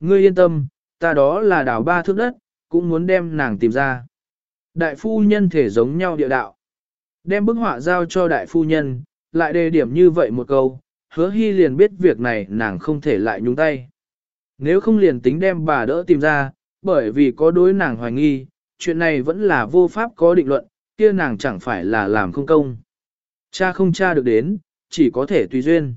Ngươi yên tâm, ta đó là đảo ba thước đất, cũng muốn đem nàng tìm ra. Đại phu nhân thể giống nhau địa đạo. Đem bức họa giao cho đại phu nhân, lại đề điểm như vậy một câu, hứa hy liền biết việc này nàng không thể lại nhúng tay. Nếu không liền tính đem bà đỡ tìm ra, bởi vì có đối nàng hoài nghi, chuyện này vẫn là vô pháp có định luận, kia nàng chẳng phải là làm không công. Cha không cha được đến, chỉ có thể tùy duyên.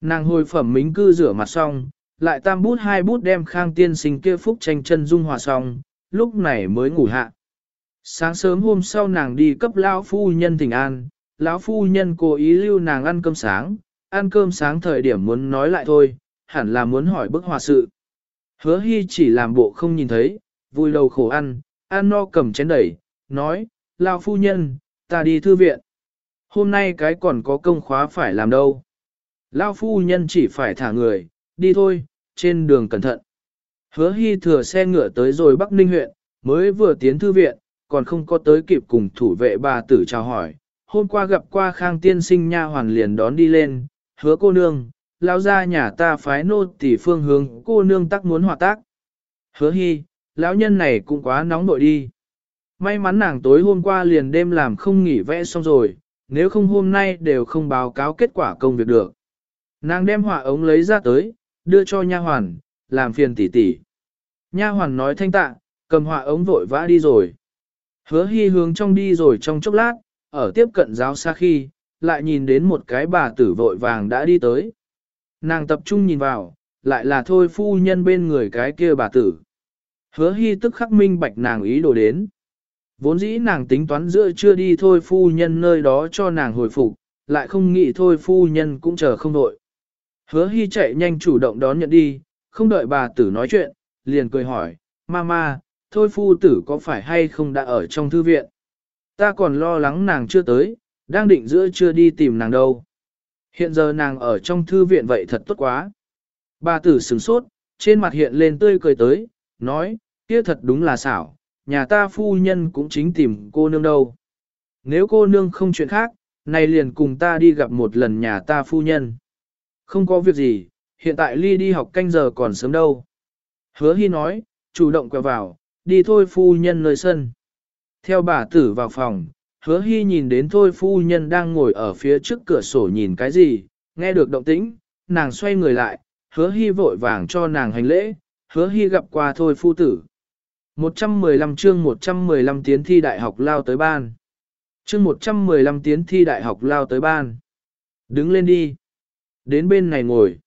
Nàng hồi phẩm mính cư rửa mặt xong, lại tam bút hai bút đem khang tiên sinh kia phúc tranh chân dung hòa xong, lúc này mới ngủ hạ. Sáng sớm hôm sau nàng đi cấp lão phu nhân thỉnh an, lão phu nhân cố ý lưu nàng ăn cơm sáng, ăn cơm sáng thời điểm muốn nói lại thôi, hẳn là muốn hỏi bức hòa sự. Hứa hy chỉ làm bộ không nhìn thấy, vui đầu khổ ăn, ăn no cầm chén đẩy, nói, lão phu nhân, ta đi thư viện. Hôm nay cái còn có công khóa phải làm đâu. Lão phu nhân chỉ phải thả người, đi thôi, trên đường cẩn thận. Hứa hy thừa xe ngựa tới rồi Bắc Ninh huyện, mới vừa tiến thư viện, còn không có tới kịp cùng thủ vệ bà tử chào hỏi. Hôm qua gặp qua khang tiên sinh nha hoàn liền đón đi lên, hứa cô nương, lao ra nhà ta phái nô tỷ phương hướng cô nương tắc muốn hòa tác. Hứa hy, lão nhân này cũng quá nóng nội đi. May mắn nàng tối hôm qua liền đêm làm không nghỉ vẽ xong rồi, nếu không hôm nay đều không báo cáo kết quả công việc được. Nàng đem họa ống lấy ra tới, đưa cho nha hoàn, làm phiền tỷ tỷ. Nha hoàn nói thanh tạ, cầm họa ống vội vã đi rồi. Hứa hy hướng trong đi rồi trong chốc lát, ở tiếp cận giáo xa khi, lại nhìn đến một cái bà tử vội vàng đã đi tới. Nàng tập trung nhìn vào, lại là thôi phu nhân bên người cái kia bà tử. Hứa hy tức khắc minh bạch nàng ý đồ đến. Vốn dĩ nàng tính toán giữa chưa đi thôi phu nhân nơi đó cho nàng hồi phục, lại không nghĩ thôi phu nhân cũng chờ không đội. Hứa hy chạy nhanh chủ động đón nhận đi, không đợi bà tử nói chuyện, liền cười hỏi, Mama, thôi phu tử có phải hay không đã ở trong thư viện? Ta còn lo lắng nàng chưa tới, đang định giữa chưa đi tìm nàng đâu. Hiện giờ nàng ở trong thư viện vậy thật tốt quá. Bà tử sửng sốt, trên mặt hiện lên tươi cười tới, nói, kia thật đúng là xảo, nhà ta phu nhân cũng chính tìm cô nương đâu. Nếu cô nương không chuyện khác, này liền cùng ta đi gặp một lần nhà ta phu nhân. Không có việc gì, hiện tại ly đi học canh giờ còn sớm đâu. Hứa hy nói, chủ động quẹo vào, đi thôi phu nhân nơi sân. Theo bà tử vào phòng, hứa hy nhìn đến thôi phu nhân đang ngồi ở phía trước cửa sổ nhìn cái gì, nghe được động tĩnh, nàng xoay người lại, hứa hy vội vàng cho nàng hành lễ, hứa hy gặp qua thôi phu tử. 115 chương 115 tiến thi đại học lao tới ban. Chương 115 tiến thi đại học lao tới ban. Đứng lên đi. Đến bên này ngồi.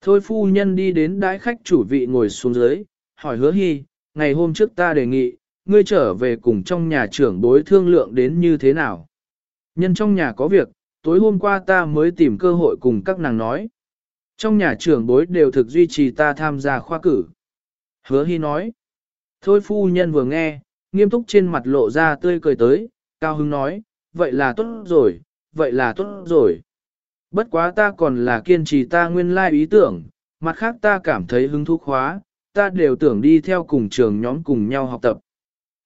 Thôi phu nhân đi đến đãi khách chủ vị ngồi xuống dưới, hỏi hứa hy, ngày hôm trước ta đề nghị, ngươi trở về cùng trong nhà trưởng bối thương lượng đến như thế nào. Nhân trong nhà có việc, tối hôm qua ta mới tìm cơ hội cùng các nàng nói. Trong nhà trưởng bối đều thực duy trì ta tham gia khoa cử. Hứa hy nói. Thôi phu nhân vừa nghe, nghiêm túc trên mặt lộ ra tươi cười tới, cao hứng nói, vậy là tốt rồi, vậy là tốt rồi. Bất quá ta còn là kiên trì ta nguyên lai ý tưởng, mặt khác ta cảm thấy hứng thú khóa, ta đều tưởng đi theo cùng trường nhóm cùng nhau học tập.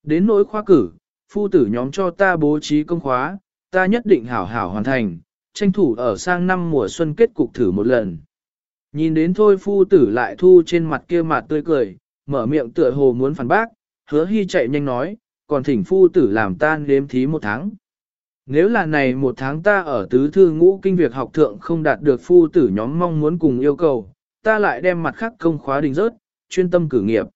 Đến nỗi khoa cử, phu tử nhóm cho ta bố trí công khóa, ta nhất định hảo hảo hoàn thành, tranh thủ ở sang năm mùa xuân kết cục thử một lần. Nhìn đến thôi phu tử lại thu trên mặt kia mặt tươi cười, mở miệng tựa hồ muốn phản bác, hứa hy chạy nhanh nói, còn thỉnh phu tử làm tan đếm thí một tháng. Nếu là này một tháng ta ở tứ thư ngũ kinh việc học thượng không đạt được phu tử nhóm mong muốn cùng yêu cầu, ta lại đem mặt khác công khóa đình rớt, chuyên tâm cử nghiệp.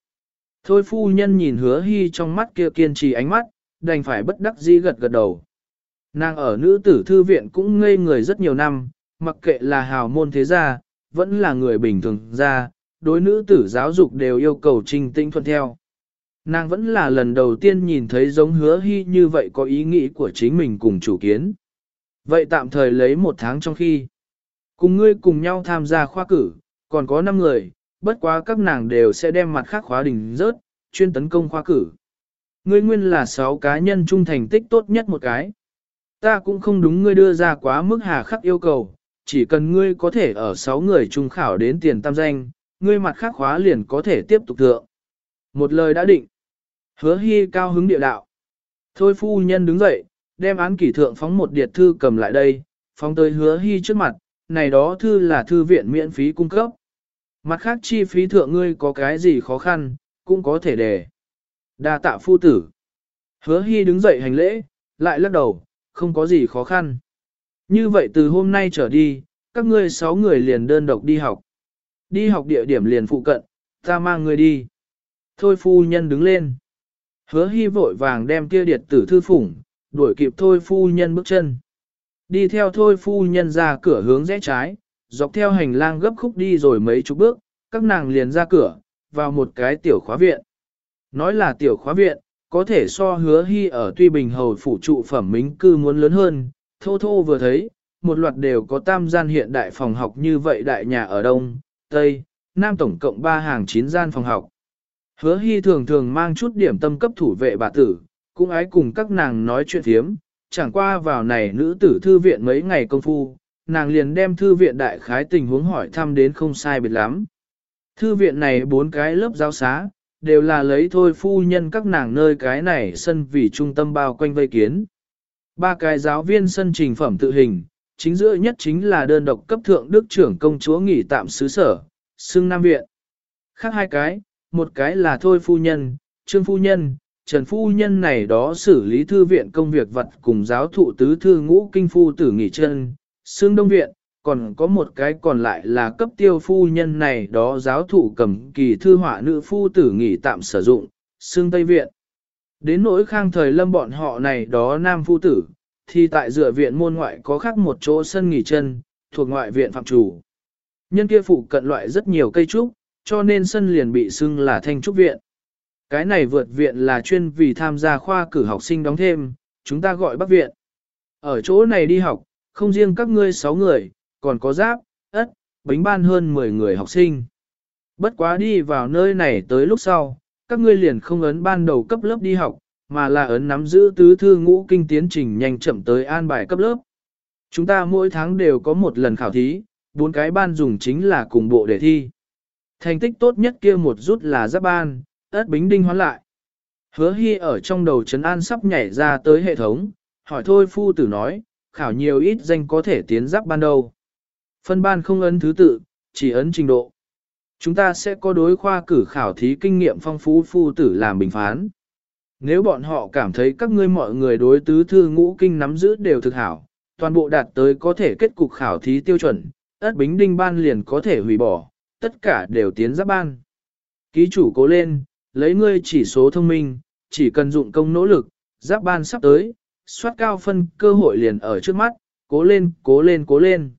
Thôi phu nhân nhìn hứa hy trong mắt kia kiên trì ánh mắt, đành phải bất đắc dĩ gật gật đầu. Nàng ở nữ tử thư viện cũng ngây người rất nhiều năm, mặc kệ là hào môn thế gia, vẫn là người bình thường gia, đối nữ tử giáo dục đều yêu cầu trình tinh thuận theo. Nàng vẫn là lần đầu tiên nhìn thấy giống hứa hy như vậy có ý nghĩ của chính mình cùng chủ kiến. Vậy tạm thời lấy một tháng trong khi, cùng ngươi cùng nhau tham gia khoa cử, còn có 5 người, bất quá các nàng đều sẽ đem mặt khác khóa đình rớt, chuyên tấn công khoa cử. Ngươi nguyên là 6 cá nhân trung thành tích tốt nhất một cái. Ta cũng không đúng ngươi đưa ra quá mức hà khắc yêu cầu, chỉ cần ngươi có thể ở 6 người trung khảo đến tiền tam danh, ngươi mặt khác khóa liền có thể tiếp tục thượng. Một lời đã định. Hứa hy cao hứng địa đạo. Thôi phu nhân đứng dậy, đem án kỷ thượng phóng một điệt thư cầm lại đây, phóng tới hứa hy trước mặt, này đó thư là thư viện miễn phí cung cấp. Mặt khác chi phí thượng ngươi có cái gì khó khăn, cũng có thể để. Đa tạ phu tử. Hứa hy đứng dậy hành lễ, lại lắc đầu, không có gì khó khăn. Như vậy từ hôm nay trở đi, các ngươi sáu người liền đơn độc đi học. Đi học địa điểm liền phụ cận, ta mang người đi. Thôi phu nhân đứng lên. Hứa hy vội vàng đem kia điệt tử thư phủng, đuổi kịp thôi phu nhân bước chân. Đi theo thôi phu nhân ra cửa hướng rẽ trái, dọc theo hành lang gấp khúc đi rồi mấy chục bước, các nàng liền ra cửa, vào một cái tiểu khóa viện. Nói là tiểu khóa viện, có thể so hứa hy ở tuy bình hầu phủ trụ phẩm mính cư muốn lớn hơn, thô thô vừa thấy, một loạt đều có tam gian hiện đại phòng học như vậy đại nhà ở Đông, Tây, Nam tổng cộng 3 hàng 9 gian phòng học. Hứa hy thường thường mang chút điểm tâm cấp thủ vệ bà tử, cũng ái cùng các nàng nói chuyện thiếm, chẳng qua vào này nữ tử thư viện mấy ngày công phu, nàng liền đem thư viện đại khái tình huống hỏi thăm đến không sai biệt lắm. Thư viện này bốn cái lớp giáo xá, đều là lấy thôi phu nhân các nàng nơi cái này sân vì trung tâm bao quanh vây kiến. Ba cái giáo viên sân trình phẩm tự hình, chính giữa nhất chính là đơn độc cấp thượng đức trưởng công chúa nghỉ tạm xứ sở, xưng Nam Viện. Khác hai cái, một cái là thôi phu nhân, trương phu nhân, trần phu nhân này đó xử lý thư viện công việc vật cùng giáo thụ tứ thư ngũ kinh phu tử nghỉ chân, xương Đông Viện, còn có một cái còn lại là cấp tiêu phu nhân này đó giáo thụ cầm kỳ thư họa nữ phu tử nghỉ tạm sử dụng, xương Tây Viện. Đến nỗi khang thời lâm bọn họ này đó nam phu tử, thì tại dựa viện môn ngoại có khác một chỗ sân nghỉ chân, thuộc ngoại viện phạm chủ. Nhân kia phụ cận loại rất nhiều cây trúc, cho nên sân liền bị xưng là thanh trúc viện. Cái này vượt viện là chuyên vì tham gia khoa cử học sinh đóng thêm, chúng ta gọi bắc viện. Ở chỗ này đi học, không riêng các ngươi 6 người, còn có giáp, ất, bánh ban hơn 10 người học sinh. Bất quá đi vào nơi này tới lúc sau, các ngươi liền không ấn ban đầu cấp lớp đi học, mà là ấn nắm giữ tứ thư ngũ kinh tiến trình nhanh chậm tới an bài cấp lớp. Chúng ta mỗi tháng đều có một lần khảo thí, bốn cái ban dùng chính là cùng bộ đề thi. Thành tích tốt nhất kia một rút là giáp ban, ất bính đinh hoán lại. Hứa hy ở trong đầu trấn an sắp nhảy ra tới hệ thống, hỏi thôi phu tử nói, khảo nhiều ít danh có thể tiến giáp ban đâu Phân ban không ấn thứ tự, chỉ ấn trình độ. Chúng ta sẽ có đối khoa cử khảo thí kinh nghiệm phong phú phu tử làm bình phán. Nếu bọn họ cảm thấy các ngươi mọi người đối tứ thư ngũ kinh nắm giữ đều thực hảo, toàn bộ đạt tới có thể kết cục khảo thí tiêu chuẩn, ất bính đinh ban liền có thể hủy bỏ, tất cả đều tiến giáp ban. Ký chủ cố lên, lấy ngươi chỉ số thông minh, chỉ cần dụng công nỗ lực, giáp ban sắp tới, soát cao phân cơ hội liền ở trước mắt, cố lên, cố lên, cố lên.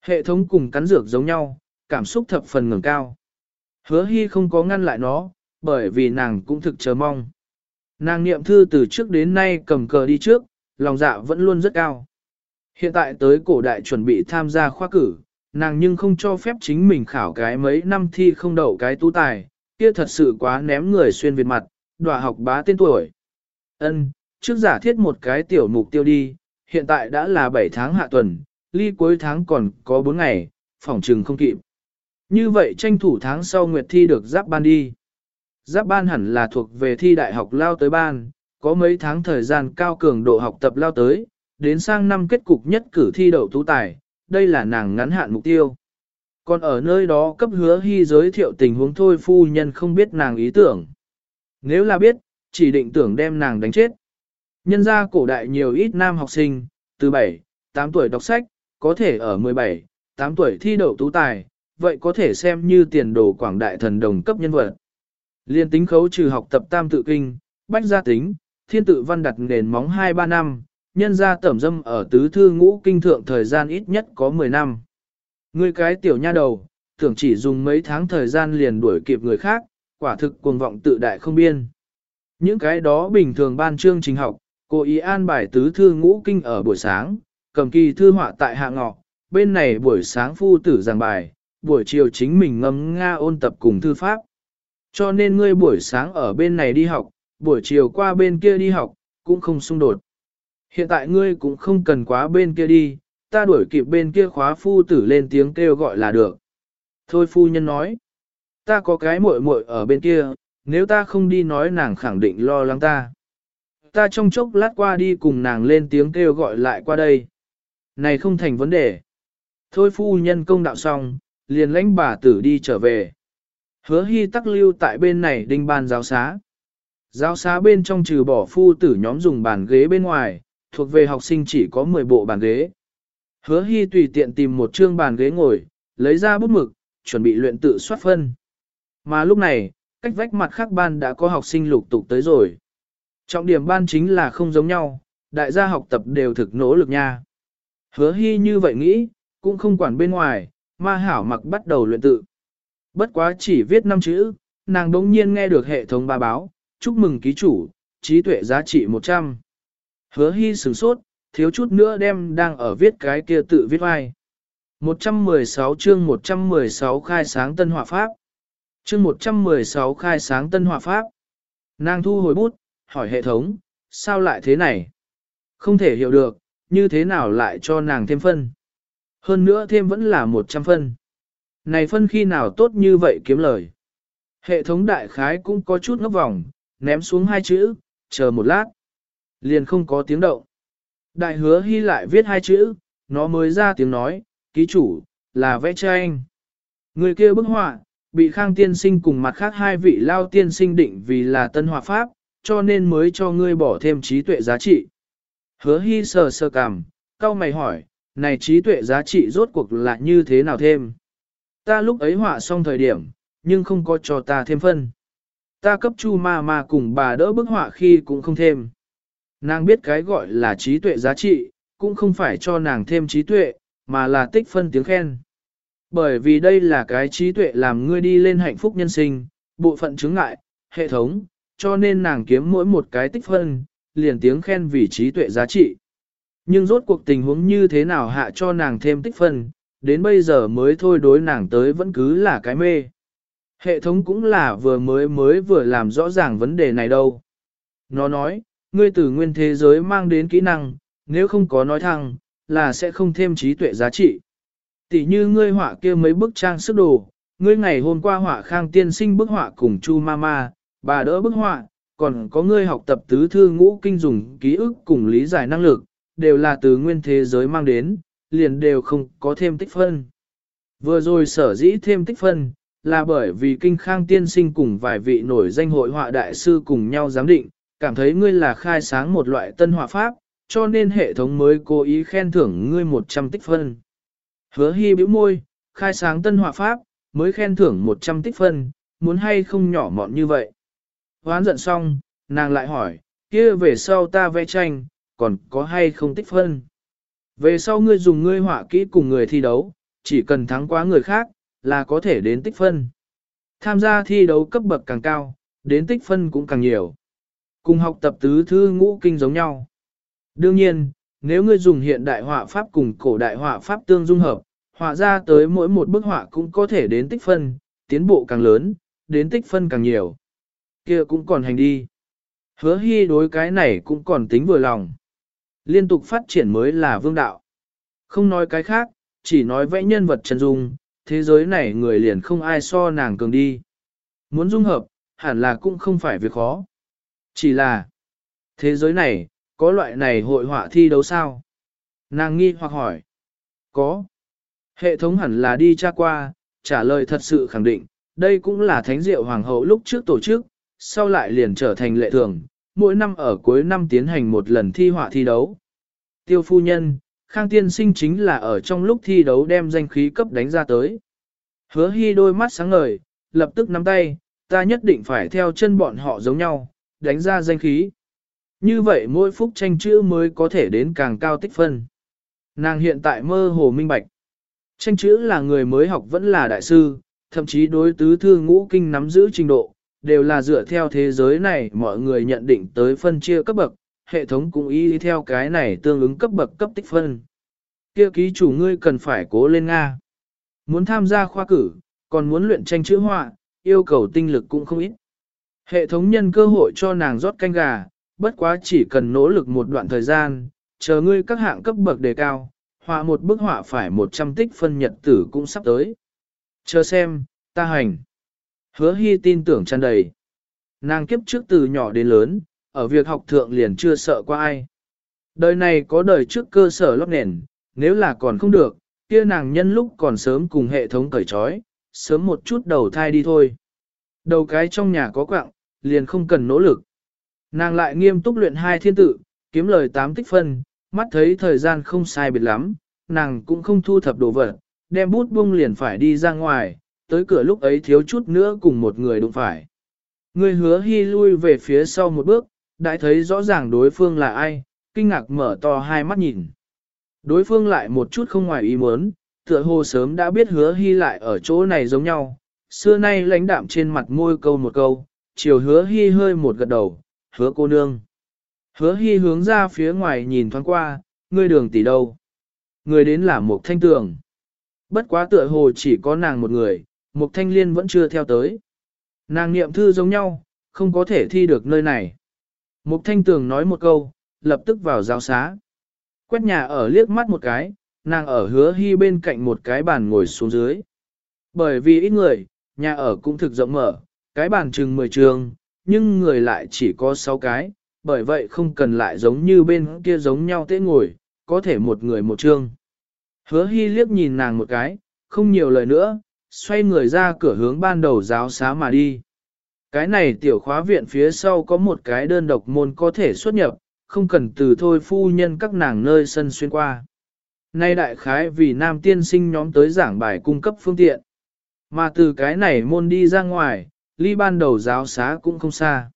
Hệ thống cùng cắn dược giống nhau, cảm xúc thập phần ngừng cao. Hứa hy không có ngăn lại nó, bởi vì nàng cũng thực chờ mong. Nàng niệm thư từ trước đến nay cầm cờ đi trước, lòng dạ vẫn luôn rất cao. Hiện tại tới cổ đại chuẩn bị tham gia khoa cử, nàng nhưng không cho phép chính mình khảo cái mấy năm thi không đậu cái tú tài, kia thật sự quá ném người xuyên Việt mặt, đòa học bá tên tuổi. Ân, trước giả thiết một cái tiểu mục tiêu đi, hiện tại đã là 7 tháng hạ tuần, ly cuối tháng còn có 4 ngày, phòng trừng không kịp. Như vậy tranh thủ tháng sau nguyệt thi được giáp ban đi. Giáp ban hẳn là thuộc về thi đại học lao tới ban, có mấy tháng thời gian cao cường độ học tập lao tới, đến sang năm kết cục nhất cử thi đậu tú tài, đây là nàng ngắn hạn mục tiêu. Còn ở nơi đó cấp hứa hy giới thiệu tình huống thôi phu nhân không biết nàng ý tưởng. Nếu là biết, chỉ định tưởng đem nàng đánh chết. Nhân ra cổ đại nhiều ít nam học sinh, từ 7, 8 tuổi đọc sách, có thể ở 17, 8 tuổi thi đậu tú tài, vậy có thể xem như tiền đồ quảng đại thần đồng cấp nhân vật. Liên tính khấu trừ học tập tam tự kinh, bách gia tính, thiên tự văn đặt nền móng 2-3 năm, nhân ra tẩm dâm ở tứ thư ngũ kinh thượng thời gian ít nhất có 10 năm. Người cái tiểu nha đầu, tưởng chỉ dùng mấy tháng thời gian liền đuổi kịp người khác, quả thực cuồng vọng tự đại không biên. Những cái đó bình thường ban chương trình học, cô ý an bài tứ thư ngũ kinh ở buổi sáng, cầm kỳ thư họa tại hạ ngọ, bên này buổi sáng phu tử giảng bài, buổi chiều chính mình ngâm Nga ôn tập cùng thư pháp. Cho nên ngươi buổi sáng ở bên này đi học, buổi chiều qua bên kia đi học, cũng không xung đột. Hiện tại ngươi cũng không cần quá bên kia đi, ta đuổi kịp bên kia khóa phu tử lên tiếng kêu gọi là được. Thôi phu nhân nói, ta có cái muội muội ở bên kia, nếu ta không đi nói nàng khẳng định lo lắng ta. Ta trong chốc lát qua đi cùng nàng lên tiếng kêu gọi lại qua đây. Này không thành vấn đề. Thôi phu nhân công đạo xong, liền lãnh bà tử đi trở về. Hứa hy tắc lưu tại bên này đinh ban giáo xá. Giáo xá bên trong trừ bỏ phu tử nhóm dùng bàn ghế bên ngoài, thuộc về học sinh chỉ có 10 bộ bàn ghế. Hứa hy tùy tiện tìm một chương bàn ghế ngồi, lấy ra bút mực, chuẩn bị luyện tự soát phân. Mà lúc này, cách vách mặt khác ban đã có học sinh lục tục tới rồi. Trọng điểm ban chính là không giống nhau, đại gia học tập đều thực nỗ lực nha. Hứa hy như vậy nghĩ, cũng không quản bên ngoài, ma hảo mặc bắt đầu luyện tự. Bất quá chỉ viết năm chữ, nàng đống nhiên nghe được hệ thống ba báo, chúc mừng ký chủ, trí tuệ giá trị 100. Hứa hy sửng sốt, thiếu chút nữa đem đang ở viết cái kia tự viết vai. 116 chương 116 khai sáng tân họa pháp. Chương 116 khai sáng tân họa pháp. Nàng thu hồi bút, hỏi hệ thống, sao lại thế này? Không thể hiểu được, như thế nào lại cho nàng thêm phân? Hơn nữa thêm vẫn là 100 phân. Này phân khi nào tốt như vậy kiếm lời? Hệ thống đại khái cũng có chút ngốc vòng, ném xuống hai chữ, chờ một lát. Liền không có tiếng động. Đại hứa hy lại viết hai chữ, nó mới ra tiếng nói, ký chủ, là vẽ tranh. Người kia bức họa, bị khang tiên sinh cùng mặt khác hai vị lao tiên sinh định vì là tân họa pháp, cho nên mới cho ngươi bỏ thêm trí tuệ giá trị. Hứa hy sờ sờ cằm, cao mày hỏi, này trí tuệ giá trị rốt cuộc là như thế nào thêm? Ta lúc ấy họa xong thời điểm, nhưng không có cho ta thêm phân. Ta cấp chu ma ma cùng bà đỡ bức họa khi cũng không thêm. Nàng biết cái gọi là trí tuệ giá trị, cũng không phải cho nàng thêm trí tuệ, mà là tích phân tiếng khen. Bởi vì đây là cái trí tuệ làm ngươi đi lên hạnh phúc nhân sinh, bộ phận chứng ngại, hệ thống, cho nên nàng kiếm mỗi một cái tích phân, liền tiếng khen vì trí tuệ giá trị. Nhưng rốt cuộc tình huống như thế nào hạ cho nàng thêm tích phân, đến bây giờ mới thôi đối nàng tới vẫn cứ là cái mê. Hệ thống cũng là vừa mới mới vừa làm rõ ràng vấn đề này đâu. Nó nói, ngươi từ nguyên thế giới mang đến kỹ năng, nếu không có nói thăng, là sẽ không thêm trí tuệ giá trị. Tỷ như ngươi họa kia mấy bức trang sức đồ, ngươi ngày hôm qua họa khang tiên sinh bức họa cùng chu mama, bà đỡ bức họa, còn có ngươi học tập tứ thư ngũ kinh dùng ký ức cùng lý giải năng lực, đều là từ nguyên thế giới mang đến, liền đều không có thêm tích phân. Vừa rồi sở dĩ thêm tích phân, là bởi vì kinh khang tiên sinh cùng vài vị nổi danh hội họa đại sư cùng nhau giám định, cảm thấy ngươi là khai sáng một loại tân họa pháp, cho nên hệ thống mới cố ý khen thưởng ngươi 100 tích phân. Hứa hy bĩu môi, khai sáng tân họa pháp, mới khen thưởng 100 tích phân, muốn hay không nhỏ mọn như vậy. Hoán giận xong, nàng lại hỏi, kia về sau ta vẽ tranh, còn có hay không tích phân? Về sau ngươi dùng ngươi họa kỹ cùng người thi đấu, chỉ cần thắng quá người khác, là có thể đến tích phân. Tham gia thi đấu cấp bậc càng cao, đến tích phân cũng càng nhiều. Cùng học tập tứ thư ngũ kinh giống nhau. Đương nhiên, nếu ngươi dùng hiện đại họa pháp cùng cổ đại họa pháp tương dung hợp, họa ra tới mỗi một bức họa cũng có thể đến tích phân, tiến bộ càng lớn, đến tích phân càng nhiều. kia cũng còn hành đi. Hứa hy đối cái này cũng còn tính vừa lòng. Liên tục phát triển mới là vương đạo. Không nói cái khác, chỉ nói vẽ nhân vật chân dung, thế giới này người liền không ai so nàng cường đi. Muốn dung hợp, hẳn là cũng không phải việc khó. Chỉ là, thế giới này, có loại này hội họa thi đấu sao? Nàng nghi hoặc hỏi. Có. Hệ thống hẳn là đi tra qua, trả lời thật sự khẳng định, đây cũng là thánh diệu hoàng hậu lúc trước tổ chức, sau lại liền trở thành lệ thường, mỗi năm ở cuối năm tiến hành một lần thi họa thi đấu. Tiêu phu nhân, Khang Tiên Sinh chính là ở trong lúc thi đấu đem danh khí cấp đánh ra tới. Hứa hy đôi mắt sáng ngời, lập tức nắm tay, ta nhất định phải theo chân bọn họ giống nhau, đánh ra danh khí. Như vậy mỗi phút tranh chữ mới có thể đến càng cao tích phân. Nàng hiện tại mơ hồ minh bạch. Tranh chữ là người mới học vẫn là đại sư, thậm chí đối tứ thư ngũ kinh nắm giữ trình độ, đều là dựa theo thế giới này mọi người nhận định tới phân chia cấp bậc, hệ thống cũng y theo cái này tương ứng cấp bậc cấp tích phân. Kia ký chủ ngươi cần phải cố lên Nga. Muốn tham gia khoa cử, còn muốn luyện tranh chữ họa, yêu cầu tinh lực cũng không ít. Hệ thống nhân cơ hội cho nàng rót canh gà, bất quá chỉ cần nỗ lực một đoạn thời gian, chờ ngươi các hạng cấp bậc đề cao, họa một bức họa phải 100 tích phân nhật tử cũng sắp tới. Chờ xem, ta hành. Hứa hy tin tưởng tràn đầy. Nàng kiếp trước từ nhỏ đến lớn, ở việc học thượng liền chưa sợ qua ai. Đời này có đời trước cơ sở lót nền, nếu là còn không được, kia nàng nhân lúc còn sớm cùng hệ thống cởi trói, sớm một chút đầu thai đi thôi. Đầu cái trong nhà có quạng, liền không cần nỗ lực. Nàng lại nghiêm túc luyện hai thiên tự, kiếm lời tám tích phân, mắt thấy thời gian không sai biệt lắm, nàng cũng không thu thập đồ vật, đem bút buông liền phải đi ra ngoài, tới cửa lúc ấy thiếu chút nữa cùng một người đụng phải. Người hứa hy lui về phía sau một bước, đã thấy rõ ràng đối phương là ai, kinh ngạc mở to hai mắt nhìn. Đối phương lại một chút không ngoài ý muốn, tựa hồ sớm đã biết hứa hy lại ở chỗ này giống nhau, xưa nay lãnh đạm trên mặt môi câu một câu, chiều hứa hy hơi một gật đầu, hứa cô nương. Hứa hy hướng ra phía ngoài nhìn thoáng qua, ngươi đường tỷ đâu. Người đến là một thanh tường. Bất quá tựa hồ chỉ có nàng một người, một thanh liên vẫn chưa theo tới. Nàng niệm thư giống nhau, không có thể thi được nơi này. Mục thanh tường nói một câu, lập tức vào giáo xá. Quét nhà ở liếc mắt một cái, nàng ở hứa hy bên cạnh một cái bàn ngồi xuống dưới. Bởi vì ít người, nhà ở cũng thực rộng mở, cái bàn chừng 10 trường, nhưng người lại chỉ có 6 cái, bởi vậy không cần lại giống như bên kia giống nhau tế ngồi, có thể một người một trường. Hứa hy liếc nhìn nàng một cái, không nhiều lời nữa, xoay người ra cửa hướng ban đầu giáo xá mà đi. Cái này tiểu khóa viện phía sau có một cái đơn độc môn có thể xuất nhập, không cần từ thôi phu nhân các nàng nơi sân xuyên qua. Nay đại khái vì nam tiên sinh nhóm tới giảng bài cung cấp phương tiện. Mà từ cái này môn đi ra ngoài, ly ban đầu giáo xá cũng không xa.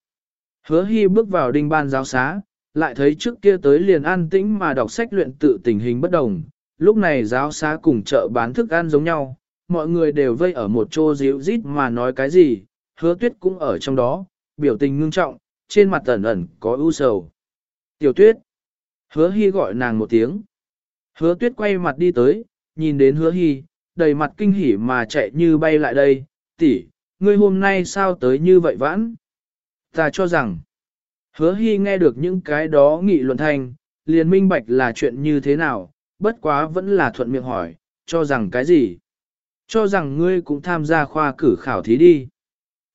Hứa hy bước vào đinh ban giáo xá, lại thấy trước kia tới liền an tĩnh mà đọc sách luyện tự tình hình bất đồng. Lúc này giáo xá cùng chợ bán thức ăn giống nhau, mọi người đều vây ở một chỗ díu rít mà nói cái gì, hứa tuyết cũng ở trong đó, biểu tình ngưng trọng, trên mặt ẩn ẩn có ưu sầu. Tiểu tuyết, hứa hy gọi nàng một tiếng. Hứa tuyết quay mặt đi tới, nhìn đến hứa hy, đầy mặt kinh hỉ mà chạy như bay lại đây, tỷ, ngươi hôm nay sao tới như vậy vãn? Ta cho rằng, hứa hy nghe được những cái đó nghị luận thành, liền minh bạch là chuyện như thế nào, bất quá vẫn là thuận miệng hỏi, cho rằng cái gì? Cho rằng ngươi cũng tham gia khoa cử khảo thí đi.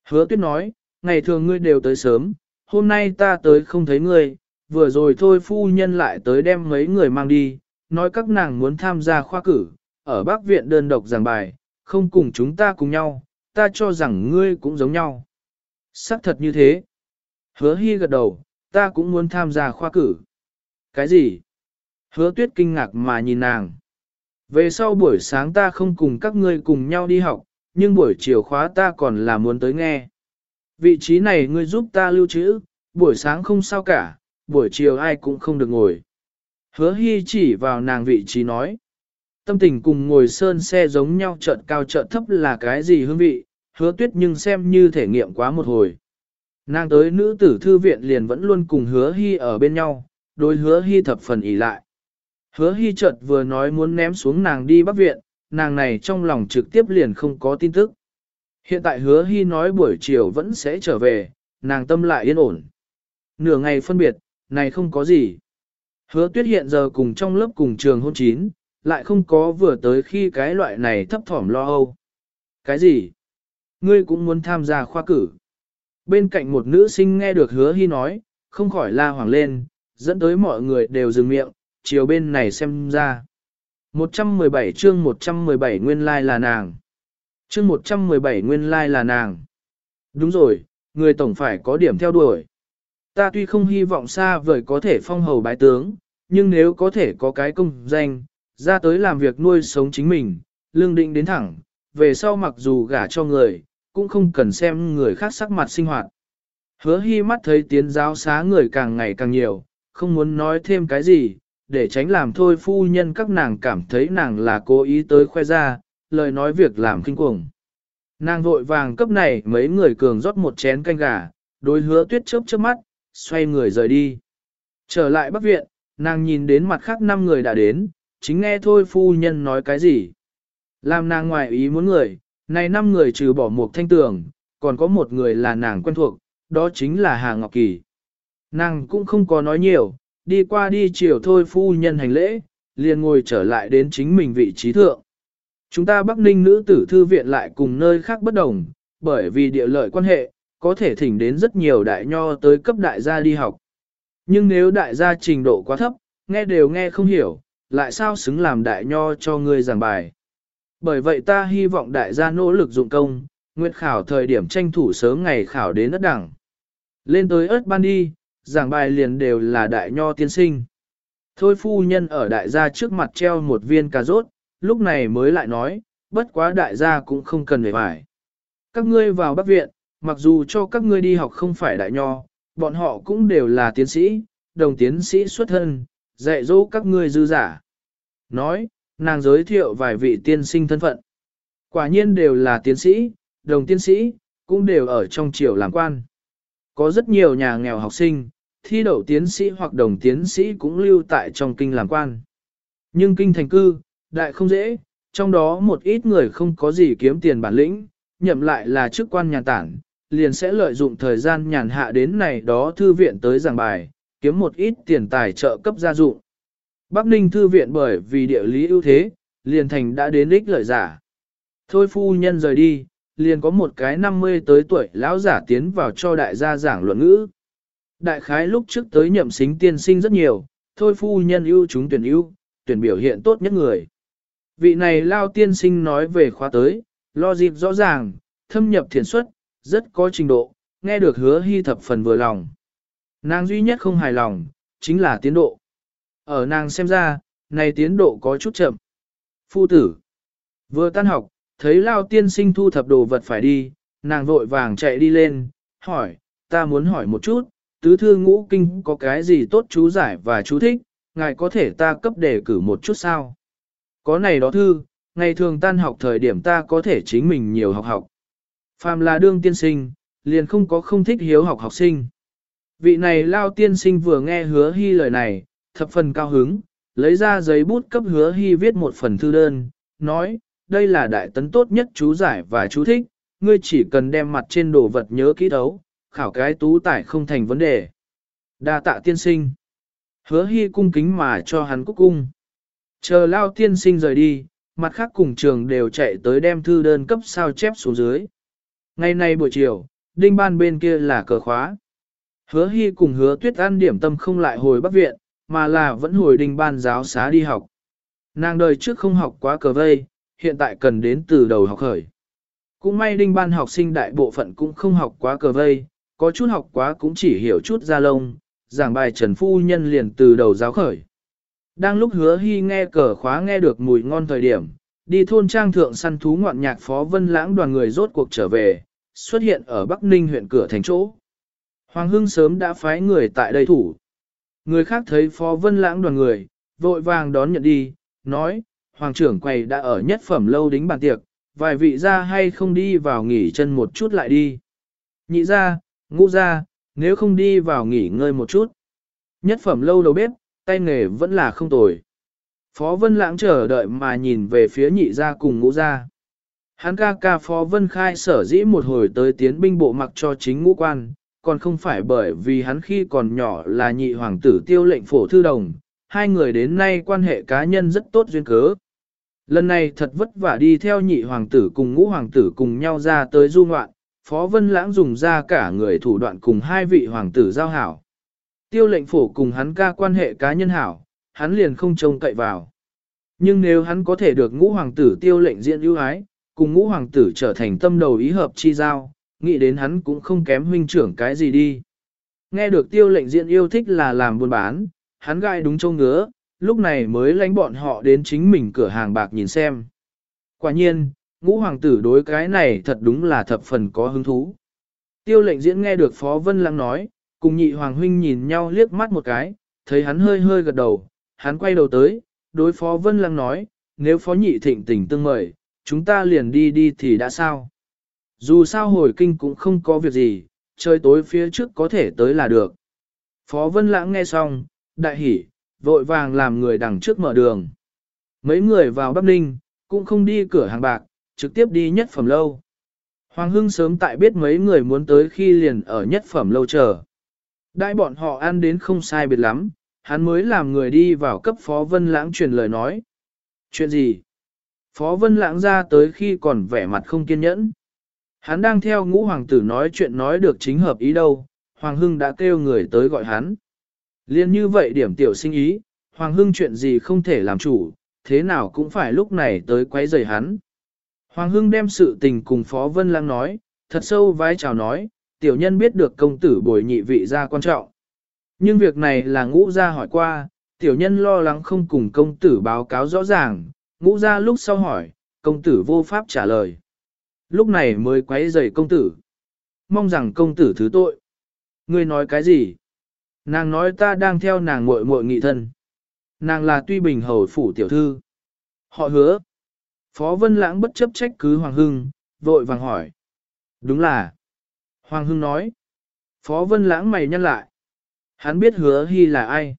Hứa tuyết nói, ngày thường ngươi đều tới sớm, hôm nay ta tới không thấy ngươi, vừa rồi thôi phu nhân lại tới đem mấy người mang đi, nói các nàng muốn tham gia khoa cử, ở bác viện đơn độc giảng bài, không cùng chúng ta cùng nhau, ta cho rằng ngươi cũng giống nhau. Sắc thật như thế. Hứa hy gật đầu, ta cũng muốn tham gia khoa cử. Cái gì? Hứa tuyết kinh ngạc mà nhìn nàng. Về sau buổi sáng ta không cùng các ngươi cùng nhau đi học, nhưng buổi chiều khóa ta còn là muốn tới nghe. Vị trí này ngươi giúp ta lưu trữ, buổi sáng không sao cả, buổi chiều ai cũng không được ngồi. Hứa hy chỉ vào nàng vị trí nói. Tâm tình cùng ngồi sơn xe giống nhau trợn cao trợn thấp là cái gì hương vị, hứa tuyết nhưng xem như thể nghiệm quá một hồi. Nàng tới nữ tử thư viện liền vẫn luôn cùng hứa hy ở bên nhau, đối hứa hy thập phần ỉ lại. Hứa hy chợt vừa nói muốn ném xuống nàng đi bắc viện, nàng này trong lòng trực tiếp liền không có tin tức. Hiện tại hứa hy nói buổi chiều vẫn sẽ trở về, nàng tâm lại yên ổn. Nửa ngày phân biệt, này không có gì. Hứa tuyết hiện giờ cùng trong lớp cùng trường hôn chín, lại không có vừa tới khi cái loại này thấp thỏm lo âu. Cái gì? Ngươi cũng muốn tham gia khoa cử. Bên cạnh một nữ sinh nghe được hứa hy nói, không khỏi la hoàng lên, dẫn tới mọi người đều dừng miệng, chiều bên này xem ra. 117 chương 117 nguyên lai là nàng. Chương 117 nguyên lai là nàng. Đúng rồi, người tổng phải có điểm theo đuổi. Ta tuy không hy vọng xa vời có thể phong hầu bái tướng, nhưng nếu có thể có cái công danh, ra tới làm việc nuôi sống chính mình, lương định đến thẳng, về sau mặc dù gả cho người, cũng không cần xem người khác sắc mặt sinh hoạt. Hứa hy mắt thấy tiến giáo xá người càng ngày càng nhiều, không muốn nói thêm cái gì, để tránh làm thôi phu nhân các nàng cảm thấy nàng là cố ý tới khoe ra, lời nói việc làm kinh cuồng. Nàng vội vàng cấp này mấy người cường rót một chén canh gà, đối hứa tuyết chớp chớp mắt, xoay người rời đi. Trở lại bắc viện, nàng nhìn đến mặt khác năm người đã đến, chính nghe thôi phu nhân nói cái gì. Làm nàng ngoài ý muốn người, này năm người trừ bỏ một thanh tường, còn có một người là nàng quen thuộc, đó chính là Hà Ngọc Kỳ. Nàng cũng không có nói nhiều, đi qua đi chiều thôi phu nhân hành lễ, liền ngồi trở lại đến chính mình vị trí thượng. Chúng ta Bắc Ninh nữ tử thư viện lại cùng nơi khác bất đồng, bởi vì địa lợi quan hệ, có thể thỉnh đến rất nhiều đại nho tới cấp đại gia đi học. Nhưng nếu đại gia trình độ quá thấp, nghe đều nghe không hiểu, lại sao xứng làm đại nho cho ngươi giảng bài. Bởi vậy ta hy vọng đại gia nỗ lực dụng công, nguyện khảo thời điểm tranh thủ sớm ngày khảo đến ất đẳng. Lên tới ớt ban đi, giảng bài liền đều là đại nho tiên sinh. Thôi phu nhân ở đại gia trước mặt treo một viên cà rốt, lúc này mới lại nói, bất quá đại gia cũng không cần phải phải. Các ngươi vào bác viện, mặc dù cho các ngươi đi học không phải đại nho, bọn họ cũng đều là tiến sĩ, đồng tiến sĩ xuất thân, dạy dỗ các ngươi dư giả. Nói, nàng giới thiệu vài vị tiên sinh thân phận. Quả nhiên đều là tiến sĩ, đồng tiến sĩ, cũng đều ở trong triều làm quan. Có rất nhiều nhà nghèo học sinh, thi đậu tiến sĩ hoặc đồng tiến sĩ cũng lưu tại trong kinh làm quan. Nhưng kinh thành cư, đại không dễ, trong đó một ít người không có gì kiếm tiền bản lĩnh, nhậm lại là chức quan nhà tản, liền sẽ lợi dụng thời gian nhàn hạ đến này đó thư viện tới giảng bài, kiếm một ít tiền tài trợ cấp gia dụng. Bắc Ninh thư viện bởi vì địa lý ưu thế, liền thành đã đến ích lợi giả. Thôi phu nhân rời đi, liền có một cái 50 tới tuổi lão giả tiến vào cho đại gia giảng luận ngữ. Đại khái lúc trước tới nhậm xính tiên sinh rất nhiều, thôi phu nhân ưu chúng tuyển ưu, tuyển biểu hiện tốt nhất người. Vị này lao tiên sinh nói về khóa tới, lo dịp rõ ràng, thâm nhập thiền xuất, rất có trình độ, nghe được hứa hy thập phần vừa lòng. Nàng duy nhất không hài lòng, chính là tiến độ. Ở nàng xem ra, này tiến độ có chút chậm. Phu tử, vừa tan học, thấy lao tiên sinh thu thập đồ vật phải đi, nàng vội vàng chạy đi lên, hỏi, ta muốn hỏi một chút, tứ thư ngũ kinh có cái gì tốt chú giải và chú thích, ngài có thể ta cấp đề cử một chút sao? Có này đó thư, ngày thường tan học thời điểm ta có thể chính mình nhiều học học. Phàm là đương tiên sinh, liền không có không thích hiếu học học sinh. Vị này lao tiên sinh vừa nghe hứa hy lời này, thập phần cao hứng, lấy ra giấy bút cấp hứa hy viết một phần thư đơn, nói, đây là đại tấn tốt nhất chú giải và chú thích, ngươi chỉ cần đem mặt trên đồ vật nhớ kỹ thấu, khảo cái tú tải không thành vấn đề. đa tạ tiên sinh. Hứa hy cung kính mà cho hắn cúc cung. Chờ lao tiên sinh rời đi, mặt khác cùng trường đều chạy tới đem thư đơn cấp sao chép xuống dưới. Ngày nay buổi chiều, đinh ban bên kia là cờ khóa. Hứa hy cùng hứa tuyết an điểm tâm không lại hồi bắc viện, mà là vẫn hồi đinh ban giáo xá đi học. Nàng đời trước không học quá cờ vây, hiện tại cần đến từ đầu học khởi. Cũng may đinh ban học sinh đại bộ phận cũng không học quá cờ vây, có chút học quá cũng chỉ hiểu chút ra lông, giảng bài trần phu nhân liền từ đầu giáo khởi. Đang lúc hứa hy nghe cờ khóa nghe được mùi ngon thời điểm, đi thôn trang thượng săn thú ngoạn nhạc phó vân lãng đoàn người rốt cuộc trở về, xuất hiện ở Bắc Ninh huyện cửa thành chỗ. Hoàng Hưng sớm đã phái người tại đây thủ. Người khác thấy phó vân lãng đoàn người, vội vàng đón nhận đi, nói, Hoàng trưởng quầy đã ở nhất phẩm lâu đính bàn tiệc, vài vị ra hay không đi vào nghỉ chân một chút lại đi. Nhị ra, ngũ ra, nếu không đi vào nghỉ ngơi một chút. Nhất phẩm lâu đầu bếp, tay nghề vẫn là không tồi. Phó Vân Lãng chờ đợi mà nhìn về phía nhị gia cùng ngũ gia. Hắn ca ca Phó Vân Khai sở dĩ một hồi tới tiến binh bộ mặc cho chính ngũ quan, còn không phải bởi vì hắn khi còn nhỏ là nhị hoàng tử tiêu lệnh phổ thư đồng, hai người đến nay quan hệ cá nhân rất tốt duyên cớ. Lần này thật vất vả đi theo nhị hoàng tử cùng ngũ hoàng tử cùng nhau ra tới du ngoạn, Phó Vân Lãng dùng ra cả người thủ đoạn cùng hai vị hoàng tử giao hảo. Tiêu lệnh phổ cùng hắn ca quan hệ cá nhân hảo, hắn liền không trông cậy vào. Nhưng nếu hắn có thể được ngũ hoàng tử tiêu lệnh diện ưu ái, cùng ngũ hoàng tử trở thành tâm đầu ý hợp chi giao, nghĩ đến hắn cũng không kém huynh trưởng cái gì đi. Nghe được tiêu lệnh diện yêu thích là làm buôn bán, hắn gai đúng châu ngứa, lúc này mới lánh bọn họ đến chính mình cửa hàng bạc nhìn xem. Quả nhiên, ngũ hoàng tử đối cái này thật đúng là thập phần có hứng thú. Tiêu lệnh diễn nghe được Phó Vân Lăng nói, cùng nhị hoàng huynh nhìn nhau liếc mắt một cái, thấy hắn hơi hơi gật đầu, hắn quay đầu tới, đối Phó Vân Lăng nói, nếu Phó nhị thịnh tình tương mời, chúng ta liền đi đi thì đã sao. Dù sao hồi kinh cũng không có việc gì, trời tối phía trước có thể tới là được. Phó Vân Lãng nghe xong, đại hỉ, vội vàng làm người đằng trước mở đường. Mấy người vào Bắc Ninh, cũng không đi cửa hàng bạc, trực tiếp đi nhất phẩm lâu. Hoàng Hưng sớm tại biết mấy người muốn tới khi liền ở nhất phẩm lâu chờ. Đại bọn họ ăn đến không sai biệt lắm, hắn mới làm người đi vào cấp Phó Vân Lãng truyền lời nói. Chuyện gì? Phó Vân Lãng ra tới khi còn vẻ mặt không kiên nhẫn. Hắn đang theo ngũ hoàng tử nói chuyện nói được chính hợp ý đâu, Hoàng Hưng đã kêu người tới gọi hắn. Liên như vậy điểm tiểu sinh ý, Hoàng Hưng chuyện gì không thể làm chủ, thế nào cũng phải lúc này tới quấy rầy hắn. Hoàng Hưng đem sự tình cùng Phó Vân lang nói, thật sâu vái chào nói, tiểu nhân biết được công tử bồi nhị vị ra quan trọng. Nhưng việc này là ngũ gia hỏi qua, tiểu nhân lo lắng không cùng công tử báo cáo rõ ràng, ngũ gia lúc sau hỏi, công tử vô pháp trả lời. Lúc này mới quấy rầy công tử. Mong rằng công tử thứ tội. Ngươi nói cái gì? Nàng nói ta đang theo nàng muội muội nghị thân. Nàng là tuy bình hầu phủ tiểu thư. Họ hứa. Phó Vân Lãng bất chấp trách cứ Hoàng Hưng, vội vàng hỏi. Đúng là. Hoàng Hưng nói. Phó Vân Lãng mày nhăn lại. Hắn biết hứa hy là ai.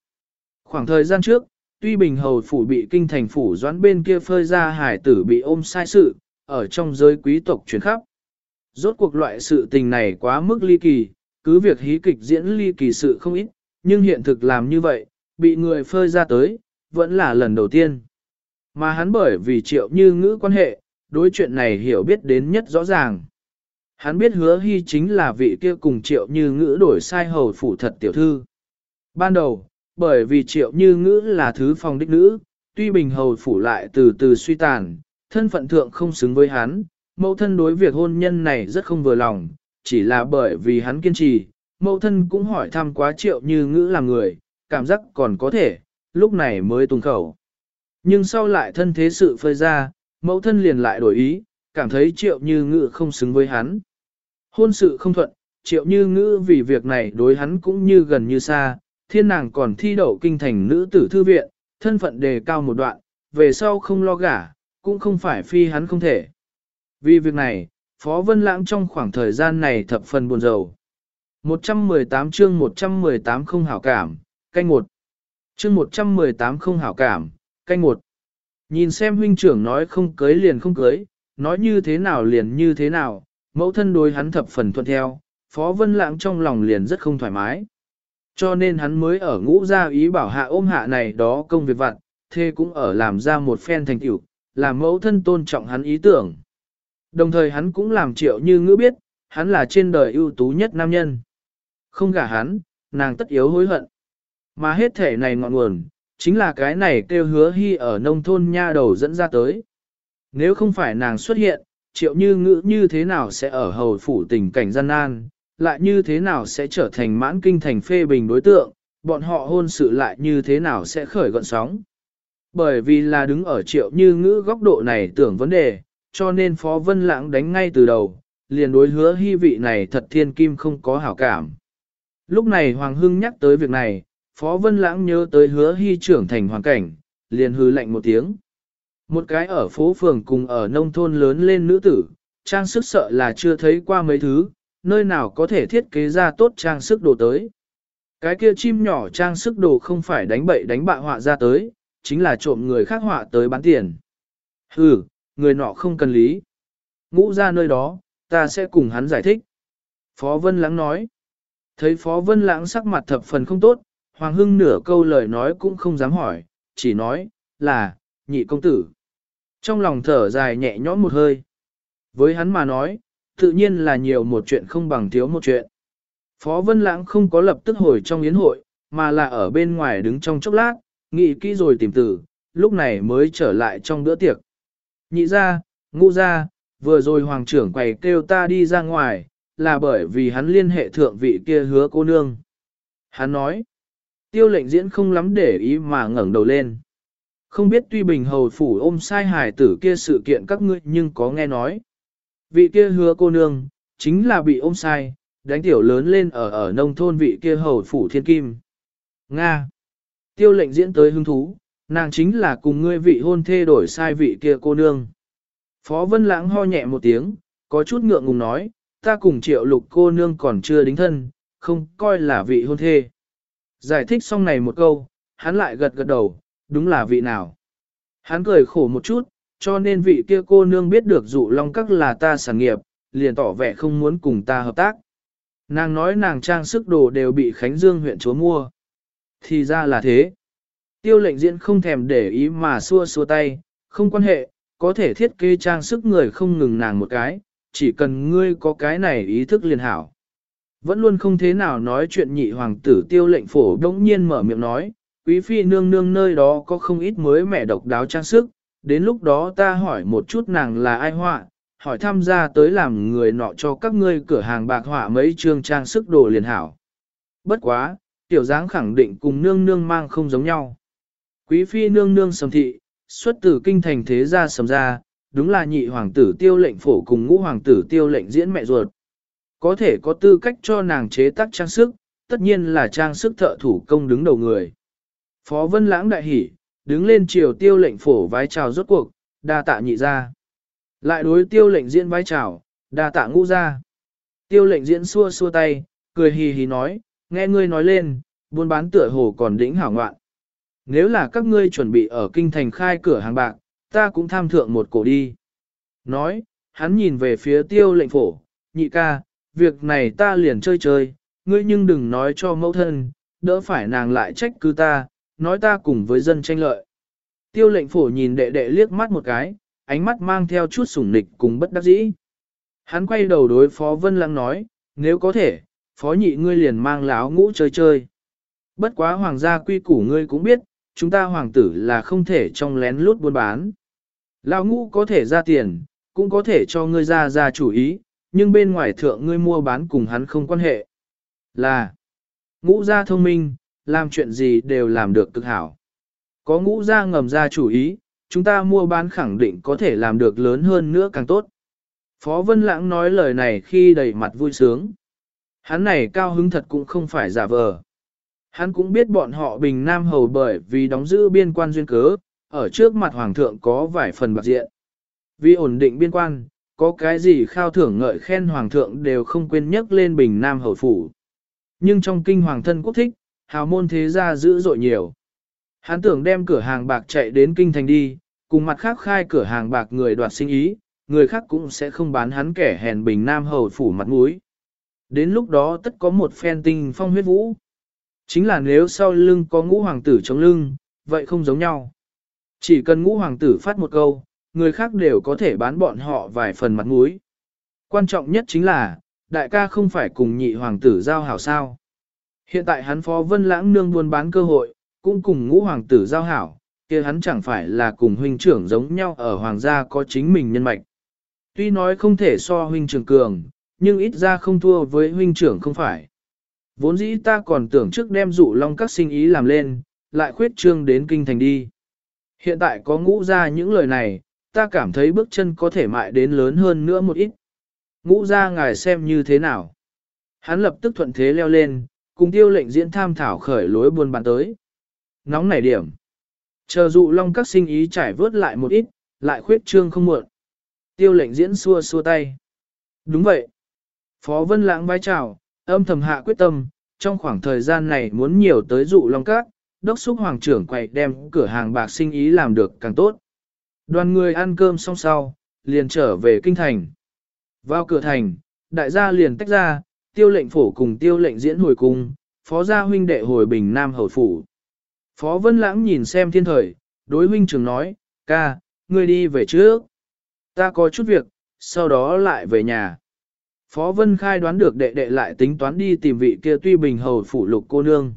Khoảng thời gian trước, tuy bình hầu phủ bị kinh thành phủ doãn bên kia phơi ra hải tử bị ôm sai sự, ở trong giới quý tộc chuyển khắp. Rốt cuộc loại sự tình này quá mức ly kỳ, cứ việc hí kịch diễn ly kỳ sự không ít, nhưng hiện thực làm như vậy, bị người phơi ra tới, vẫn là lần đầu tiên. Mà hắn bởi vì triệu như ngữ quan hệ, đối chuyện này hiểu biết đến nhất rõ ràng. Hắn biết hứa hy chính là vị kia cùng triệu như ngữ đổi sai hầu phủ thật tiểu thư. Ban đầu, bởi vì triệu như ngữ là thứ phòng đích nữ, tuy bình hầu phủ lại từ từ suy tàn, thân phận thượng không xứng với hắn, mẫu thân đối việc hôn nhân này rất không vừa lòng, chỉ là bởi vì hắn kiên trì, mẫu thân cũng hỏi thăm quá triệu như ngữ là người, cảm giác còn có thể, lúc này mới tung khẩu. Nhưng sau lại thân thế sự phơi ra, mẫu thân liền lại đổi ý, cảm thấy triệu như ngữ không xứng với hắn. Hôn sự không thuận, triệu như ngữ vì việc này đối hắn cũng như gần như xa, thiên nàng còn thi đậu kinh thành nữ tử thư viện, thân phận đề cao một đoạn, về sau không lo gả, cũng không phải phi hắn không thể. Vì việc này, Phó Vân Lãng trong khoảng thời gian này thập phần buồn rầu. 118 chương 118 không hảo cảm, canh một. Chương 118 không hảo cảm, canh một. Nhìn xem huynh trưởng nói không cưới liền không cưới, nói như thế nào liền như thế nào, mẫu thân đối hắn thập phần thuận theo, Phó Vân Lãng trong lòng liền rất không thoải mái. Cho nên hắn mới ở ngũ gia ý bảo hạ ôm hạ này đó công việc vặt, thê cũng ở làm ra một phen thành tựu, làm mẫu thân tôn trọng hắn ý tưởng. Đồng thời hắn cũng làm triệu như ngữ biết, hắn là trên đời ưu tú nhất nam nhân. Không gả hắn, nàng tất yếu hối hận. Mà hết thể này ngọn nguồn, chính là cái này kêu hứa hy ở nông thôn nha đầu dẫn ra tới. Nếu không phải nàng xuất hiện, triệu như ngữ như thế nào sẽ ở hầu phủ tình cảnh gian nan, lại như thế nào sẽ trở thành mãn kinh thành phê bình đối tượng, bọn họ hôn sự lại như thế nào sẽ khởi gọn sóng. Bởi vì là đứng ở triệu như ngữ góc độ này tưởng vấn đề, cho nên Phó Vân Lãng đánh ngay từ đầu, liền đối hứa hy vị này thật thiên kim không có hảo cảm. Lúc này Hoàng Hưng nhắc tới việc này, Phó Vân Lãng nhớ tới hứa hy trưởng thành hoàn cảnh, liền hư lạnh một tiếng. Một cái ở phố phường cùng ở nông thôn lớn lên nữ tử, trang sức sợ là chưa thấy qua mấy thứ, nơi nào có thể thiết kế ra tốt trang sức đồ tới. Cái kia chim nhỏ trang sức đồ không phải đánh bậy đánh bạ họa ra tới, chính là trộm người khác họa tới bán tiền. Hừ, người nọ không cần lý. Ngũ ra nơi đó, ta sẽ cùng hắn giải thích. Phó Vân Lãng nói. Thấy Phó Vân Lãng sắc mặt thập phần không tốt, Hoàng Hưng nửa câu lời nói cũng không dám hỏi, chỉ nói, là, nhị công tử. Trong lòng thở dài nhẹ nhõm một hơi. Với hắn mà nói, tự nhiên là nhiều một chuyện không bằng thiếu một chuyện. Phó Vân Lãng không có lập tức hồi trong yến hội, mà là ở bên ngoài đứng trong chốc lát, nghĩ kỹ rồi tìm tử, lúc này mới trở lại trong bữa tiệc. Nhị ra, ngũ ra, vừa rồi hoàng trưởng quầy kêu ta đi ra ngoài, là bởi vì hắn liên hệ thượng vị kia hứa cô nương. Hắn nói, tiêu lệnh diễn không lắm để ý mà ngẩng đầu lên. Không biết tuy bình hầu phủ ôm sai hài tử kia sự kiện các ngươi nhưng có nghe nói. Vị kia hứa cô nương, chính là bị ôm sai, đánh tiểu lớn lên ở ở nông thôn vị kia hầu phủ thiên kim. Nga. Tiêu lệnh diễn tới hứng thú, nàng chính là cùng ngươi vị hôn thê đổi sai vị kia cô nương. Phó Vân Lãng ho nhẹ một tiếng, có chút ngượng ngùng nói, ta cùng triệu lục cô nương còn chưa đính thân, không coi là vị hôn thê. Giải thích xong này một câu, hắn lại gật gật đầu, đúng là vị nào. Hắn cười khổ một chút, cho nên vị kia cô nương biết được dụ long các là ta sản nghiệp, liền tỏ vẻ không muốn cùng ta hợp tác. Nàng nói nàng trang sức đồ đều bị Khánh Dương huyện chúa mua. Thì ra là thế. Tiêu lệnh diễn không thèm để ý mà xua xua tay, không quan hệ, có thể thiết kế trang sức người không ngừng nàng một cái, chỉ cần ngươi có cái này ý thức liền hảo. Vẫn luôn không thế nào nói chuyện nhị hoàng tử tiêu lệnh phổ đống nhiên mở miệng nói, quý phi nương nương nơi đó có không ít mới mẻ độc đáo trang sức, đến lúc đó ta hỏi một chút nàng là ai họa, hỏi tham gia tới làm người nọ cho các ngươi cửa hàng bạc họa mấy trương trang sức đồ liền hảo. Bất quá, tiểu dáng khẳng định cùng nương nương mang không giống nhau. Quý phi nương nương sầm thị, xuất từ kinh thành thế gia sầm ra, đúng là nhị hoàng tử tiêu lệnh phổ cùng ngũ hoàng tử tiêu lệnh diễn mẹ ruột. Có thể có tư cách cho nàng chế tác trang sức, tất nhiên là trang sức thợ thủ công đứng đầu người. Phó Vân Lãng đại hỉ, đứng lên chiều tiêu lệnh phổ vái chào rốt cuộc, đa tạ nhị ra. Lại đối tiêu lệnh diễn vái chào, đa tạ ngũ ra. Tiêu lệnh diễn xua xua tay, cười hì hì nói, nghe ngươi nói lên, buôn bán tựa hồ còn đỉnh hảo ngoạn. Nếu là các ngươi chuẩn bị ở kinh thành khai cửa hàng bạc, ta cũng tham thượng một cổ đi. Nói, hắn nhìn về phía tiêu lệnh phổ, nhị ca, việc này ta liền chơi chơi, ngươi nhưng đừng nói cho mẫu thân, đỡ phải nàng lại trách cứ ta, nói ta cùng với dân tranh lợi. Tiêu lệnh phổ nhìn đệ đệ liếc mắt một cái, ánh mắt mang theo chút sủng nịch cùng bất đắc dĩ. Hắn quay đầu đối phó Vân Lăng nói, nếu có thể, phó nhị ngươi liền mang láo ngũ chơi chơi. Bất quá hoàng gia quy củ ngươi cũng biết, chúng ta hoàng tử là không thể trong lén lút buôn bán. Lão ngũ có thể ra tiền, cũng có thể cho ngươi ra ra chủ ý, nhưng bên ngoài thượng ngươi mua bán cùng hắn không quan hệ. Là, ngũ gia thông minh, làm chuyện gì đều làm được cực hảo. Có ngũ gia ngầm ra chủ ý, chúng ta mua bán khẳng định có thể làm được lớn hơn nữa càng tốt. Phó Vân Lãng nói lời này khi đầy mặt vui sướng. Hắn này cao hứng thật cũng không phải giả vờ. Hắn cũng biết bọn họ bình nam hầu bởi vì đóng giữ biên quan duyên cớ, ở trước mặt hoàng thượng có vài phần bạc diện. Vì ổn định biên quan, có cái gì khao thưởng ngợi khen hoàng thượng đều không quên nhắc lên bình nam hầu phủ. Nhưng trong kinh hoàng thân quốc thích, hào môn thế gia dữ dội nhiều. Hắn tưởng đem cửa hàng bạc chạy đến kinh thành đi, cùng mặt khác khai cửa hàng bạc người đoạt sinh ý, người khác cũng sẽ không bán hắn kẻ hèn bình nam hầu phủ mặt mũi. Đến lúc đó tất có một phen tình phong huyết vũ. Chính là nếu sau lưng có ngũ hoàng tử chống lưng, vậy không giống nhau. Chỉ cần ngũ hoàng tử phát một câu, người khác đều có thể bán bọn họ vài phần mặt mũi. Quan trọng nhất chính là, đại ca không phải cùng nhị hoàng tử giao hảo sao. Hiện tại hắn phó vân lãng nương buôn bán cơ hội, cũng cùng ngũ hoàng tử giao hảo, kia hắn chẳng phải là cùng huynh trưởng giống nhau ở hoàng gia có chính mình nhân mạch. Tuy nói không thể so huynh trưởng cường, nhưng ít ra không thua với huynh trưởng không phải. Vốn dĩ ta còn tưởng trước đem dụ long các sinh ý làm lên, lại khuyết trương đến kinh thành đi. Hiện tại có ngũ ra những lời này, ta cảm thấy bước chân có thể mại đến lớn hơn nữa một ít. Ngũ ra ngài xem như thế nào. Hắn lập tức thuận thế leo lên, cùng tiêu lệnh diễn tham thảo khởi lối buôn bán tới. Nóng nảy điểm. Chờ dụ long các sinh ý trải vớt lại một ít, lại khuyết trương không muộn. Tiêu lệnh diễn xua xua tay. Đúng vậy. Phó Vân Lãng bái chào, âm thầm hạ quyết tâm, trong khoảng thời gian này muốn nhiều tới dụ long các, đốc xúc hoàng trưởng quậy đem cửa hàng bạc sinh ý làm được càng tốt. Đoàn người ăn cơm xong sau, liền trở về kinh thành. Vào cửa thành, đại gia liền tách ra, tiêu lệnh phổ cùng tiêu lệnh diễn hồi cung, phó gia huynh đệ hồi bình nam hầu phủ. Phó Vân Lãng nhìn xem thiên thời, đối huynh trưởng nói, ca, ngươi đi về trước. Ta có chút việc, sau đó lại về nhà. Phó Vân Khai đoán được đệ đệ lại tính toán đi tìm vị kia tuy bình hầu phủ lục cô nương.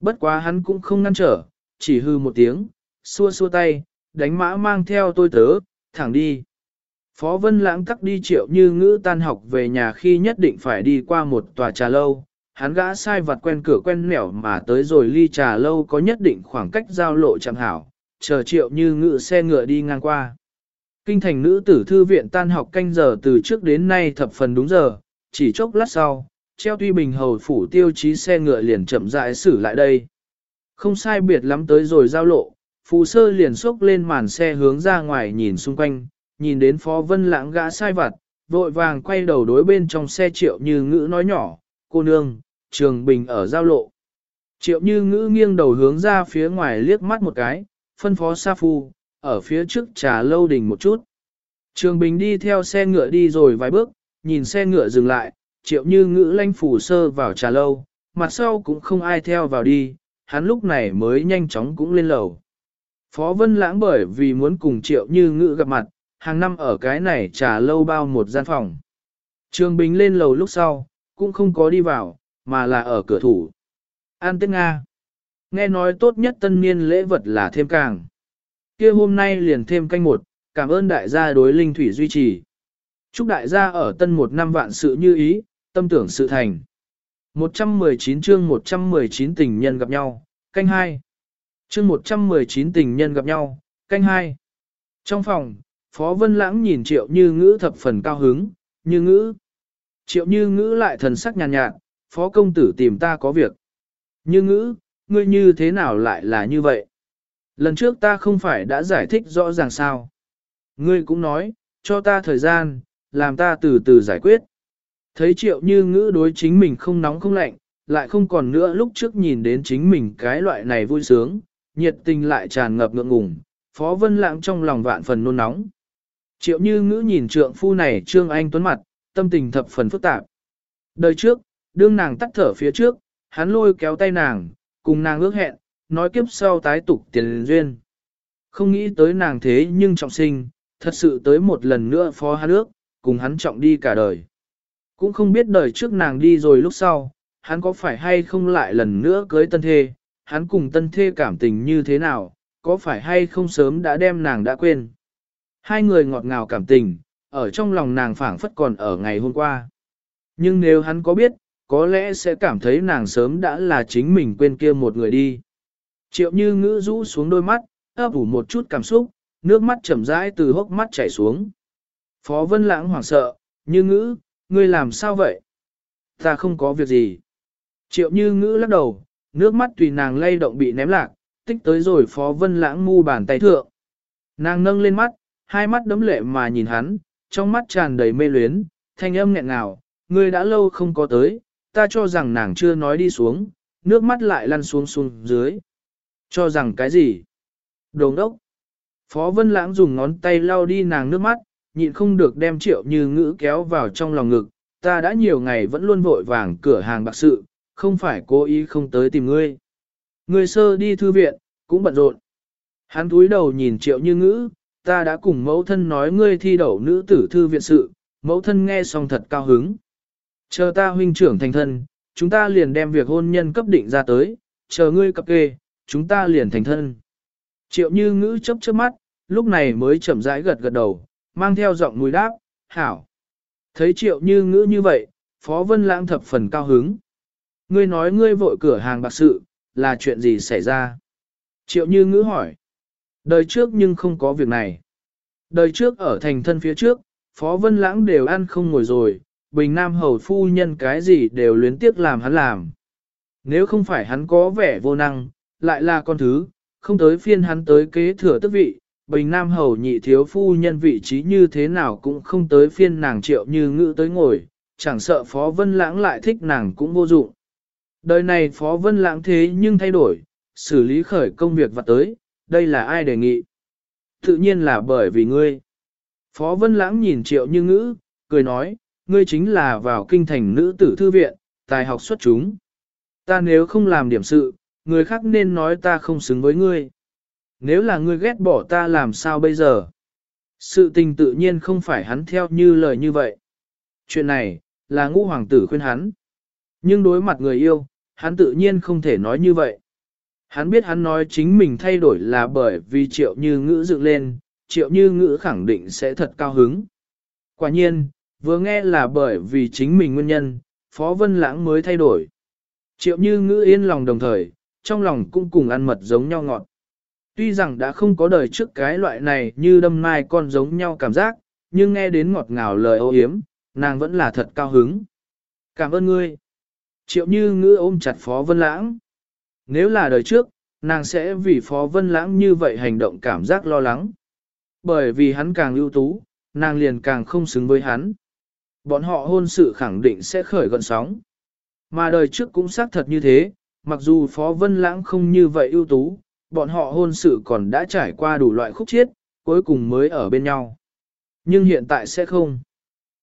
Bất quá hắn cũng không ngăn trở, chỉ hư một tiếng, xua xua tay, đánh mã mang theo tôi tớ, thẳng đi. Phó Vân Lãng tắc đi triệu như ngữ tan học về nhà khi nhất định phải đi qua một tòa trà lâu. Hắn gã sai vặt quen cửa quen nẻo mà tới rồi ly trà lâu có nhất định khoảng cách giao lộ chẳng hảo, chờ triệu như ngữ xe ngựa đi ngang qua. Kinh thành nữ tử thư viện tan học canh giờ từ trước đến nay thập phần đúng giờ, chỉ chốc lát sau, treo tuy bình hầu phủ tiêu chí xe ngựa liền chậm rãi xử lại đây. Không sai biệt lắm tới rồi giao lộ, phù sơ liền xốc lên màn xe hướng ra ngoài nhìn xung quanh, nhìn đến phó vân lãng gã sai vặt, vội vàng quay đầu đối bên trong xe triệu như ngữ nói nhỏ, cô nương, trường bình ở giao lộ. Triệu như ngữ nghiêng đầu hướng ra phía ngoài liếc mắt một cái, phân phó sa phu, ở phía trước trà lâu đình một chút. Trường bình đi theo xe ngựa đi rồi vài bước, nhìn xe ngựa dừng lại, triệu như ngữ lanh phủ sơ vào trà lâu, mặt sau cũng không ai theo vào đi, hắn lúc này mới nhanh chóng cũng lên lầu. Phó Vân Lãng bởi vì muốn cùng triệu như ngữ gặp mặt, hàng năm ở cái này trà lâu bao một gian phòng. Trường Bình lên lầu lúc sau, cũng không có đi vào, mà là ở cửa thủ. An Tết Nga. Nghe nói tốt nhất tân niên lễ vật là thêm càng kia hôm nay liền thêm canh một, cảm ơn đại gia đối linh thủy duy trì. Chúc đại gia ở tân một năm vạn sự như ý, tâm tưởng sự thành. 119 chương 119 tình nhân gặp nhau, canh hai. Chương 119 tình nhân gặp nhau, canh hai. Trong phòng, Phó Vân Lãng nhìn Triệu Như Ngữ thập phần cao hứng, Như Ngữ. Triệu Như Ngữ lại thần sắc nhàn nhạt, nhạt, Phó Công Tử tìm ta có việc. Như Ngữ, ngươi như thế nào lại là như vậy? Lần trước ta không phải đã giải thích rõ ràng sao? Ngươi cũng nói, cho ta thời gian, làm ta từ từ giải quyết. Thấy Triệu Như Ngữ đối chính mình không nóng không lạnh, lại không còn nữa lúc trước nhìn đến chính mình cái loại này vui sướng, nhiệt tình lại tràn ngập ngượng ngùng, Phó Vân Lãng trong lòng vạn phần nôn nóng. Triệu như ngữ nhìn trượng phu này trương anh tuấn mặt, tâm tình thập phần phức tạp. Đời trước, đương nàng tắt thở phía trước, hắn lôi kéo tay nàng, cùng nàng ước hẹn, nói kiếp sau tái tục tiền duyên. Không nghĩ tới nàng thế nhưng trọng sinh, thật sự tới một lần nữa phó hắn ước, cùng hắn trọng đi cả đời. Cũng không biết đời trước nàng đi rồi lúc sau, hắn có phải hay không lại lần nữa cưới tân thê, hắn cùng tân thê cảm tình như thế nào, có phải hay không sớm đã đem nàng đã quên. Hai người ngọt ngào cảm tình, ở trong lòng nàng phảng phất còn ở ngày hôm qua. Nhưng nếu hắn có biết, có lẽ sẽ cảm thấy nàng sớm đã là chính mình quên kia một người đi. Triệu như ngữ rũ xuống đôi mắt, ấp ủ một chút cảm xúc, nước mắt chậm rãi từ hốc mắt chảy xuống. Phó Vân Lãng hoảng sợ, như ngữ, ngươi làm sao vậy? Ta không có việc gì. Triệu như ngữ lắc đầu, nước mắt tùy nàng lay động bị ném lạc, tích tới rồi Phó Vân Lãng mu bàn tay thượng. Nàng nâng lên mắt, hai mắt đấm lệ mà nhìn hắn, trong mắt tràn đầy mê luyến, thanh âm nghẹn ngào, ngươi đã lâu không có tới, ta cho rằng nàng chưa nói đi xuống, nước mắt lại lăn xuống xuống dưới. Cho rằng cái gì? Đồ đốc. Phó Vân Lãng dùng ngón tay lau đi nàng nước mắt, nhịn không được đem triệu như ngữ kéo vào trong lòng ngực, ta đã nhiều ngày vẫn luôn vội vàng cửa hàng bạc sự, không phải cố ý không tới tìm ngươi. Ngươi sơ đi thư viện, cũng bận rộn. Hắn túi đầu nhìn triệu như ngữ, ta đã cùng mẫu thân nói ngươi thi đậu nữ tử thư viện sự, mẫu thân nghe xong thật cao hứng. Chờ ta huynh trưởng thành thân, chúng ta liền đem việc hôn nhân cấp định ra tới, chờ ngươi cập kê, chúng ta liền thành thân. Triệu như ngữ chấp chớp mắt, lúc này mới chậm rãi gật gật đầu, mang theo giọng mùi đáp, hảo. Thấy triệu như ngữ như vậy, Phó Vân Lãng thập phần cao hứng. Ngươi nói ngươi vội cửa hàng bạc sự, là chuyện gì xảy ra? Triệu như ngữ hỏi. Đời trước nhưng không có việc này. Đời trước ở thành thân phía trước, Phó Vân Lãng đều ăn không ngồi rồi, Bình Nam Hầu Phu Nhân cái gì đều luyến tiếc làm hắn làm. Nếu không phải hắn có vẻ vô năng, lại là con thứ, không tới phiên hắn tới kế thừa tước vị, Bình Nam Hầu nhị thiếu phu nhân vị trí như thế nào cũng không tới phiên nàng triệu như ngữ tới ngồi, chẳng sợ Phó Vân Lãng lại thích nàng cũng vô dụng. Đời này Phó Vân Lãng thế nhưng thay đổi, xử lý khởi công việc và tới, đây là ai đề nghị? Tự nhiên là bởi vì ngươi. Phó Vân Lãng nhìn triệu như ngữ, cười nói, ngươi chính là vào kinh thành nữ tử thư viện, tài học xuất chúng. Ta nếu không làm điểm sự, người khác nên nói ta không xứng với ngươi. Nếu là ngươi ghét bỏ ta làm sao bây giờ? Sự tình tự nhiên không phải hắn theo như lời như vậy. Chuyện này, là ngũ hoàng tử khuyên hắn. Nhưng đối mặt người yêu, hắn tự nhiên không thể nói như vậy. Hắn biết hắn nói chính mình thay đổi là bởi vì triệu như ngữ dựng lên, triệu như ngữ khẳng định sẽ thật cao hứng. Quả nhiên, vừa nghe là bởi vì chính mình nguyên nhân, Phó Vân Lãng mới thay đổi. Triệu như ngữ yên lòng đồng thời, trong lòng cũng cùng ăn mật giống nhau ngọt. Tuy rằng đã không có đời trước cái loại này như đâm mai con giống nhau cảm giác, nhưng nghe đến ngọt ngào lời ô hiếm, nàng vẫn là thật cao hứng. Cảm ơn ngươi. Triệu như ngữ ôm chặt Phó Vân Lãng. Nếu là đời trước, nàng sẽ vì Phó Vân Lãng như vậy hành động cảm giác lo lắng. Bởi vì hắn càng ưu tú, nàng liền càng không xứng với hắn. Bọn họ hôn sự khẳng định sẽ khởi gọn sóng. Mà đời trước cũng xác thật như thế, mặc dù Phó Vân Lãng không như vậy ưu tú, bọn họ hôn sự còn đã trải qua đủ loại khúc chiết, cuối cùng mới ở bên nhau. Nhưng hiện tại sẽ không.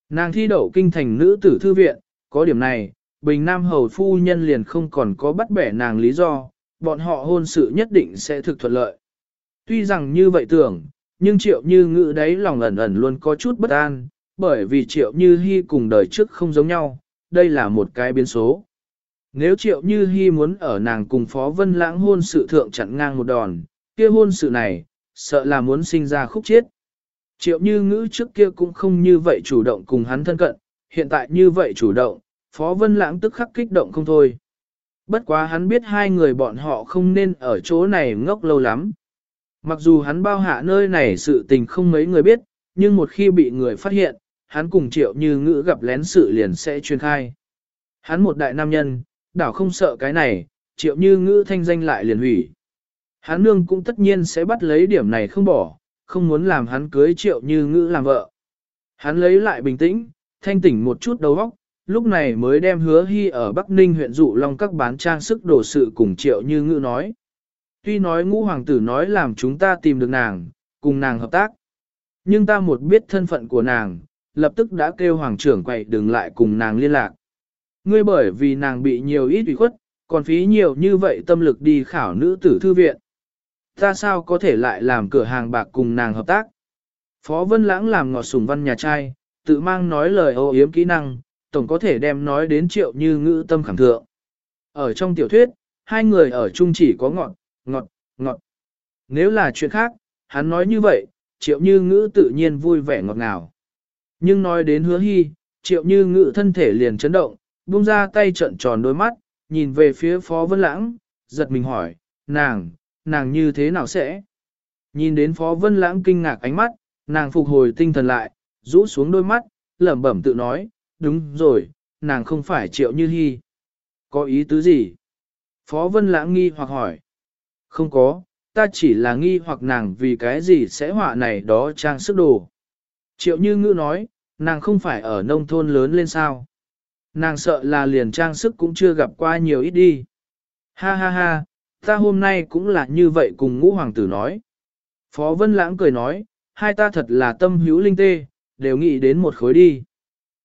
Nàng thi đậu kinh thành nữ tử thư viện, có điểm này, Bình Nam Hầu Phu Nhân liền không còn có bắt bẻ nàng lý do, bọn họ hôn sự nhất định sẽ thực thuận lợi. Tuy rằng như vậy tưởng, nhưng triệu như ngữ đấy lòng ẩn ẩn luôn có chút bất an, bởi vì triệu như hy cùng đời trước không giống nhau, đây là một cái biến số. Nếu triệu như hy muốn ở nàng cùng Phó Vân Lãng hôn sự thượng chặn ngang một đòn, kia hôn sự này, sợ là muốn sinh ra khúc chết Triệu như ngữ trước kia cũng không như vậy chủ động cùng hắn thân cận, hiện tại như vậy chủ động, Phó Vân Lãng tức khắc kích động không thôi. Bất quá hắn biết hai người bọn họ không nên ở chỗ này ngốc lâu lắm. Mặc dù hắn bao hạ nơi này sự tình không mấy người biết, nhưng một khi bị người phát hiện, hắn cùng triệu như ngữ gặp lén sự liền sẽ truyền khai. Hắn một đại nam nhân, đảo không sợ cái này, triệu như ngữ thanh danh lại liền hủy. Hắn nương cũng tất nhiên sẽ bắt lấy điểm này không bỏ, không muốn làm hắn cưới triệu như ngữ làm vợ. Hắn lấy lại bình tĩnh, thanh tỉnh một chút đầu óc, lúc này mới đem hứa hy ở Bắc Ninh huyện dụ long các bán trang sức đồ sự cùng triệu như ngữ nói. Tuy nói ngũ hoàng tử nói làm chúng ta tìm được nàng, cùng nàng hợp tác. Nhưng ta một biết thân phận của nàng, lập tức đã kêu hoàng trưởng quậy đừng lại cùng nàng liên lạc. Ngươi bởi vì nàng bị nhiều ít ủy khuất, còn phí nhiều như vậy tâm lực đi khảo nữ tử thư viện. Ta sao có thể lại làm cửa hàng bạc cùng nàng hợp tác? Phó Vân Lãng làm ngọt sùng văn nhà trai, tự mang nói lời ô yếm kỹ năng, tổng có thể đem nói đến triệu như ngữ tâm khẳng thượng. Ở trong tiểu thuyết, hai người ở chung chỉ có ngọt, ngọt, ngọt. Nếu là chuyện khác, hắn nói như vậy, triệu như ngữ tự nhiên vui vẻ ngọt ngào. Nhưng nói đến hứa hy, triệu như ngữ thân thể liền chấn động, buông ra tay trận tròn đôi mắt, nhìn về phía phó vân lãng, giật mình hỏi, nàng, nàng như thế nào sẽ? Nhìn đến phó vân lãng kinh ngạc ánh mắt, nàng phục hồi tinh thần lại, rũ xuống đôi mắt, lẩm bẩm tự nói, đúng rồi, nàng không phải triệu như hy. Có ý tứ gì? Phó vân lãng nghi hoặc hỏi. Không có, ta chỉ là nghi hoặc nàng vì cái gì sẽ họa này đó trang sức đồ. Triệu như ngữ nói, nàng không phải ở nông thôn lớn lên sao. Nàng sợ là liền trang sức cũng chưa gặp qua nhiều ít đi. Ha ha ha, ta hôm nay cũng là như vậy cùng ngũ hoàng tử nói. Phó Vân Lãng cười nói, hai ta thật là tâm hữu linh tê, đều nghĩ đến một khối đi.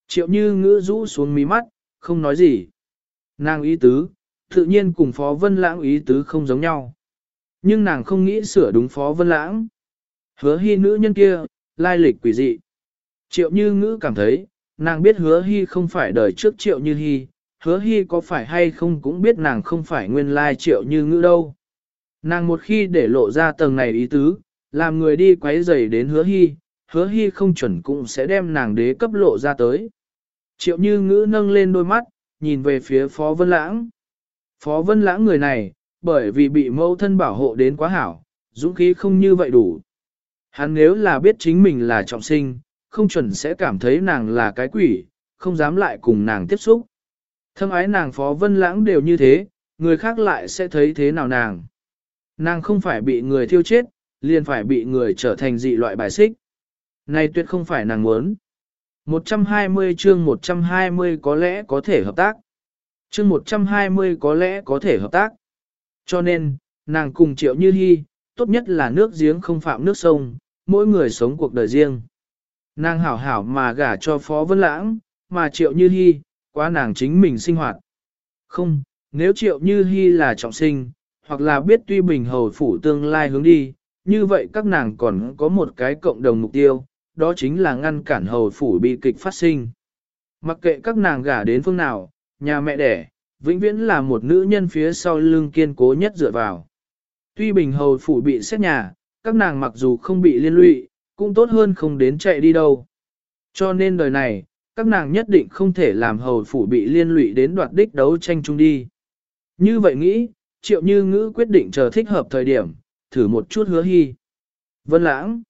Triệu như ngữ rũ xuống mí mắt, không nói gì. Nàng ý tứ, tự nhiên cùng Phó Vân Lãng ý tứ không giống nhau. Nhưng nàng không nghĩ sửa đúng Phó Vân Lãng. Hứa hy nữ nhân kia, lai lịch quỷ dị. Triệu như ngữ cảm thấy, nàng biết hứa hy không phải đời trước triệu như hy, hứa hy có phải hay không cũng biết nàng không phải nguyên lai triệu như ngữ đâu. Nàng một khi để lộ ra tầng này ý tứ, làm người đi quấy rầy đến hứa hy, hứa hy không chuẩn cũng sẽ đem nàng đế cấp lộ ra tới. Triệu như ngữ nâng lên đôi mắt, nhìn về phía Phó Vân Lãng. Phó Vân Lãng người này, bởi vì bị mẫu thân bảo hộ đến quá hảo, dũng khí không như vậy đủ. Hắn nếu là biết chính mình là trọng sinh, không chuẩn sẽ cảm thấy nàng là cái quỷ, không dám lại cùng nàng tiếp xúc. Thâm ái nàng Phó Vân Lãng đều như thế, người khác lại sẽ thấy thế nào nàng. Nàng không phải bị người thiêu chết, liền phải bị người trở thành dị loại bài xích. Này tuyệt không phải nàng muốn. 120 chương 120 có lẽ có thể hợp tác. Chương 120 có lẽ có thể hợp tác. Cho nên, nàng cùng triệu như hy, tốt nhất là nước giếng không phạm nước sông, mỗi người sống cuộc đời riêng. Nàng hảo hảo mà gả cho Phó Vân Lãng, mà Triệu Như Hi, quá nàng chính mình sinh hoạt. Không, nếu Triệu Như Hi là trọng sinh, hoặc là biết tuy bình hầu phủ tương lai hướng đi, như vậy các nàng còn có một cái cộng đồng mục tiêu, đó chính là ngăn cản hầu phủ bị kịch phát sinh. Mặc kệ các nàng gả đến phương nào, nhà mẹ đẻ, vĩnh viễn là một nữ nhân phía sau lưng kiên cố nhất dựa vào. Tuy bình hầu phủ bị xét nhà, các nàng mặc dù không bị liên lụy, cũng tốt hơn không đến chạy đi đâu. Cho nên đời này, các nàng nhất định không thể làm hầu phủ bị liên lụy đến đoạt đích đấu tranh chung đi. Như vậy nghĩ, triệu như ngữ quyết định chờ thích hợp thời điểm, thử một chút hứa hy. Vân lãng,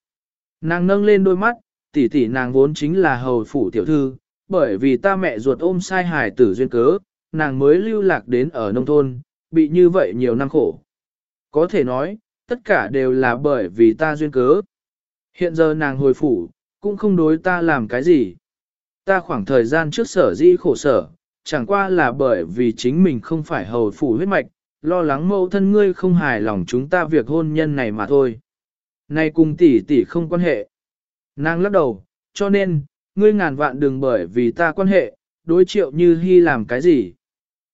nàng nâng lên đôi mắt, tỷ tỷ nàng vốn chính là hầu phủ tiểu thư, bởi vì ta mẹ ruột ôm sai hài tử duyên cớ, nàng mới lưu lạc đến ở nông thôn, bị như vậy nhiều năm khổ. Có thể nói, tất cả đều là bởi vì ta duyên cớ. Hiện giờ nàng hồi phủ, cũng không đối ta làm cái gì. Ta khoảng thời gian trước sở dĩ khổ sở, chẳng qua là bởi vì chính mình không phải hầu phủ huyết mạch, lo lắng mẫu thân ngươi không hài lòng chúng ta việc hôn nhân này mà thôi. Này cùng tỷ tỷ không quan hệ. Nàng lắc đầu, cho nên, ngươi ngàn vạn đừng bởi vì ta quan hệ, đối triệu như hy làm cái gì.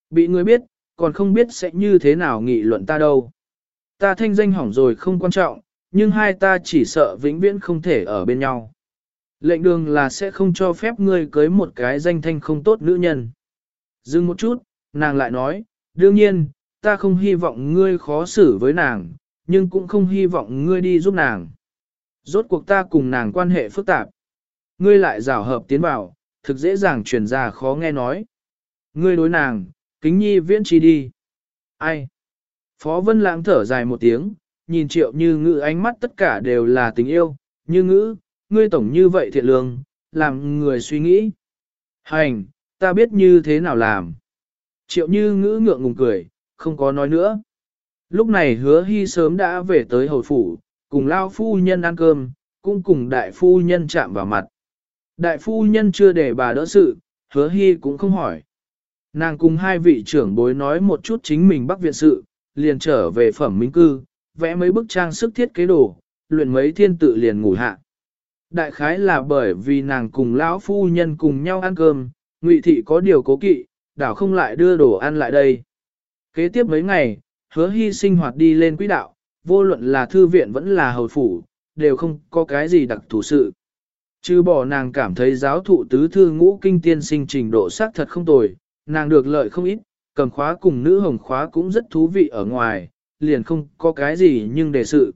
Bị ngươi biết, còn không biết sẽ như thế nào nghị luận ta đâu. Ta thanh danh hỏng rồi không quan trọng, nhưng hai ta chỉ sợ vĩnh viễn không thể ở bên nhau. Lệnh đường là sẽ không cho phép ngươi cưới một cái danh thanh không tốt nữ nhân. Dừng một chút, nàng lại nói, đương nhiên, ta không hy vọng ngươi khó xử với nàng, nhưng cũng không hy vọng ngươi đi giúp nàng. Rốt cuộc ta cùng nàng quan hệ phức tạp. Ngươi lại rào hợp tiến vào, thực dễ dàng truyền ra khó nghe nói. Ngươi đối nàng, kính nhi viễn trì đi. Ai? Phó Vân Lãng thở dài một tiếng, nhìn triệu như ngữ ánh mắt tất cả đều là tình yêu, như ngữ, ngươi tổng như vậy thiện lương, làm người suy nghĩ. Hành, ta biết như thế nào làm. Triệu như ngữ ngượng ngùng cười, không có nói nữa. Lúc này hứa hy sớm đã về tới hồi phủ, cùng lao phu nhân ăn cơm, cũng cùng đại phu nhân chạm vào mặt. Đại phu nhân chưa để bà đỡ sự, hứa hy cũng không hỏi. Nàng cùng hai vị trưởng bối nói một chút chính mình bắc viện sự, liền trở về phẩm minh cư, vẽ mấy bức trang sức thiết kế đồ, luyện mấy thiên tự liền ngủ hạ. Đại khái là bởi vì nàng cùng lão phu nhân cùng nhau ăn cơm, ngụy thị có điều cố kỵ, đảo không lại đưa đồ ăn lại đây. Kế tiếp mấy ngày, hứa hy sinh hoạt đi lên quỹ đạo, vô luận là thư viện vẫn là hầu phủ, đều không có cái gì đặc thủ sự. Chứ bỏ nàng cảm thấy giáo thụ tứ thư ngũ kinh tiên sinh trình độ xác thật không tồi, nàng được lợi không ít, cầm khóa cùng nữ hồng khóa cũng rất thú vị ở ngoài, liền không có cái gì nhưng đề sự.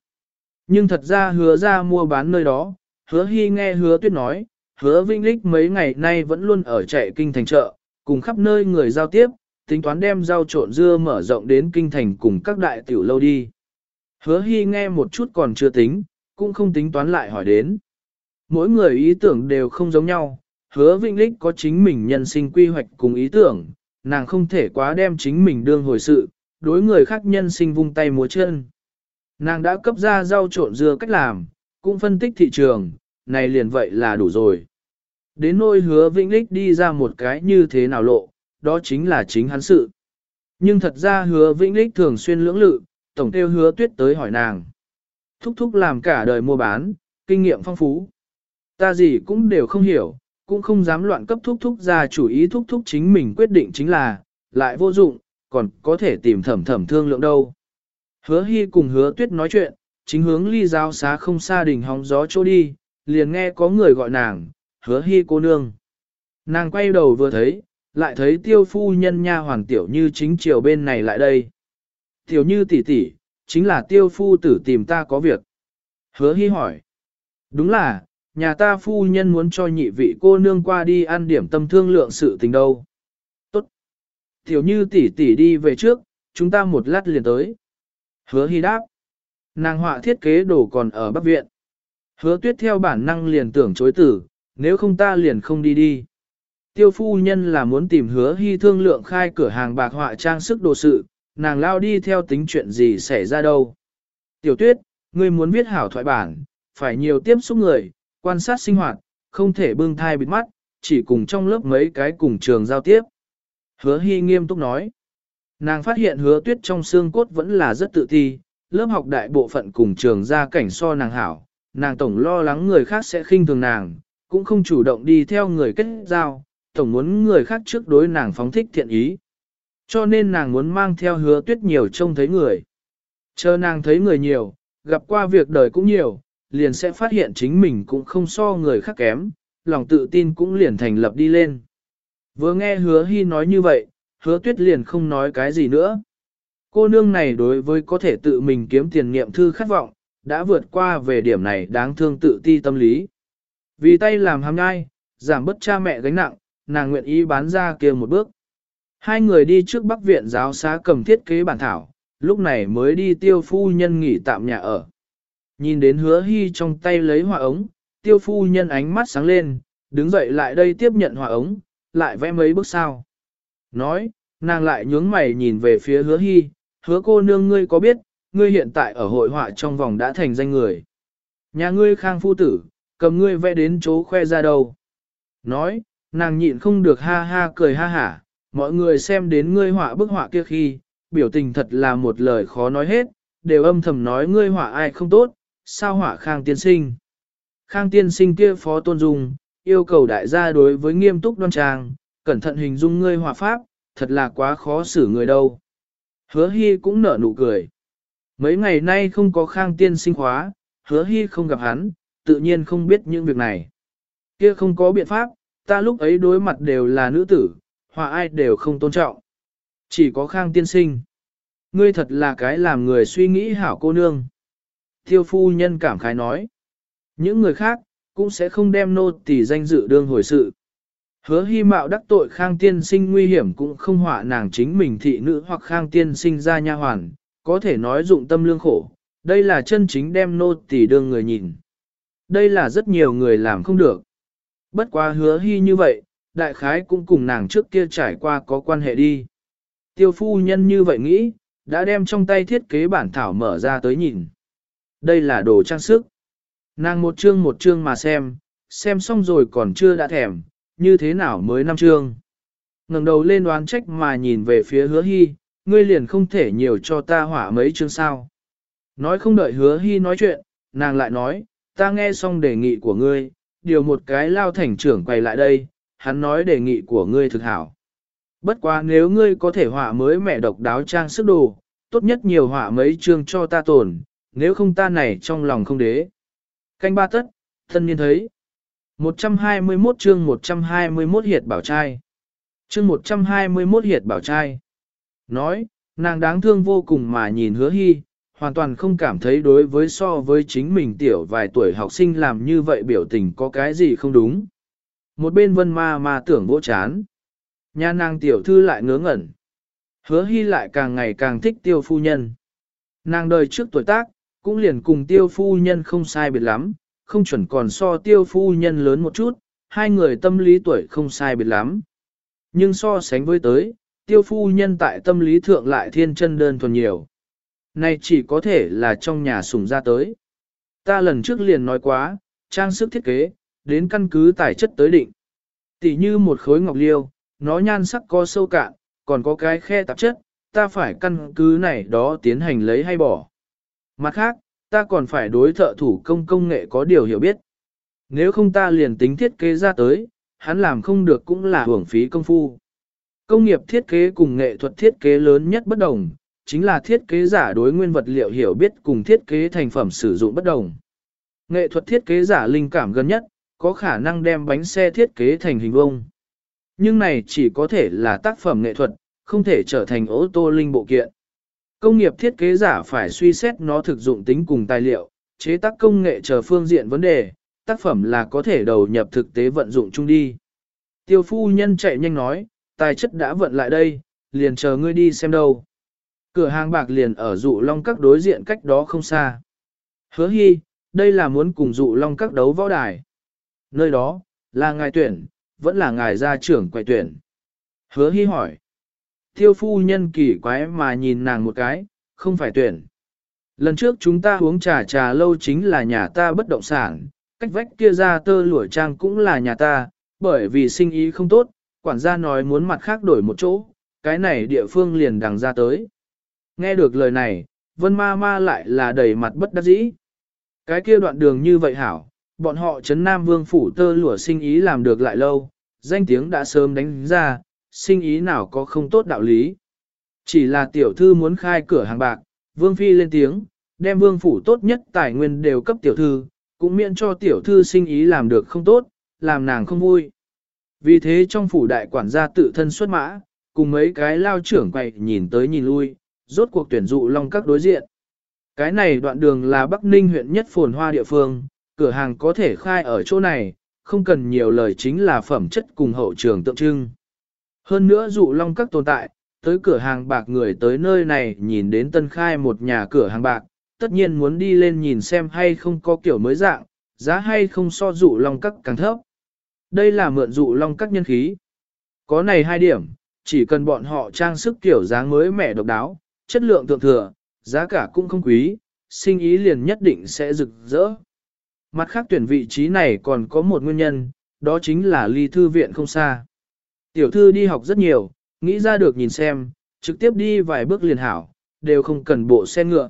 Nhưng thật ra hứa ra mua bán nơi đó, hứa hy nghe hứa tuyết nói, hứa vinh lích mấy ngày nay vẫn luôn ở chạy kinh thành chợ, cùng khắp nơi người giao tiếp, tính toán đem rau trộn dưa mở rộng đến kinh thành cùng các đại tiểu lâu đi. Hứa hy nghe một chút còn chưa tính, cũng không tính toán lại hỏi đến. Mỗi người ý tưởng đều không giống nhau, hứa vinh lích có chính mình nhân sinh quy hoạch cùng ý tưởng, nàng không thể quá đem chính mình đương hồi sự, đối người khác nhân sinh vung tay múa chân. Nàng đã cấp ra rau trộn dưa cách làm, cũng phân tích thị trường, này liền vậy là đủ rồi. Đến nôi hứa Vĩnh Lích đi ra một cái như thế nào lộ, đó chính là chính hắn sự. Nhưng thật ra hứa Vĩnh Lích thường xuyên lưỡng lự, tổng tiêu hứa tuyết tới hỏi nàng. Thúc thúc làm cả đời mua bán, kinh nghiệm phong phú. Ta gì cũng đều không hiểu, cũng không dám loạn cấp thúc thúc ra chủ ý thúc thúc chính mình quyết định chính là, lại vô dụng, còn có thể tìm thẩm thẩm thương lượng đâu. Hứa hy cùng hứa tuyết nói chuyện, chính hướng ly giáo xá không xa đỉnh hóng gió chỗ đi, liền nghe có người gọi nàng, hứa hy cô nương. Nàng quay đầu vừa thấy, lại thấy tiêu phu nhân nha hoàng tiểu như chính chiều bên này lại đây. Tiểu như tỷ tỷ, chính là tiêu phu tử tìm ta có việc. Hứa hy hỏi. Đúng là, nhà ta phu nhân muốn cho nhị vị cô nương qua đi ăn điểm tâm thương lượng sự tình đâu. Tiểu như tỷ tỷ đi về trước, chúng ta một lát liền tới. Hứa hy đáp. Nàng họa thiết kế đồ còn ở Bắc Viện. Hứa tuyết theo bản năng liền tưởng chối tử, nếu không ta liền không đi đi. Tiêu phu nhân là muốn tìm hứa hy thương lượng khai cửa hàng bạc họa trang sức đồ sự, nàng lao đi theo tính chuyện gì xảy ra đâu. Tiểu tuyết, ngươi muốn viết hảo thoại bản, phải nhiều tiếp xúc người, quan sát sinh hoạt, không thể bưng thai bịt mắt, chỉ cùng trong lớp mấy cái cùng trường giao tiếp. Hứa hy nghiêm túc nói. Nàng phát hiện hứa tuyết trong xương cốt vẫn là rất tự ti, lớp học đại bộ phận cùng trường ra cảnh so nàng hảo, nàng tổng lo lắng người khác sẽ khinh thường nàng, cũng không chủ động đi theo người kết giao, tổng muốn người khác trước đối nàng phóng thích thiện ý. Cho nên nàng muốn mang theo hứa tuyết nhiều trông thấy người. Chờ nàng thấy người nhiều, gặp qua việc đời cũng nhiều, liền sẽ phát hiện chính mình cũng không so người khác kém, lòng tự tin cũng liền thành lập đi lên. Vừa nghe hứa hy nói như vậy, hứa tuyết liền không nói cái gì nữa. Cô nương này đối với có thể tự mình kiếm tiền niệm thư khát vọng, đã vượt qua về điểm này đáng thương tự ti tâm lý. Vì tay làm hàm nhai, giảm bớt cha mẹ gánh nặng, nàng nguyện ý bán ra kia một bước. Hai người đi trước Bắc Viện giáo xá cầm thiết kế bản thảo, lúc này mới đi tiêu phu nhân nghỉ tạm nhà ở. Nhìn đến hứa hy trong tay lấy hỏa ống, tiêu phu nhân ánh mắt sáng lên, đứng dậy lại đây tiếp nhận hỏa ống, lại vẽ mấy bước sao. Nói, nàng lại nhướng mày nhìn về phía hứa hy, hứa cô nương ngươi có biết, ngươi hiện tại ở hội họa trong vòng đã thành danh người. Nhà ngươi khang phu tử, cầm ngươi vẽ đến chỗ khoe ra đâu. Nói, nàng nhịn không được ha ha cười ha hả, mọi người xem đến ngươi họa bức họa kia khi, biểu tình thật là một lời khó nói hết, đều âm thầm nói ngươi họa ai không tốt, sao họa khang tiên sinh. Khang tiên sinh kia phó tôn dung, yêu cầu đại gia đối với nghiêm túc đoan trang, cẩn thận hình dung ngươi hòa pháp, thật là quá khó xử người đâu. Hứa hy cũng nở nụ cười. Mấy ngày nay không có khang tiên sinh khóa, hứa hy không gặp hắn, tự nhiên không biết những việc này. Kia không có biện pháp, ta lúc ấy đối mặt đều là nữ tử, hòa ai đều không tôn trọng. Chỉ có khang tiên sinh. Ngươi thật là cái làm người suy nghĩ hảo cô nương. Thiêu phu nhân cảm khái nói. Những người khác, cũng sẽ không đem nô tỳ danh dự đương hồi sự. Hứa hy mạo đắc tội khang tiên sinh nguy hiểm cũng không họa nàng chính mình thị nữ hoặc khang tiên sinh ra nha hoàn, có thể nói dụng tâm lương khổ, đây là chân chính đem nô tỳ đương người nhìn. Đây là rất nhiều người làm không được. Bất quá hứa hy như vậy, đại khái cũng cùng nàng trước kia trải qua có quan hệ đi. Tiêu phu nhân như vậy nghĩ, đã đem trong tay thiết kế bản thảo mở ra tới nhìn. Đây là đồ trang sức. Nàng một chương một chương mà xem, xem xong rồi còn chưa đã thèm, như thế nào mới năm chương. ngẩng đầu lên đoán trách mà nhìn về phía hứa hy, ngươi liền không thể nhiều cho ta hỏa mấy chương sao. Nói không đợi hứa hy nói chuyện, nàng lại nói, ta nghe xong đề nghị của ngươi, điều một cái lao thành trưởng quay lại đây, hắn nói đề nghị của ngươi thực hảo. Bất quá nếu ngươi có thể họa mới mẹ độc đáo trang sức đồ, tốt nhất nhiều họa mấy chương cho ta tổn, nếu không ta này trong lòng không đế. Canh ba tất, thân niên thấy. 121 chương 121 hiệt bảo trai. Chương 121 hiệt bảo trai. Nói, nàng đáng thương vô cùng mà nhìn hứa hy, hoàn toàn không cảm thấy đối với so với chính mình tiểu vài tuổi học sinh làm như vậy biểu tình có cái gì không đúng. Một bên vân ma ma tưởng vỗ chán. Nhà nàng tiểu thư lại ngớ ngẩn. Hứa hy lại càng ngày càng thích tiêu phu nhân. Nàng đời trước tuổi tác, cũng liền cùng tiêu phu nhân không sai biệt lắm, không chuẩn còn so tiêu phu nhân lớn một chút, hai người tâm lý tuổi không sai biệt lắm. Nhưng so sánh với tới, tiêu phu nhân tại tâm lý thượng lại thiên chân đơn thuần nhiều. Này chỉ có thể là trong nhà sùng ra tới. Ta lần trước liền nói quá, trang sức thiết kế, đến căn cứ tài chất tới định. Tỷ như một khối ngọc liêu, nó nhan sắc có sâu cạn, còn có cái khe tạp chất, ta phải căn cứ này đó tiến hành lấy hay bỏ. Mặt khác, ta còn phải đối thợ thủ công công nghệ có điều hiểu biết. Nếu không ta liền tính thiết kế ra tới, hắn làm không được cũng là hưởng phí công phu. Công nghiệp thiết kế cùng nghệ thuật thiết kế lớn nhất bất đồng, chính là thiết kế giả đối nguyên vật liệu hiểu biết cùng thiết kế thành phẩm sử dụng bất đồng. Nghệ thuật thiết kế giả linh cảm gần nhất, có khả năng đem bánh xe thiết kế thành hình vông. Nhưng này chỉ có thể là tác phẩm nghệ thuật, không thể trở thành ô tô linh bộ kiện. Công nghiệp thiết kế giả phải suy xét nó thực dụng tính cùng tài liệu, chế tác công nghệ chờ phương diện vấn đề, tác phẩm là có thể đầu nhập thực tế vận dụng chung đi. Tiêu phu nhân chạy nhanh nói, tài chất đã vận lại đây, liền chờ ngươi đi xem đâu. Cửa hàng bạc liền ở dụ long các đối diện cách đó không xa. Hứa hy, đây là muốn cùng dụ long các đấu võ đài. Nơi đó, là ngài tuyển, vẫn là ngài gia trưởng quay tuyển. Hứa hy hỏi. Thiêu phu nhân kỳ quái mà nhìn nàng một cái, không phải tuyển. Lần trước chúng ta uống trà trà lâu chính là nhà ta bất động sản, cách vách kia ra tơ lụa trang cũng là nhà ta, bởi vì sinh ý không tốt, quản gia nói muốn mặt khác đổi một chỗ, cái này địa phương liền đằng ra tới. Nghe được lời này, vân ma ma lại là đầy mặt bất đắc dĩ. Cái kia đoạn đường như vậy hảo, bọn họ chấn Nam Vương phủ tơ lụa sinh ý làm được lại lâu, danh tiếng đã sớm đánh ra, sinh ý nào có không tốt đạo lý. Chỉ là tiểu thư muốn khai cửa hàng bạc, Vương Phi lên tiếng, đem Vương phủ tốt nhất tài nguyên đều cấp tiểu thư, cũng miễn cho tiểu thư sinh ý làm được không tốt, làm nàng không vui. Vì thế trong phủ đại quản gia tự thân xuất mã, cùng mấy cái lao trưởng quậy nhìn tới nhìn lui, rốt cuộc tuyển dụ long các đối diện. Cái này đoạn đường là Bắc Ninh huyện nhất phồn hoa địa phương, cửa hàng có thể khai ở chỗ này, không cần nhiều lời chính là phẩm chất cùng hậu trường tượng trưng. Hơn nữa dụ long các tồn tại, tới cửa hàng bạc người tới nơi này nhìn đến tân khai một nhà cửa hàng bạc, tất nhiên muốn đi lên nhìn xem hay không có kiểu mới dạng, giá hay không so dụ long các càng thấp. Đây là mượn dụ long các nhân khí. Có này hai điểm, chỉ cần bọn họ trang sức kiểu dáng mới mẻ độc đáo, chất lượng thượng thừa, giá cả cũng không quý, sinh ý liền nhất định sẽ rực rỡ. Mặt khác tuyển vị trí này còn có một nguyên nhân, đó chính là ly thư viện không xa. Tiểu thư đi học rất nhiều, nghĩ ra được nhìn xem, trực tiếp đi vài bước liền hảo, đều không cần bộ xe ngựa.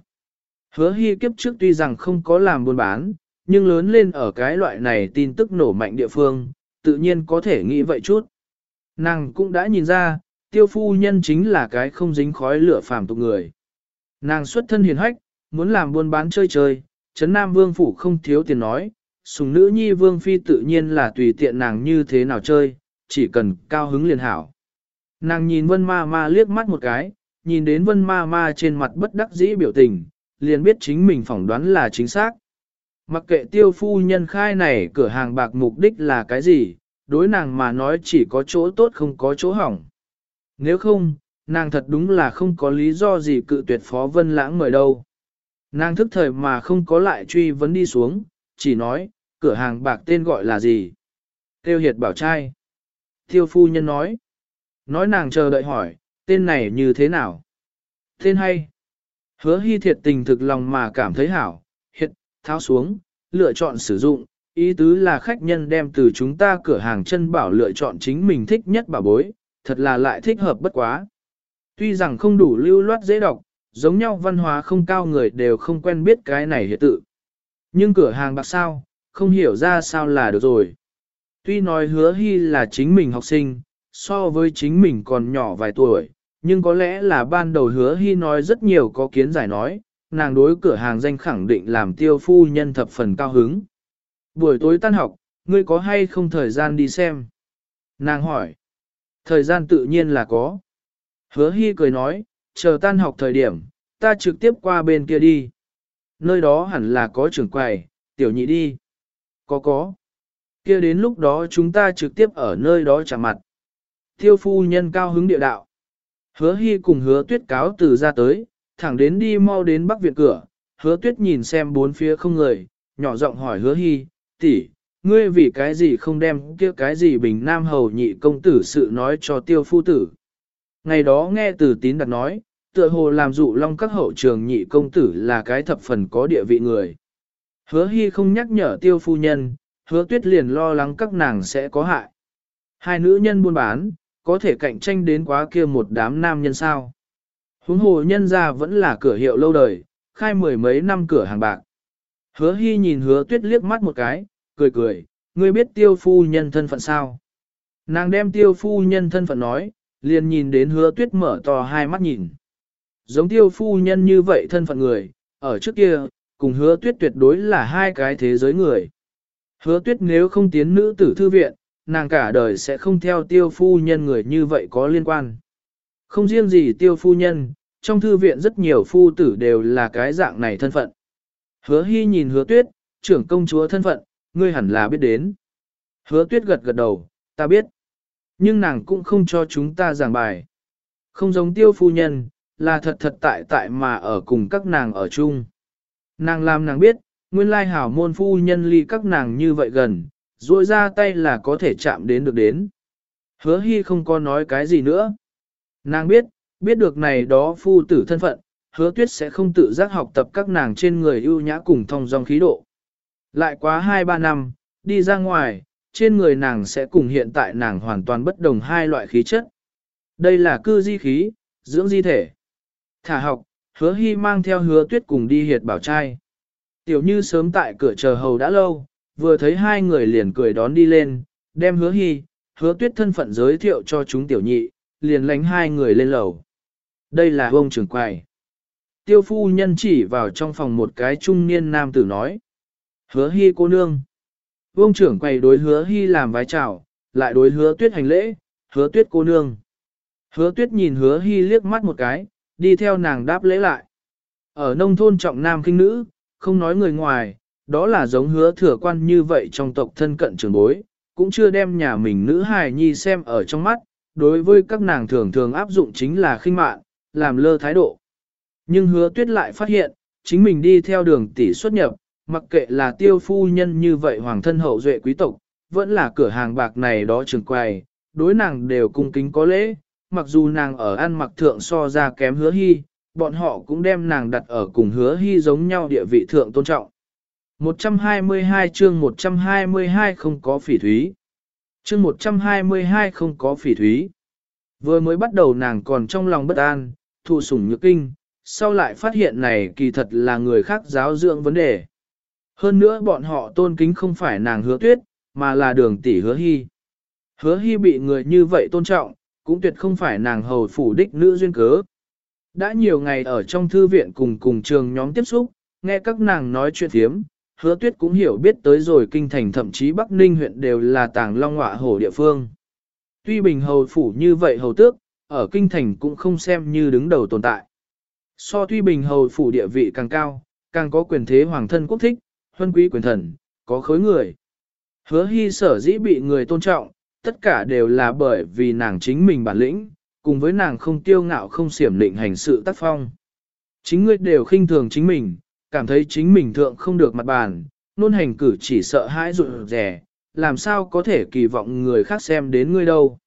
Hứa hy kiếp trước tuy rằng không có làm buôn bán, nhưng lớn lên ở cái loại này tin tức nổ mạnh địa phương, tự nhiên có thể nghĩ vậy chút. Nàng cũng đã nhìn ra, tiêu phu nhân chính là cái không dính khói lửa phàm tục người. Nàng xuất thân hiền hách, muốn làm buôn bán chơi chơi, Trấn Nam Vương Phủ không thiếu tiền nói, sùng nữ nhi Vương Phi tự nhiên là tùy tiện nàng như thế nào chơi, chỉ cần cao hứng liền hảo. Nàng nhìn vân ma ma liếc mắt một cái, nhìn đến vân ma ma trên mặt bất đắc dĩ biểu tình, liền biết chính mình phỏng đoán là chính xác. Mặc kệ tiêu phu nhân khai này cửa hàng bạc mục đích là cái gì, đối nàng mà nói chỉ có chỗ tốt không có chỗ hỏng. Nếu không, nàng thật đúng là không có lý do gì cự tuyệt phó vân lãng mời đâu. Nàng thức thời mà không có lại truy vấn đi xuống, chỉ nói, cửa hàng bạc tên gọi là gì? Tiêu hiệt bảo trai. Tiêu phu nhân nói. Nói nàng chờ đợi hỏi, tên này như thế nào? Tên hay. Hứa hy thiệt tình thực lòng mà cảm thấy hảo, hiện, tháo xuống, lựa chọn sử dụng, ý tứ là khách nhân đem từ chúng ta cửa hàng chân bảo lựa chọn chính mình thích nhất bảo bối, thật là lại thích hợp bất quá. Tuy rằng không đủ lưu loát dễ đọc, giống nhau văn hóa không cao người đều không quen biết cái này hiện tự. Nhưng cửa hàng bạc sao, không hiểu ra sao là được rồi. Tuy nói hứa hy là chính mình học sinh, so với chính mình còn nhỏ vài tuổi, nhưng có lẽ là ban đầu hứa hy nói rất nhiều có kiến giải nói, nàng đối cửa hàng danh khẳng định làm tiêu phu nhân thập phần cao hứng. Buổi tối tan học, ngươi có hay không thời gian đi xem? Nàng hỏi. Thời gian tự nhiên là có. Hứa hy cười nói, chờ tan học thời điểm, ta trực tiếp qua bên kia đi. Nơi đó hẳn là có trưởng quầy, tiểu nhị đi. Có có. Kia đến lúc đó chúng ta trực tiếp ở nơi đó chạm mặt. Tiêu phu nhân cao hứng địa đạo. Hứa hy cùng hứa tuyết cáo từ ra tới, thẳng đến đi mau đến bắc viện cửa. Hứa tuyết nhìn xem bốn phía không người, nhỏ giọng hỏi hứa hy, tỷ, ngươi vì cái gì không đem kia cái gì bình nam hầu nhị công tử sự nói cho tiêu phu tử. Ngày đó nghe từ tín đặt nói, tựa hồ làm dụ long các hậu trường nhị công tử là cái thập phần có địa vị người. Hứa hy không nhắc nhở tiêu phu nhân, hứa tuyết liền lo lắng các nàng sẽ có hại. Hai nữ nhân buôn bán, có thể cạnh tranh đến quá kia một đám nam nhân sao. Huống hồ nhân ra vẫn là cửa hiệu lâu đời, khai mười mấy năm cửa hàng bạc. Hứa hy nhìn hứa tuyết liếc mắt một cái, cười cười, ngươi biết tiêu phu nhân thân phận sao? Nàng đem tiêu phu nhân thân phận nói, liền nhìn đến hứa tuyết mở to hai mắt nhìn. Giống tiêu phu nhân như vậy thân phận người, ở trước kia, cùng hứa tuyết tuyệt đối là hai cái thế giới người. Hứa tuyết nếu không tiến nữ tử thư viện, nàng cả đời sẽ không theo tiêu phu nhân người như vậy có liên quan. Không riêng gì tiêu phu nhân, trong thư viện rất nhiều phu tử đều là cái dạng này thân phận. Hứa hy nhìn hứa tuyết, trưởng công chúa thân phận, ngươi hẳn là biết đến. Hứa tuyết gật gật đầu, ta biết. Nhưng nàng cũng không cho chúng ta giảng bài. Không giống tiêu phu nhân, là thật thật tại tại mà ở cùng các nàng ở chung. Nàng làm nàng biết, nguyên lai hảo môn phu nhân ly các nàng như vậy gần, ruôi ra tay là có thể chạm đến được đến. Hứa hy không có nói cái gì nữa. Nàng biết, biết được này đó phu tử thân phận, hứa tuyết sẽ không tự giác học tập các nàng trên người ưu nhã cùng thông dong khí độ. Lại quá 2-3 năm, đi ra ngoài, trên người nàng sẽ cùng hiện tại nàng hoàn toàn bất đồng hai loại khí chất. Đây là cư di khí, dưỡng di thể. Thả học, hứa hy mang theo hứa tuyết cùng đi hiệt bảo trai. Tiểu như sớm tại cửa chờ hầu đã lâu, vừa thấy hai người liền cười đón đi lên, đem hứa hy, hứa tuyết thân phận giới thiệu cho chúng tiểu nhị, liền lánh hai người lên lầu. Đây là ông trưởng quầy. Tiêu phu nhân chỉ vào trong phòng một cái trung niên nam tử nói. Hứa hy cô nương. Vương trưởng quầy đối hứa hy làm vái chào, lại đối hứa tuyết hành lễ, hứa tuyết cô nương. Hứa tuyết nhìn hứa hy liếc mắt một cái, đi theo nàng đáp lễ lại. Ở nông thôn trọng nam kinh nữ, không nói người ngoài, đó là giống hứa thừa quan như vậy trong tộc thân cận trường bối, cũng chưa đem nhà mình nữ hài nhi xem ở trong mắt, đối với các nàng thường thường áp dụng chính là khinh mạn, làm lơ thái độ. Nhưng hứa tuyết lại phát hiện, chính mình đi theo đường tỷ xuất nhập, mặc kệ là tiêu phu nhân như vậy hoàng thân hậu duệ quý tộc, vẫn là cửa hàng bạc này đó trường quầy, đối nàng đều cung kính có lễ, mặc dù nàng ở ăn mặc thượng so ra kém hứa hy, bọn họ cũng đem nàng đặt ở cùng hứa hy giống nhau địa vị thượng tôn trọng. 122 chương 122 không có phỉ thúy. Chương 122 không có phỉ thúy. Vừa mới bắt đầu nàng còn trong lòng bất an, thụ sủng nhược kinh, sau lại phát hiện này kỳ thật là người khác giáo dưỡng vấn đề. Hơn nữa bọn họ tôn kính không phải nàng hứa tuyết, mà là đường tỷ hứa hy. Hứa hy bị người như vậy tôn trọng, cũng tuyệt không phải nàng hầu phủ đích nữ duyên cớ. Đã nhiều ngày ở trong thư viện cùng cùng trường nhóm tiếp xúc, nghe các nàng nói chuyện thiếm, hứa tuyết cũng hiểu biết tới rồi kinh thành thậm chí Bắc Ninh huyện đều là tàng long họa hổ địa phương. Tuy bình hầu phủ như vậy hầu tước, ở kinh thành cũng không xem như đứng đầu tồn tại. So tuy bình hầu phủ địa vị càng cao, càng có quyền thế hoàng thân quốc thích, huân quý quyền thần, có khối người. Hứa hy sở dĩ bị người tôn trọng, tất cả đều là bởi vì nàng chính mình bản lĩnh, cùng với nàng không tiêu ngạo không xiểm định hành sự tác phong. Chính ngươi đều khinh thường chính mình, cảm thấy chính mình thượng không được mặt bàn, luôn hành cử chỉ sợ hãi rụt rẻ, làm sao có thể kỳ vọng người khác xem đến ngươi đâu.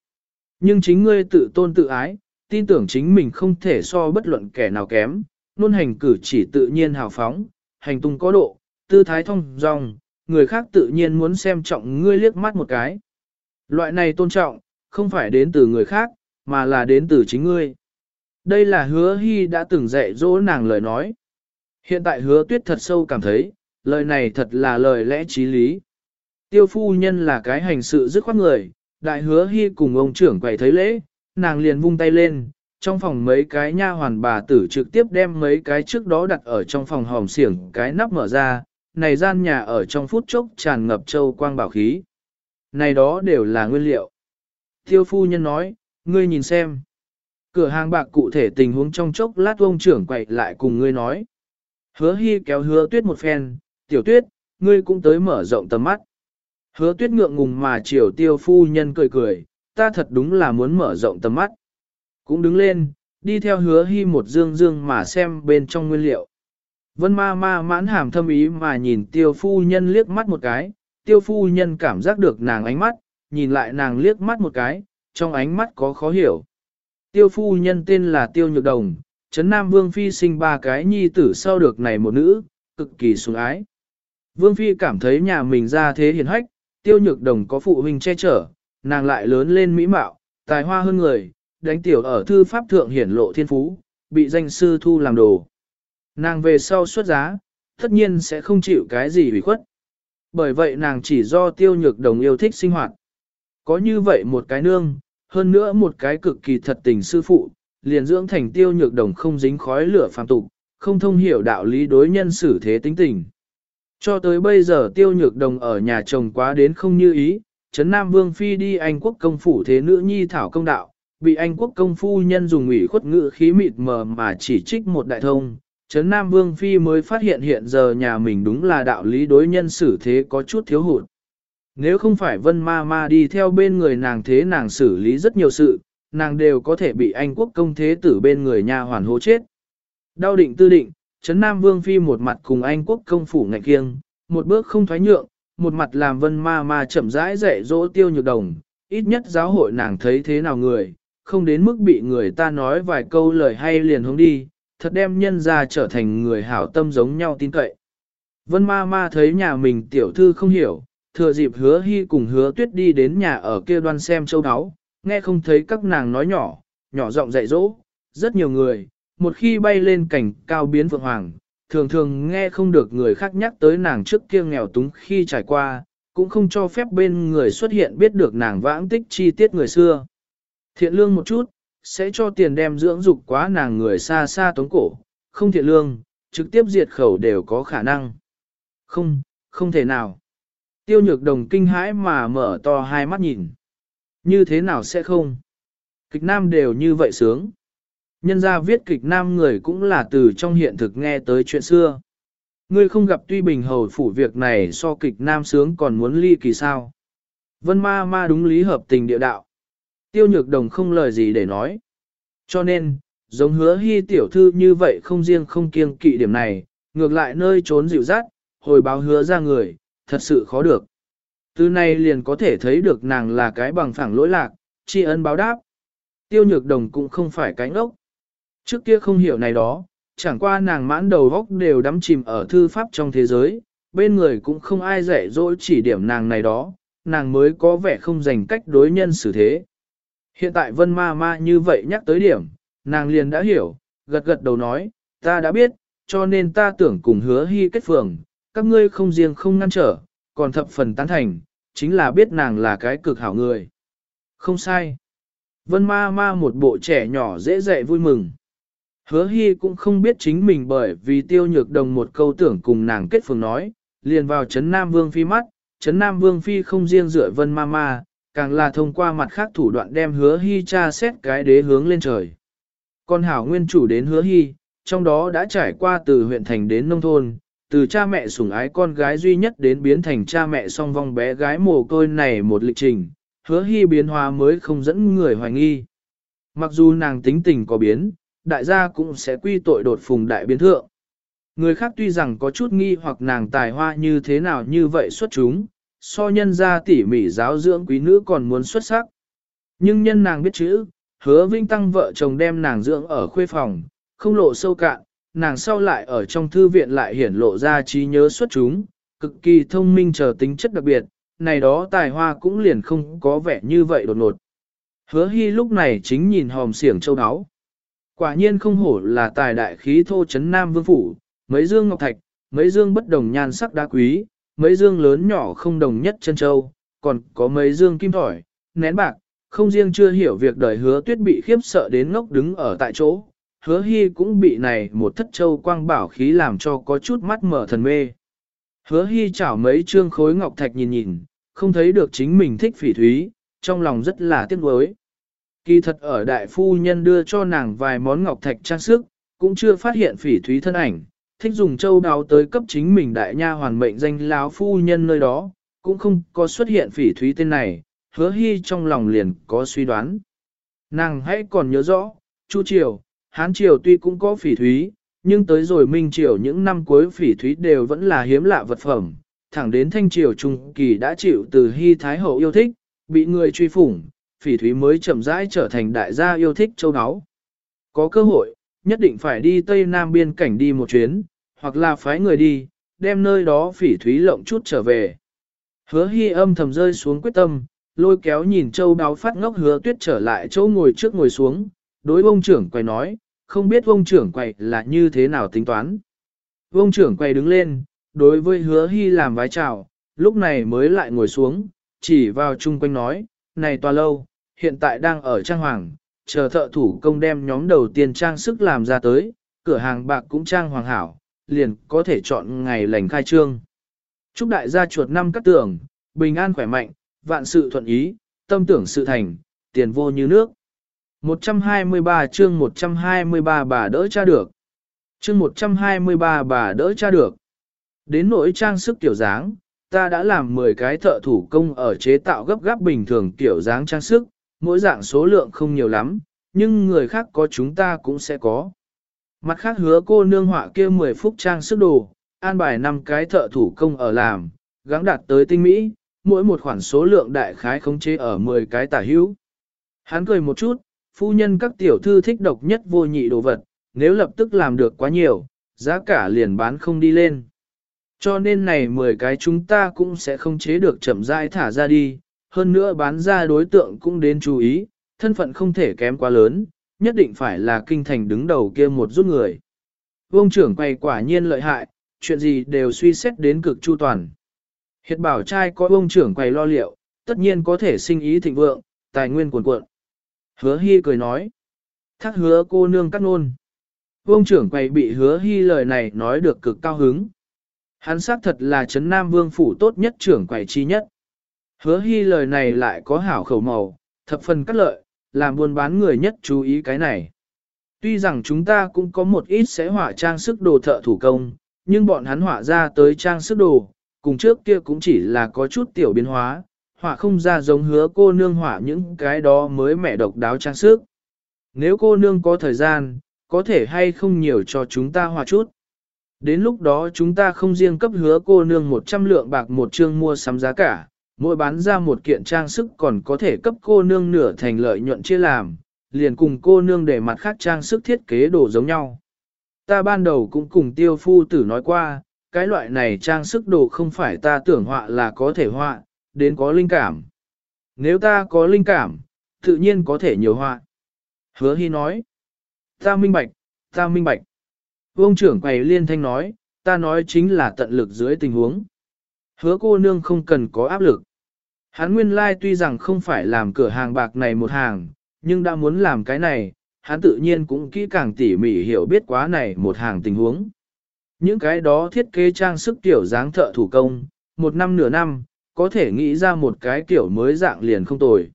Nhưng chính ngươi tự tôn tự ái, tin tưởng chính mình không thể so bất luận kẻ nào kém, luôn hành cử chỉ tự nhiên hào phóng, hành tung có độ, tư thái thông dong, người khác tự nhiên muốn xem trọng ngươi liếc mắt một cái. Loại này tôn trọng, không phải đến từ người khác, mà là đến từ chính ngươi. Đây là hứa hy đã từng dạy dỗ nàng lời nói. Hiện tại hứa tuyết thật sâu cảm thấy, lời này thật là lời lẽ trí lý. Tiêu phu nhân là cái hành sự dứt khoát người, đại hứa hy cùng ông trưởng quầy thấy lễ, nàng liền vung tay lên, trong phòng mấy cái nha hoàn bà tử trực tiếp đem mấy cái trước đó đặt ở trong phòng hòm xiển cái nắp mở ra, này gian nhà ở trong phút chốc tràn ngập châu quang bảo khí. Này đó đều là nguyên liệu. Tiêu phu nhân nói, ngươi nhìn xem. Cửa hàng bạc cụ thể tình huống trong chốc lát ông trưởng quậy lại cùng ngươi nói. Hứa hy kéo hứa tuyết một phen, tiểu tuyết, ngươi cũng tới mở rộng tầm mắt. Hứa tuyết ngượng ngùng mà chiều tiêu phu nhân cười cười, ta thật đúng là muốn mở rộng tầm mắt. Cũng đứng lên, đi theo hứa hy một dương dương mà xem bên trong nguyên liệu. Vân ma ma mãn hàm thâm ý mà nhìn tiêu phu nhân liếc mắt một cái, tiêu phu nhân cảm giác được nàng ánh mắt, nhìn lại nàng liếc mắt một cái, trong ánh mắt có khó hiểu. Tiêu phu nhân tên là Tiêu Nhược Đồng, Trấn Nam Vương Phi sinh ba cái nhi tử sau được này một nữ, cực kỳ sủng ái. Vương Phi cảm thấy nhà mình ra thế hiền hách, Tiêu Nhược Đồng có phụ huynh che chở, nàng lại lớn lên mỹ mạo, tài hoa hơn người, đánh tiểu ở thư pháp thượng hiển lộ thiên phú, bị danh sư thu làm đồ. Nàng về sau xuất giá, tất nhiên sẽ không chịu cái gì ủy khuất. Bởi vậy nàng chỉ do tiêu nhược đồng yêu thích sinh hoạt. Có như vậy một cái nương, hơn nữa một cái cực kỳ thật tình sư phụ, liền dưỡng thành tiêu nhược đồng không dính khói lửa phàm tục, không thông hiểu đạo lý đối nhân xử thế tính tình. Cho tới bây giờ tiêu nhược đồng ở nhà chồng quá đến không như ý, Trấn Nam Vương Phi đi Anh quốc công phủ thế nữ nhi thảo công đạo, bị Anh quốc công phu nhân dùng ủy khuất ngữ khí mịt mờ mà chỉ trích một đại thông. Trấn Nam Vương Phi mới phát hiện hiện giờ nhà mình đúng là đạo lý đối nhân xử thế có chút thiếu hụt. Nếu không phải vân ma ma đi theo bên người nàng thế nàng xử lý rất nhiều sự, nàng đều có thể bị Anh quốc công thế tử bên người nhà hoàn hố chết. Đau định tư định, Trấn Nam Vương Phi một mặt cùng Anh quốc công phủ ngạch kiêng, một bước không thoái nhượng, một mặt làm vân ma ma chậm rãi dạy dỗ tiêu nhược đồng, ít nhất giáo hội nàng thấy thế nào người, không đến mức bị người ta nói vài câu lời hay liền hướng đi, thật đem nhân ra trở thành người hảo tâm giống nhau tin cậy. Vân ma ma thấy nhà mình tiểu thư không hiểu, thừa dịp hứa hy cùng hứa tuyết đi đến nhà ở kia đoan xem châu đáo, nghe không thấy các nàng nói nhỏ, nhỏ giọng dạy dỗ, rất nhiều người, một khi bay lên cảnh cao biến phượng hoàng, thường thường nghe không được người khác nhắc tới nàng trước kia nghèo túng khi trải qua, cũng không cho phép bên người xuất hiện biết được nàng vãng tích chi tiết người xưa. Thiện lương một chút, sẽ cho tiền đem dưỡng dục quá nàng người xa xa tống cổ, không thiện lương, trực tiếp diệt khẩu đều có khả năng. Không, không thể nào. Tiêu nhược đồng kinh hãi mà mở to hai mắt nhìn. Như thế nào sẽ không? Kịch nam đều như vậy sướng. Nhân ra viết kịch nam người cũng là từ trong hiện thực nghe tới chuyện xưa. Ngươi không gặp tuy bình hầu phủ việc này so kịch nam sướng còn muốn ly kỳ sao. Vân ma ma đúng lý hợp tình địa đạo. Tiêu nhược đồng không lời gì để nói. Cho nên, giống hứa hy tiểu thư như vậy không riêng không kiêng kỵ điểm này, ngược lại nơi trốn dịu dắt, hồi báo hứa ra người, thật sự khó được. Từ này liền có thể thấy được nàng là cái bằng phẳng lỗi lạc, tri ân báo đáp. Tiêu nhược đồng cũng không phải cái ngốc. Trước kia không hiểu này đó, chẳng qua nàng mãn đầu góc đều đắm chìm ở thư pháp trong thế giới, bên người cũng không ai dạy dỗ chỉ điểm nàng này đó, nàng mới có vẻ không dành cách đối nhân xử thế. Hiện tại vân ma ma như vậy nhắc tới điểm, nàng liền đã hiểu, gật gật đầu nói, ta đã biết, cho nên ta tưởng cùng hứa hy kết phường, các ngươi không riêng không ngăn trở, còn thập phần tán thành, chính là biết nàng là cái cực hảo người. Không sai. Vân ma ma một bộ trẻ nhỏ dễ dạy vui mừng. Hứa hy cũng không biết chính mình bởi vì tiêu nhược đồng một câu tưởng cùng nàng kết phường nói, liền vào chấn Nam Vương Phi mắt, chấn Nam Vương Phi không riêng dựa Vân ma ma, càng là thông qua mặt khác thủ đoạn đem hứa hy tra xét cái đế hướng lên trời. Con hảo nguyên chủ đến hứa hy, trong đó đã trải qua từ huyện thành đến nông thôn, từ cha mẹ sủng ái con gái duy nhất đến biến thành cha mẹ song vong bé gái mồ côi này một lịch trình, hứa hy biến hóa mới không dẫn người hoài nghi. Mặc dù nàng tính tình có biến, đại gia cũng sẽ quy tội đột phùng đại biến thượng. Người khác tuy rằng có chút nghi hoặc nàng tài hoa như thế nào như vậy xuất chúng, so nhân ra tỉ mỉ giáo dưỡng quý nữ còn muốn xuất sắc. Nhưng nhân nàng biết chữ, hứa vinh tăng vợ chồng đem nàng dưỡng ở khuê phòng, không lộ sâu cạn, nàng sau lại ở trong thư viện lại hiển lộ ra trí nhớ xuất chúng, cực kỳ thông minh chờ tính chất đặc biệt, này đó tài hoa cũng liền không có vẻ như vậy đột ngột. Hứa hy lúc này chính nhìn hòm siểng châu áo. Quả nhiên không hổ là tài đại khí thô chấn nam vương phủ, mấy dương ngọc thạch, mấy dương bất đồng nhan sắc đá quý, mấy dương lớn nhỏ không đồng nhất chân châu, còn có mấy dương kim thỏi, nén bạc, không riêng chưa hiểu việc đời hứa tuyết bị khiếp sợ đến ngốc đứng ở tại chỗ, hứa hy cũng bị này một thất châu quang bảo khí làm cho có chút mắt mở thần mê. Hứa hy chảo mấy trương khối ngọc thạch nhìn nhìn, không thấy được chính mình thích phỉ thúy, trong lòng rất là tiếc nuối. Kỳ thật ở đại phu nhân đưa cho nàng vài món ngọc thạch trang sức, cũng chưa phát hiện phỉ thúy thân ảnh, thích dùng châu đáo tới cấp chính mình đại nha hoàn mệnh danh láo phu nhân nơi đó, cũng không có xuất hiện phỉ thúy tên này, hứa hy trong lòng liền có suy đoán. Nàng hãy còn nhớ rõ, Chu Triều, Hán Triều tuy cũng có phỉ thúy, nhưng tới rồi Minh Triều những năm cuối phỉ thúy đều vẫn là hiếm lạ vật phẩm, thẳng đến Thanh Triều Trung Kỳ đã chịu từ Hy Thái Hậu yêu thích, bị người truy phủng, phỉ thúy mới chậm rãi trở thành đại gia yêu thích châu áo. Có cơ hội, nhất định phải đi Tây Nam biên cảnh đi một chuyến, hoặc là phái người đi, đem nơi đó phỉ thúy lộng chút trở về. Hứa hy âm thầm rơi xuống quyết tâm, lôi kéo nhìn châu đáo phát ngốc hứa tuyết trở lại chỗ ngồi trước ngồi xuống, đối ông trưởng quay nói, không biết ông trưởng quay là như thế nào tính toán. Ông trưởng quay đứng lên, đối với hứa hy làm vái chào, lúc này mới lại ngồi xuống, chỉ vào chung quanh nói, này tòa lâu, hiện tại đang ở trang hoàng, chờ thợ thủ công đem nhóm đầu tiên trang sức làm ra tới, cửa hàng bạc cũng trang hoàng hảo, liền có thể chọn ngày lành khai trương. Chúc đại gia chuột năm cắt tưởng, bình an khỏe mạnh, vạn sự thuận ý, tâm tưởng sự thành, tiền vô như nước. 123 chương 123 bà đỡ cha được. Chương 123 bà đỡ cha được. Đến nỗi trang sức tiểu dáng, ta đã làm 10 cái thợ thủ công ở chế tạo gấp gáp bình thường tiểu dáng trang sức, mỗi dạng số lượng không nhiều lắm, nhưng người khác có chúng ta cũng sẽ có. Mặt khác hứa cô nương họa kia 10 phút trang sức đồ, an bài 5 cái thợ thủ công ở làm, gắng đạt tới tinh mỹ, mỗi một khoản số lượng đại khái khống chế ở 10 cái tả hữu. Hắn cười một chút, phu nhân các tiểu thư thích độc nhất vô nhị đồ vật, nếu lập tức làm được quá nhiều, giá cả liền bán không đi lên. Cho nên này 10 cái chúng ta cũng sẽ không chế được chậm rãi thả ra đi, hơn nữa bán ra đối tượng cũng đến chú ý, thân phận không thể kém quá lớn, nhất định phải là kinh thành đứng đầu kia một rút người. Vương trưởng quay quả nhiên lợi hại, chuyện gì đều suy xét đến cực chu toàn. Hiệt bảo trai có ông trưởng quầy lo liệu, tất nhiên có thể sinh ý thịnh vượng, tài nguyên cuồn cuộn. Hứa hy cười nói. Thác hứa cô nương cắt nôn. Vương trưởng quầy bị hứa hy lời này nói được cực cao hứng. Hắn xác thật là Trấn Nam Vương phủ tốt nhất trưởng quầy chi nhất. Hứa hy lời này lại có hảo khẩu màu, thập phần cắt lợi, làm buôn bán người nhất chú ý cái này. Tuy rằng chúng ta cũng có một ít sẽ họa trang sức đồ thợ thủ công, nhưng bọn hắn họa ra tới trang sức đồ, cùng trước kia cũng chỉ là có chút tiểu biến hóa, họa không ra giống hứa cô nương họa những cái đó mới mẻ độc đáo trang sức. Nếu cô nương có thời gian, có thể hay không nhiều cho chúng ta họa chút. Đến lúc đó chúng ta không riêng cấp hứa cô nương 100 lượng bạc một chương mua sắm giá cả, mỗi bán ra một kiện trang sức còn có thể cấp cô nương nửa thành lợi nhuận chia làm, liền cùng cô nương để mặt khác trang sức thiết kế đồ giống nhau. Ta ban đầu cũng cùng tiêu phu tử nói qua, cái loại này trang sức đồ không phải ta tưởng họa là có thể họa, đến có linh cảm. Nếu ta có linh cảm, tự nhiên có thể nhiều họa. Hứa Hy nói, ta minh bạch, ta minh bạch. Vương trưởng quầy liên thanh nói, ta nói chính là tận lực dưới tình huống. Hứa cô nương không cần có áp lực. Hắn nguyên lai like tuy rằng không phải làm cửa hàng bạc này một hàng, nhưng đã muốn làm cái này, hắn tự nhiên cũng kỹ càng tỉ mỉ hiểu biết quá này một hàng tình huống. Những cái đó thiết kế trang sức tiểu dáng thợ thủ công, một năm nửa năm, có thể nghĩ ra một cái kiểu mới dạng liền không tồi.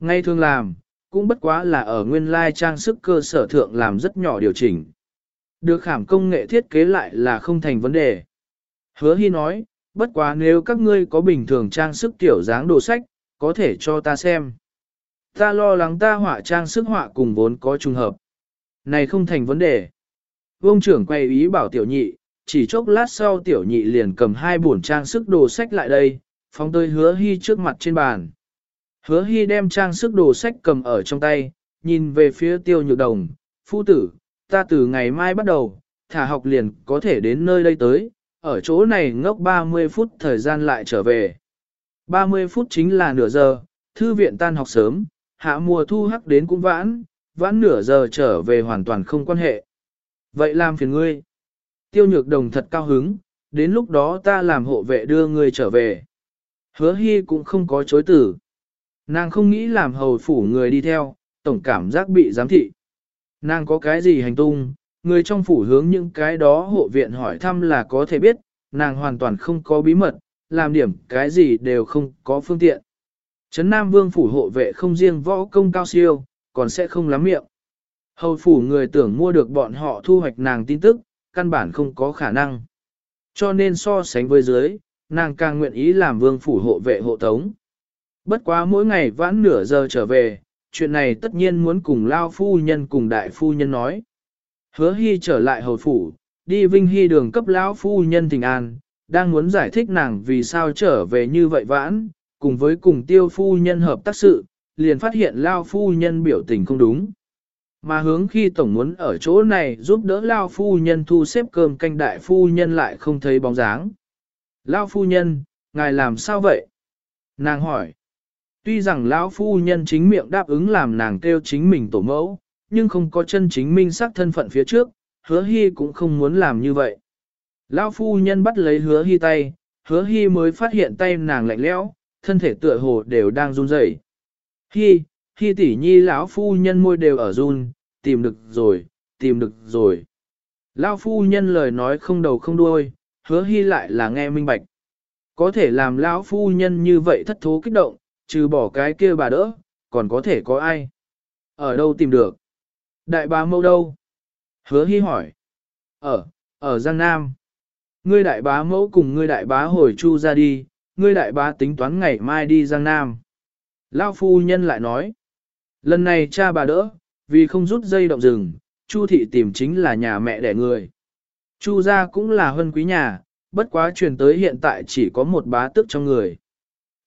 Ngay thường làm, cũng bất quá là ở nguyên lai trang sức cơ sở thượng làm rất nhỏ điều chỉnh. Được khảm công nghệ thiết kế lại là không thành vấn đề. Hứa Hy nói, bất quá nếu các ngươi có bình thường trang sức tiểu dáng đồ sách, có thể cho ta xem. Ta lo lắng ta họa trang sức họa cùng vốn có trùng hợp. Này không thành vấn đề. Vông trưởng quay ý bảo tiểu nhị, chỉ chốc lát sau tiểu nhị liền cầm hai bổn trang sức đồ sách lại đây, phóng tới hứa hy trước mặt trên bàn. Hứa hy đem trang sức đồ sách cầm ở trong tay, nhìn về phía tiêu nhược đồng, phu tử, ta từ ngày mai bắt đầu, thả học liền có thể đến nơi đây tới, ở chỗ này ngốc 30 phút thời gian lại trở về. 30 phút chính là nửa giờ, thư viện tan học sớm, hạ mùa thu hắc đến cũng vãn, vãn nửa giờ trở về hoàn toàn không quan hệ. Vậy làm phiền ngươi. Tiêu nhược đồng thật cao hứng, đến lúc đó ta làm hộ vệ đưa ngươi trở về. Hứa hy cũng không có chối tử. Nàng không nghĩ làm hầu phủ người đi theo, tổng cảm giác bị giám thị. Nàng có cái gì hành tung, người trong phủ hướng những cái đó hộ viện hỏi thăm là có thể biết, nàng hoàn toàn không có bí mật, làm điểm cái gì đều không có phương tiện. Trấn Nam Vương phủ hộ vệ không riêng võ công cao siêu, còn sẽ không lắm miệng. Hầu phủ người tưởng mua được bọn họ thu hoạch nàng tin tức, căn bản không có khả năng. Cho nên so sánh với dưới, nàng càng nguyện ý làm vương phủ hộ vệ hộ tống. Bất quá mỗi ngày vãn nửa giờ trở về, chuyện này tất nhiên muốn cùng Lao Phu Nhân cùng Đại Phu Nhân nói. Hứa Hy trở lại hầu phủ, đi Vinh Hy đường cấp Lão Phu Nhân tình An, đang muốn giải thích nàng vì sao trở về như vậy vãn, cùng với cùng tiêu phu nhân hợp tác sự, liền phát hiện Lao Phu Nhân biểu tình không đúng. Mà hướng khi tổng muốn ở chỗ này giúp đỡ Lao Phu Nhân thu xếp cơm canh Đại Phu Nhân lại không thấy bóng dáng. Lão Phu Nhân, ngài làm sao vậy? Nàng hỏi. Tuy rằng lão phu nhân chính miệng đáp ứng làm nàng kêu chính mình tổ mẫu, nhưng không có chân chính minh xác thân phận phía trước, hứa hy cũng không muốn làm như vậy. Lão phu nhân bắt lấy hứa hy tay, hứa hy mới phát hiện tay nàng lạnh lẽo, thân thể tựa hồ đều đang run rẩy. Hy, hy tỷ nhi lão phu nhân môi đều ở run, tìm được rồi, tìm được rồi. Lão phu nhân lời nói không đầu không đuôi, hứa hy lại là nghe minh bạch. Có thể làm lão phu nhân như vậy thất thố kích động, trừ bỏ cái kia bà đỡ, còn có thể có ai? Ở đâu tìm được? Đại bá mâu đâu? Hứa hy hỏi. Ở, ở Giang Nam. Ngươi đại bá mẫu cùng ngươi đại bá hồi chu ra đi, ngươi đại bá tính toán ngày mai đi Giang Nam. Lao phu nhân lại nói. Lần này cha bà đỡ, vì không rút dây động rừng, Chu thị tìm chính là nhà mẹ đẻ người. Chu gia cũng là huân quý nhà, bất quá truyền tới hiện tại chỉ có một bá tước trong người.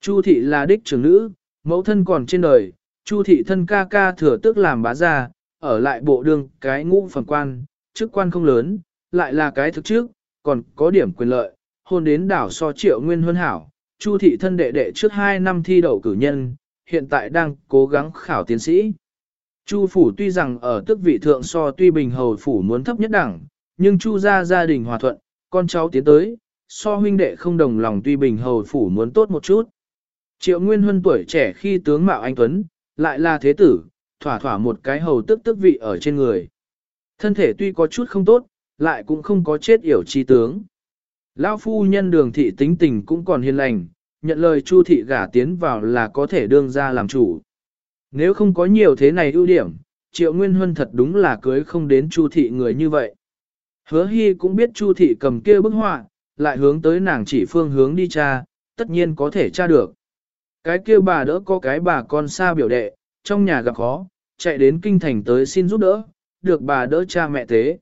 Chu thị là đích trưởng nữ, mẫu thân còn trên đời, Chu thị thân ca ca thừa tước làm bá gia, ở lại bộ đường cái ngũ phẩm quan, chức quan không lớn, lại là cái thực trước, còn có điểm quyền lợi, hôn đến đảo so triệu nguyên huân hảo. Chu thị thân đệ đệ trước 2 năm thi đậu cử nhân, hiện tại đang cố gắng khảo tiến sĩ. Chu phủ tuy rằng ở tước vị thượng so tuy bình hầu phủ muốn thấp nhất đẳng, nhưng chu gia gia đình hòa thuận, con cháu tiến tới, so huynh đệ không đồng lòng tuy bình hầu phủ muốn tốt một chút. Triệu Nguyên Huân tuổi trẻ khi tướng mạo anh Tuấn, lại là thế tử, thỏa thỏa một cái hầu tức tức vị ở trên người. Thân thể tuy có chút không tốt, lại cũng không có chết yểu chi tướng. Lão phu nhân đường thị tính tình cũng còn hiền lành, nhận lời chu thị gả tiến vào là có thể đương ra làm chủ. Nếu không có nhiều thế này ưu điểm, triệu nguyên huân thật đúng là cưới không đến chu thị người như vậy. Hứa hy cũng biết chu thị cầm kia bức họa, lại hướng tới nàng chỉ phương hướng đi cha, tất nhiên có thể tra được. Cái kia bà đỡ có cái bà con xa biểu đệ, trong nhà gặp khó, chạy đến kinh thành tới xin giúp đỡ, được bà đỡ cha mẹ thế.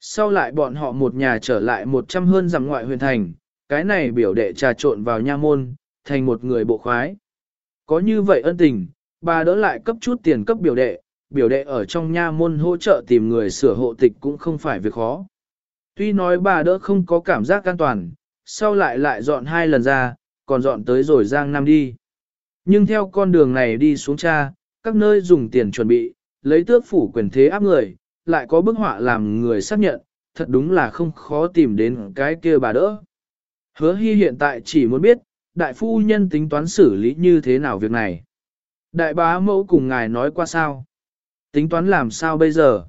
Sau lại bọn họ một nhà trở lại một trăm hơn dặm ngoại huyền thành, cái này biểu đệ trà trộn vào nha môn, thành một người bộ khoái. Có như vậy ân tình, bà đỡ lại cấp chút tiền cấp biểu đệ, biểu đệ ở trong nha môn hỗ trợ tìm người sửa hộ tịch cũng không phải việc khó. Tuy nói bà đỡ không có cảm giác an toàn, sau lại lại dọn hai lần ra, còn dọn tới rồi Giang Nam đi. Nhưng theo con đường này đi xuống cha, các nơi dùng tiền chuẩn bị, lấy tước phủ quyền thế áp người, lại có bức họa làm người xác nhận, thật đúng là không khó tìm đến cái kia bà đỡ. Hứa hy hiện tại chỉ muốn biết, đại phu nhân tính toán xử lý như thế nào việc này. Đại bá mẫu cùng ngài nói qua sao? Tính toán làm sao bây giờ?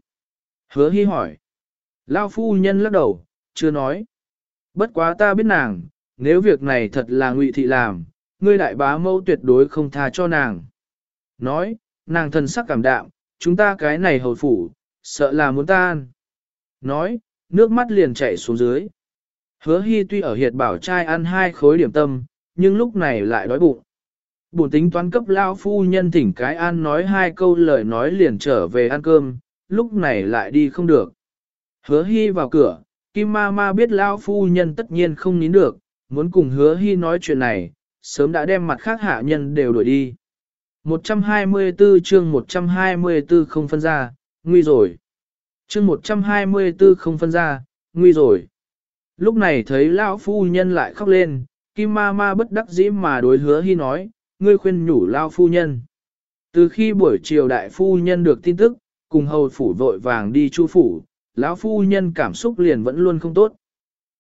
Hứa hy hỏi. Lao phu nhân lắc đầu, chưa nói. Bất quá ta biết nàng, nếu việc này thật là ngụy thị làm, ngươi đại bá mẫu tuyệt đối không tha cho nàng. Nói, nàng thần sắc cảm đạm, chúng ta cái này hầu phủ, sợ là muốn tan. Nói, nước mắt liền chảy xuống dưới. Hứa hy tuy ở hiệt bảo trai ăn hai khối điểm tâm, nhưng lúc này lại đói bụng. Bổn tính toán cấp lao phu nhân thỉnh cái an nói hai câu lời nói liền trở về ăn cơm, lúc này lại đi không được. Hứa hy vào cửa, Kim ma ma biết lao phu nhân tất nhiên không nín được, muốn cùng hứa hy nói chuyện này, sớm đã đem mặt khác hạ nhân đều đuổi đi. 124 chương 124 không phân ra, nguy rồi. Chương 124 không phân ra, nguy rồi. Lúc này thấy lão phu nhân lại khóc lên, Kim ma ma bất đắc dĩ mà đối hứa hy nói, ngươi khuyên nhủ lao phu nhân. Từ khi buổi chiều đại phu nhân được tin tức, cùng hầu phủ vội vàng đi chu phủ, lão phu nhân cảm xúc liền vẫn luôn không tốt.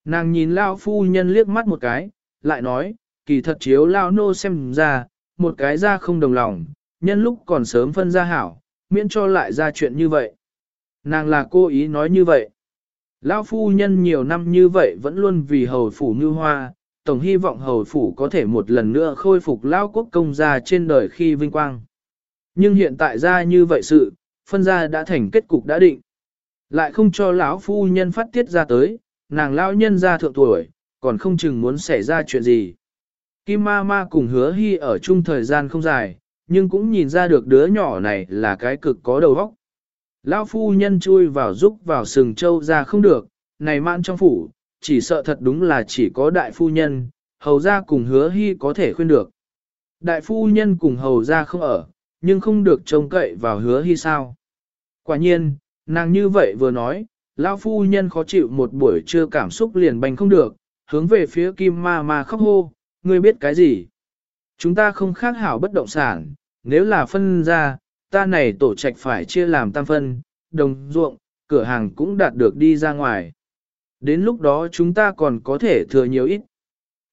Nàng nhìn lão phu nhân liếc mắt một cái, lại nói, kỳ thật chiếu lão nô xem ra, một cái ra không đồng lòng, nhân lúc còn sớm phân ra hảo, miễn cho lại ra chuyện như vậy. Nàng là cô ý nói như vậy. Lão phu nhân nhiều năm như vậy vẫn luôn vì hầu phủ như hoa, tổng hy vọng hầu phủ có thể một lần nữa khôi phục lão quốc công gia trên đời khi vinh quang. Nhưng hiện tại ra như vậy sự, phân gia đã thành kết cục đã định. Lại không cho lão phu nhân phát tiết ra tới, nàng lão nhân ra thượng tuổi, còn không chừng muốn xảy ra chuyện gì. Kim ma ma cùng hứa hy ở chung thời gian không dài, nhưng cũng nhìn ra được đứa nhỏ này là cái cực có đầu óc. Lão phu nhân chui vào giúp vào sừng châu ra không được, này mạn trong phủ, chỉ sợ thật đúng là chỉ có đại phu nhân, hầu ra cùng hứa hy có thể khuyên được. Đại phu nhân cùng hầu ra không ở, nhưng không được trông cậy vào hứa hy sao. Quả nhiên, nàng như vậy vừa nói, lão phu nhân khó chịu một buổi trưa cảm xúc liền bành không được, hướng về phía kim ma ma khóc hô, ngươi biết cái gì? Chúng ta không khác hảo bất động sản, nếu là phân ra, ta này tổ trạch phải chia làm tam phân, đồng ruộng, cửa hàng cũng đạt được đi ra ngoài. Đến lúc đó chúng ta còn có thể thừa nhiều ít.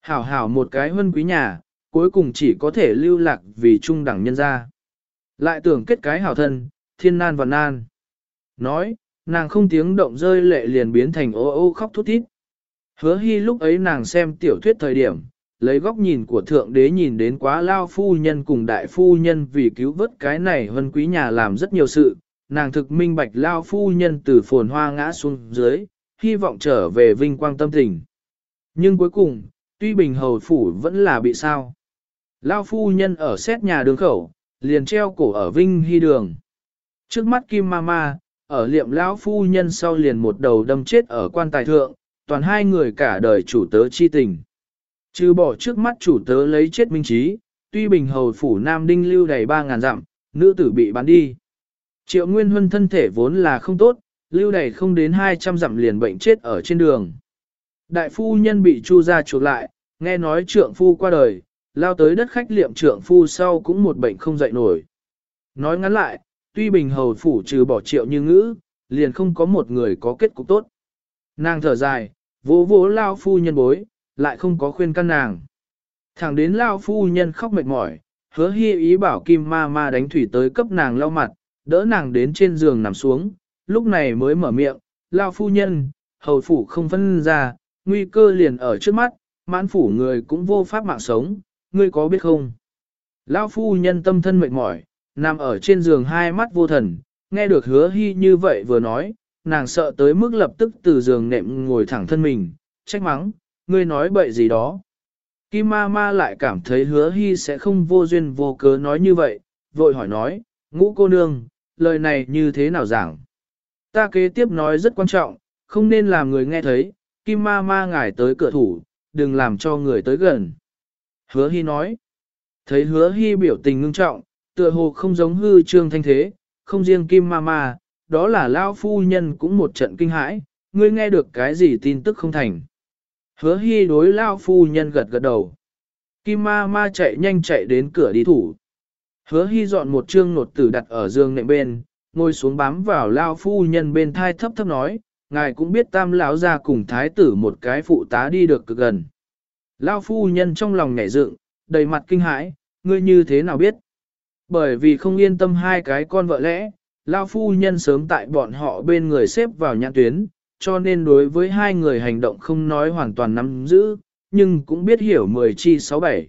Hảo hảo một cái hân quý nhà, cuối cùng chỉ có thể lưu lạc vì trung đẳng nhân gia. Lại tưởng kết cái hảo thân, thiên nan và nan. Nói, nàng không tiếng động rơi lệ liền biến thành ô ô khóc thút thít. Hứa hy lúc ấy nàng xem tiểu thuyết thời điểm, lấy góc nhìn của thượng đế nhìn đến quá lao phu nhân cùng đại phu nhân vì cứu vớt cái này hơn quý nhà làm rất nhiều sự, nàng thực minh bạch lao phu nhân từ phồn hoa ngã xuống dưới, hy vọng trở về vinh quang tâm tình. Nhưng cuối cùng, tuy bình hầu phủ vẫn là bị sao. Lao phu nhân ở xét nhà đường khẩu, liền treo cổ ở vinh hy đường. Trước mắt kim ma ma, ở liệm lão phu nhân sau liền một đầu đâm chết ở quan tài thượng, toàn hai người cả đời chủ tớ chi tình. Trừ bỏ trước mắt chủ tớ lấy chết minh trí, tuy bình hầu phủ nam đinh lưu đầy 3.000 dặm, nữ tử bị bán đi. Triệu Nguyên Huân thân thể vốn là không tốt, lưu đầy không đến 200 dặm liền bệnh chết ở trên đường. Đại phu nhân bị chu ra chuộc lại, nghe nói trượng phu qua đời, lao tới đất khách liệm trượng phu sau cũng một bệnh không dậy nổi. Nói ngắn lại, tuy bình hầu phủ trừ bỏ triệu như ngữ, liền không có một người có kết cục tốt. Nàng thở dài, vỗ vỗ lao phu nhân bối, lại không có khuyên căn nàng. Thẳng đến lao phu nhân khóc mệt mỏi, hứa hy ý bảo kim ma ma đánh thủy tới cấp nàng lau mặt, đỡ nàng đến trên giường nằm xuống, lúc này mới mở miệng, lao phu nhân, hầu phủ không phân ra, nguy cơ liền ở trước mắt, mãn phủ người cũng vô pháp mạng sống, ngươi có biết không? Lao phu nhân tâm thân mệt mỏi, nằm ở trên giường hai mắt vô thần, nghe được hứa hy như vậy vừa nói, nàng sợ tới mức lập tức từ giường nệm ngồi thẳng thân mình, trách mắng, ngươi nói bậy gì đó. Kim ma ma lại cảm thấy hứa hy sẽ không vô duyên vô cớ nói như vậy, vội hỏi nói, ngũ cô nương, lời này như thế nào giảng? Ta kế tiếp nói rất quan trọng, không nên làm người nghe thấy, kim ma ma ngài tới cửa thủ, đừng làm cho người tới gần. Hứa hy nói, thấy hứa hy biểu tình ngưng trọng, tựa hồ không giống hư trương thanh thế, không riêng kim ma ma, đó là lao phu nhân cũng một trận kinh hãi, ngươi nghe được cái gì tin tức không thành. Hứa hy đối lao phu nhân gật gật đầu. Kim ma ma chạy nhanh chạy đến cửa đi thủ. Hứa hy dọn một trương nột tử đặt ở giường nệm bên, ngồi xuống bám vào lao phu nhân bên thai thấp thấp nói, ngài cũng biết tam lão ra cùng thái tử một cái phụ tá đi được cực gần. Lao phu nhân trong lòng nhảy dựng, đầy mặt kinh hãi, ngươi như thế nào biết? Bởi vì không yên tâm hai cái con vợ lẽ, Lao phu nhân sớm tại bọn họ bên người xếp vào nhãn tuyến, cho nên đối với hai người hành động không nói hoàn toàn nắm giữ, nhưng cũng biết hiểu mười chi sáu bảy.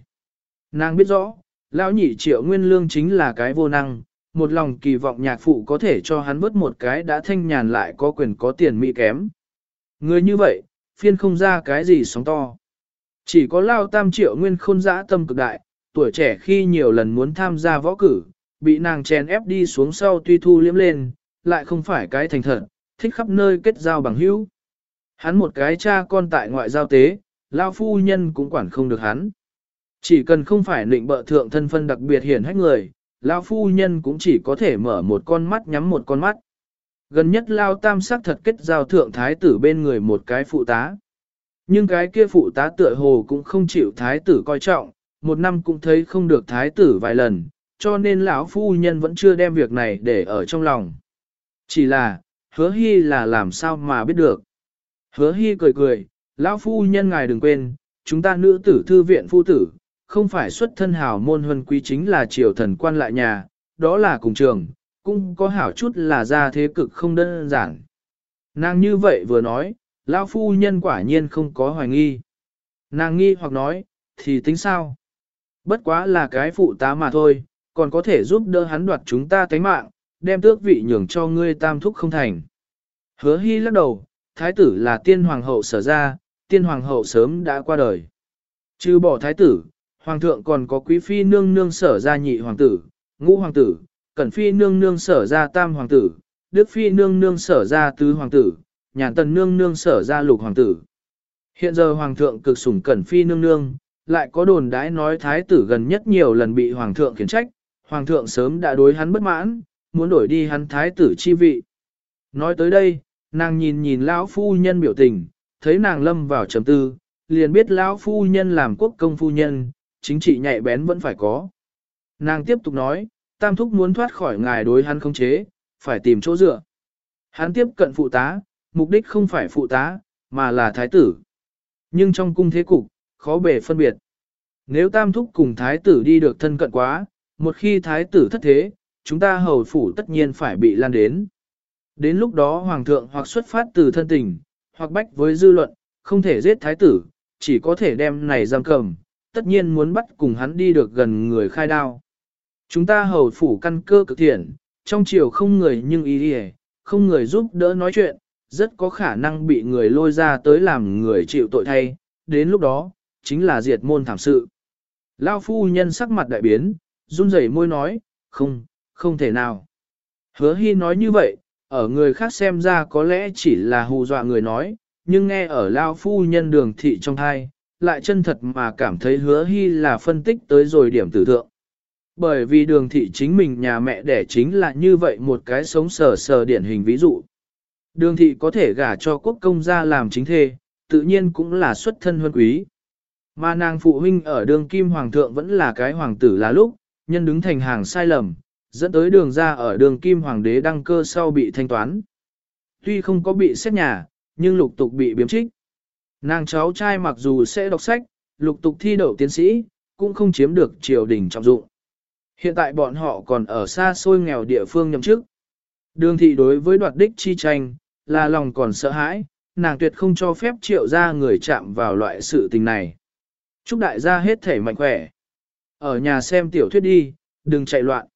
Nàng biết rõ, lão nhị triệu nguyên lương chính là cái vô năng, một lòng kỳ vọng nhạc phụ có thể cho hắn bớt một cái đã thanh nhàn lại có quyền có tiền mỹ kém. Người như vậy, phiên không ra cái gì sóng to. Chỉ có lao tam triệu nguyên khôn dã tâm cực đại, tuổi trẻ khi nhiều lần muốn tham gia võ cử, bị nàng chèn ép đi xuống sau tuy thu liếm lên, lại không phải cái thành thật, thích khắp nơi kết giao bằng hữu. Hắn một cái cha con tại ngoại giao tế, lao phu nhân cũng quản không được hắn. Chỉ cần không phải định bợ thượng thân phân đặc biệt hiển hách người, lao phu nhân cũng chỉ có thể mở một con mắt nhắm một con mắt. Gần nhất lao tam sắc thật kết giao thượng thái tử bên người một cái phụ tá. Nhưng cái kia phụ tá tựa hồ cũng không chịu thái tử coi trọng, một năm cũng thấy không được thái tử vài lần, cho nên lão phu nhân vẫn chưa đem việc này để ở trong lòng. Chỉ là, hứa hy là làm sao mà biết được. Hứa hy cười cười, lão phu nhân ngài đừng quên, chúng ta nữ tử thư viện phu tử, không phải xuất thân hào môn huân quý chính là triều thần quan lại nhà, đó là cùng trường, cũng có hảo chút là ra thế cực không đơn giản. Nàng như vậy vừa nói, lão phu nhân quả nhiên không có hoài nghi. Nàng nghi hoặc nói, thì tính sao? Bất quá là cái phụ tá mà thôi, còn có thể giúp đỡ hắn đoạt chúng ta tánh mạng, đem tước vị nhường cho ngươi tam thúc không thành. Hứa hy lắc đầu, thái tử là tiên hoàng hậu sở ra, tiên hoàng hậu sớm đã qua đời. Chứ bỏ thái tử, hoàng thượng còn có quý phi nương nương sở ra nhị hoàng tử, ngũ hoàng tử, cẩn phi nương nương sở ra tam hoàng tử, đức phi nương nương sở ra tứ hoàng tử, nhàn tần nương nương sở ra lục hoàng tử. Hiện giờ hoàng thượng cực sủng cẩn phi nương nương, lại có đồn đãi nói thái tử gần nhất nhiều lần bị hoàng thượng khiển trách, hoàng thượng sớm đã đối hắn bất mãn, muốn đổi đi hắn thái tử chi vị. Nói tới đây, nàng nhìn nhìn lão phu nhân biểu tình, thấy nàng lâm vào trầm tư, liền biết lão phu nhân làm quốc công phu nhân, chính trị nhạy bén vẫn phải có. Nàng tiếp tục nói, tam thúc muốn thoát khỏi ngài đối hắn không chế, phải tìm chỗ dựa. Hắn tiếp cận phụ tá, mục đích không phải phụ tá, mà là thái tử. Nhưng trong cung thế cục, khó bề phân biệt. Nếu tam thúc cùng thái tử đi được thân cận quá, một khi thái tử thất thế, chúng ta hầu phủ tất nhiên phải bị lan đến. Đến lúc đó hoàng thượng hoặc xuất phát từ thân tình, hoặc bách với dư luận, không thể giết thái tử, chỉ có thể đem này giam cầm, tất nhiên muốn bắt cùng hắn đi được gần người khai đao. Chúng ta hầu phủ căn cơ cực thiện, trong chiều không người nhưng ý hề, không người giúp đỡ nói chuyện, rất có khả năng bị người lôi ra tới làm người chịu tội thay, đến lúc đó, chính là diệt môn thảm sự. Lao phu nhân sắc mặt đại biến, run rẩy môi nói, không, không thể nào. Hứa hy nói như vậy, ở người khác xem ra có lẽ chỉ là hù dọa người nói, nhưng nghe ở Lao phu nhân đường thị trong thai, lại chân thật mà cảm thấy hứa hy là phân tích tới rồi điểm tử thượng. Bởi vì đường thị chính mình nhà mẹ đẻ chính là như vậy một cái sống sờ sờ điển hình ví dụ. Đường thị có thể gả cho quốc công gia làm chính thê, tự nhiên cũng là xuất thân huân quý. Mà nàng phụ huynh ở đường kim hoàng thượng vẫn là cái hoàng tử là lúc, nhân đứng thành hàng sai lầm, dẫn tới đường ra ở đường kim hoàng đế đăng cơ sau bị thanh toán. Tuy không có bị xét nhà, nhưng lục tục bị biếm trích. Nàng cháu trai mặc dù sẽ đọc sách, lục tục thi đậu tiến sĩ, cũng không chiếm được triều đình trọng dụng. Hiện tại bọn họ còn ở xa xôi nghèo địa phương nhậm chức. Đường thị đối với đoạt đích chi tranh, là lòng còn sợ hãi, nàng tuyệt không cho phép triệu ra người chạm vào loại sự tình này. Chúc đại gia hết thể mạnh khỏe. Ở nhà xem tiểu thuyết đi, đừng chạy loạn.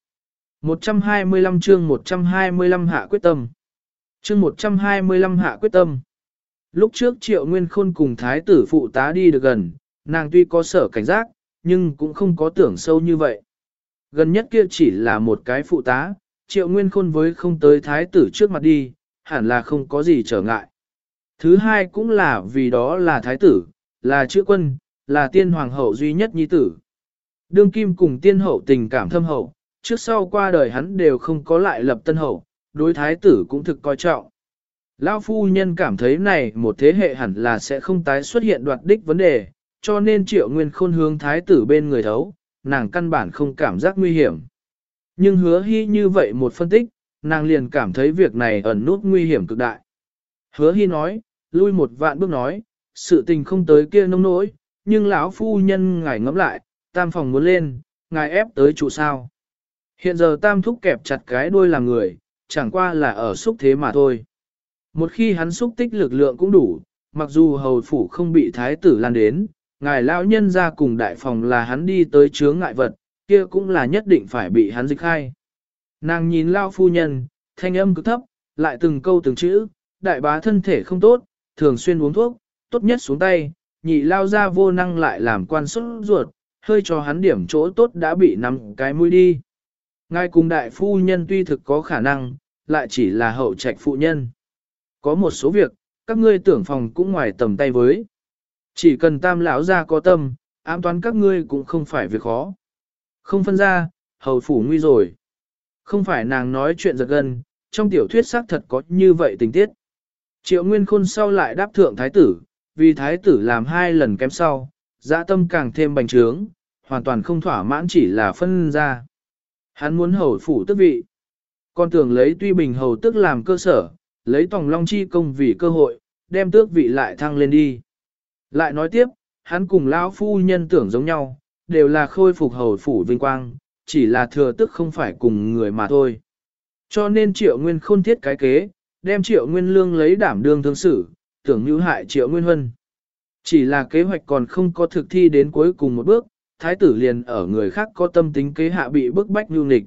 125 chương 125 hạ quyết tâm. Chương 125 hạ quyết tâm. Lúc trước triệu nguyên khôn cùng thái tử phụ tá đi được gần, nàng tuy có sở cảnh giác, nhưng cũng không có tưởng sâu như vậy. Gần nhất kia chỉ là một cái phụ tá, triệu nguyên khôn với không tới thái tử trước mặt đi, hẳn là không có gì trở ngại. Thứ hai cũng là vì đó là thái tử, là chữ quân, là tiên hoàng hậu duy nhất nhi tử. Đương kim cùng tiên hậu tình cảm thâm hậu, trước sau qua đời hắn đều không có lại lập tân hậu, đối thái tử cũng thực coi trọng. Lão phu nhân cảm thấy này một thế hệ hẳn là sẽ không tái xuất hiện đoạt đích vấn đề, cho nên triệu nguyên khôn hướng thái tử bên người thấu, nàng căn bản không cảm giác nguy hiểm. Nhưng hứa hy như vậy một phân tích, nàng liền cảm thấy việc này ẩn nút nguy hiểm cực đại. Hứa hy nói, lui một vạn bước nói, sự tình không tới kia nông nỗi, nhưng lão phu nhân ngài ngẫm lại, tam phòng muốn lên, ngài ép tới trụ sao. Hiện giờ tam thúc kẹp chặt cái đuôi làm người, chẳng qua là ở xúc thế mà thôi. Một khi hắn xúc tích lực lượng cũng đủ, mặc dù hầu phủ không bị thái tử lan đến, ngài lão nhân ra cùng đại phòng là hắn đi tới chướng ngại vật, kia cũng là nhất định phải bị hắn dịch khai. Nàng nhìn lao phu nhân, thanh âm cứ thấp, lại từng câu từng chữ, đại bá thân thể không tốt, thường xuyên uống thuốc, tốt nhất xuống tay, nhị lao ra vô năng lại làm quan xuất ruột, hơi cho hắn điểm chỗ tốt đã bị nắm cái mũi đi. Ngài cùng đại phu nhân tuy thực có khả năng, lại chỉ là hậu trạch phụ nhân. Có một số việc, các ngươi tưởng phòng cũng ngoài tầm tay với. Chỉ cần tam lão ra có tâm, ám toán các ngươi cũng không phải việc khó. Không phân ra, hầu phủ nguy rồi. Không phải nàng nói chuyện giật gân, trong tiểu thuyết xác thật có như vậy tình tiết. Triệu Nguyên Khôn sau lại đáp thượng thái tử, vì thái tử làm hai lần kém sau, dã tâm càng thêm bành trướng, hoàn toàn không thỏa mãn chỉ là phân ra. Hắn muốn hầu phủ tức vị. Con tưởng lấy tuy bình hầu tức làm cơ sở, lấy tòng long chi công vì cơ hội, đem tước vị lại thăng lên đi. Lại nói tiếp, hắn cùng lão phu nhân tưởng giống nhau, đều là khôi phục hầu phủ vinh quang, chỉ là thừa tức không phải cùng người mà thôi. Cho nên triệu nguyên khôn thiết cái kế, đem triệu nguyên lương lấy đảm đương thương xử, tưởng như hại triệu nguyên huân. Chỉ là kế hoạch còn không có thực thi đến cuối cùng một bước, thái tử liền ở người khác có tâm tính kế hạ bị bức bách nhu nịch.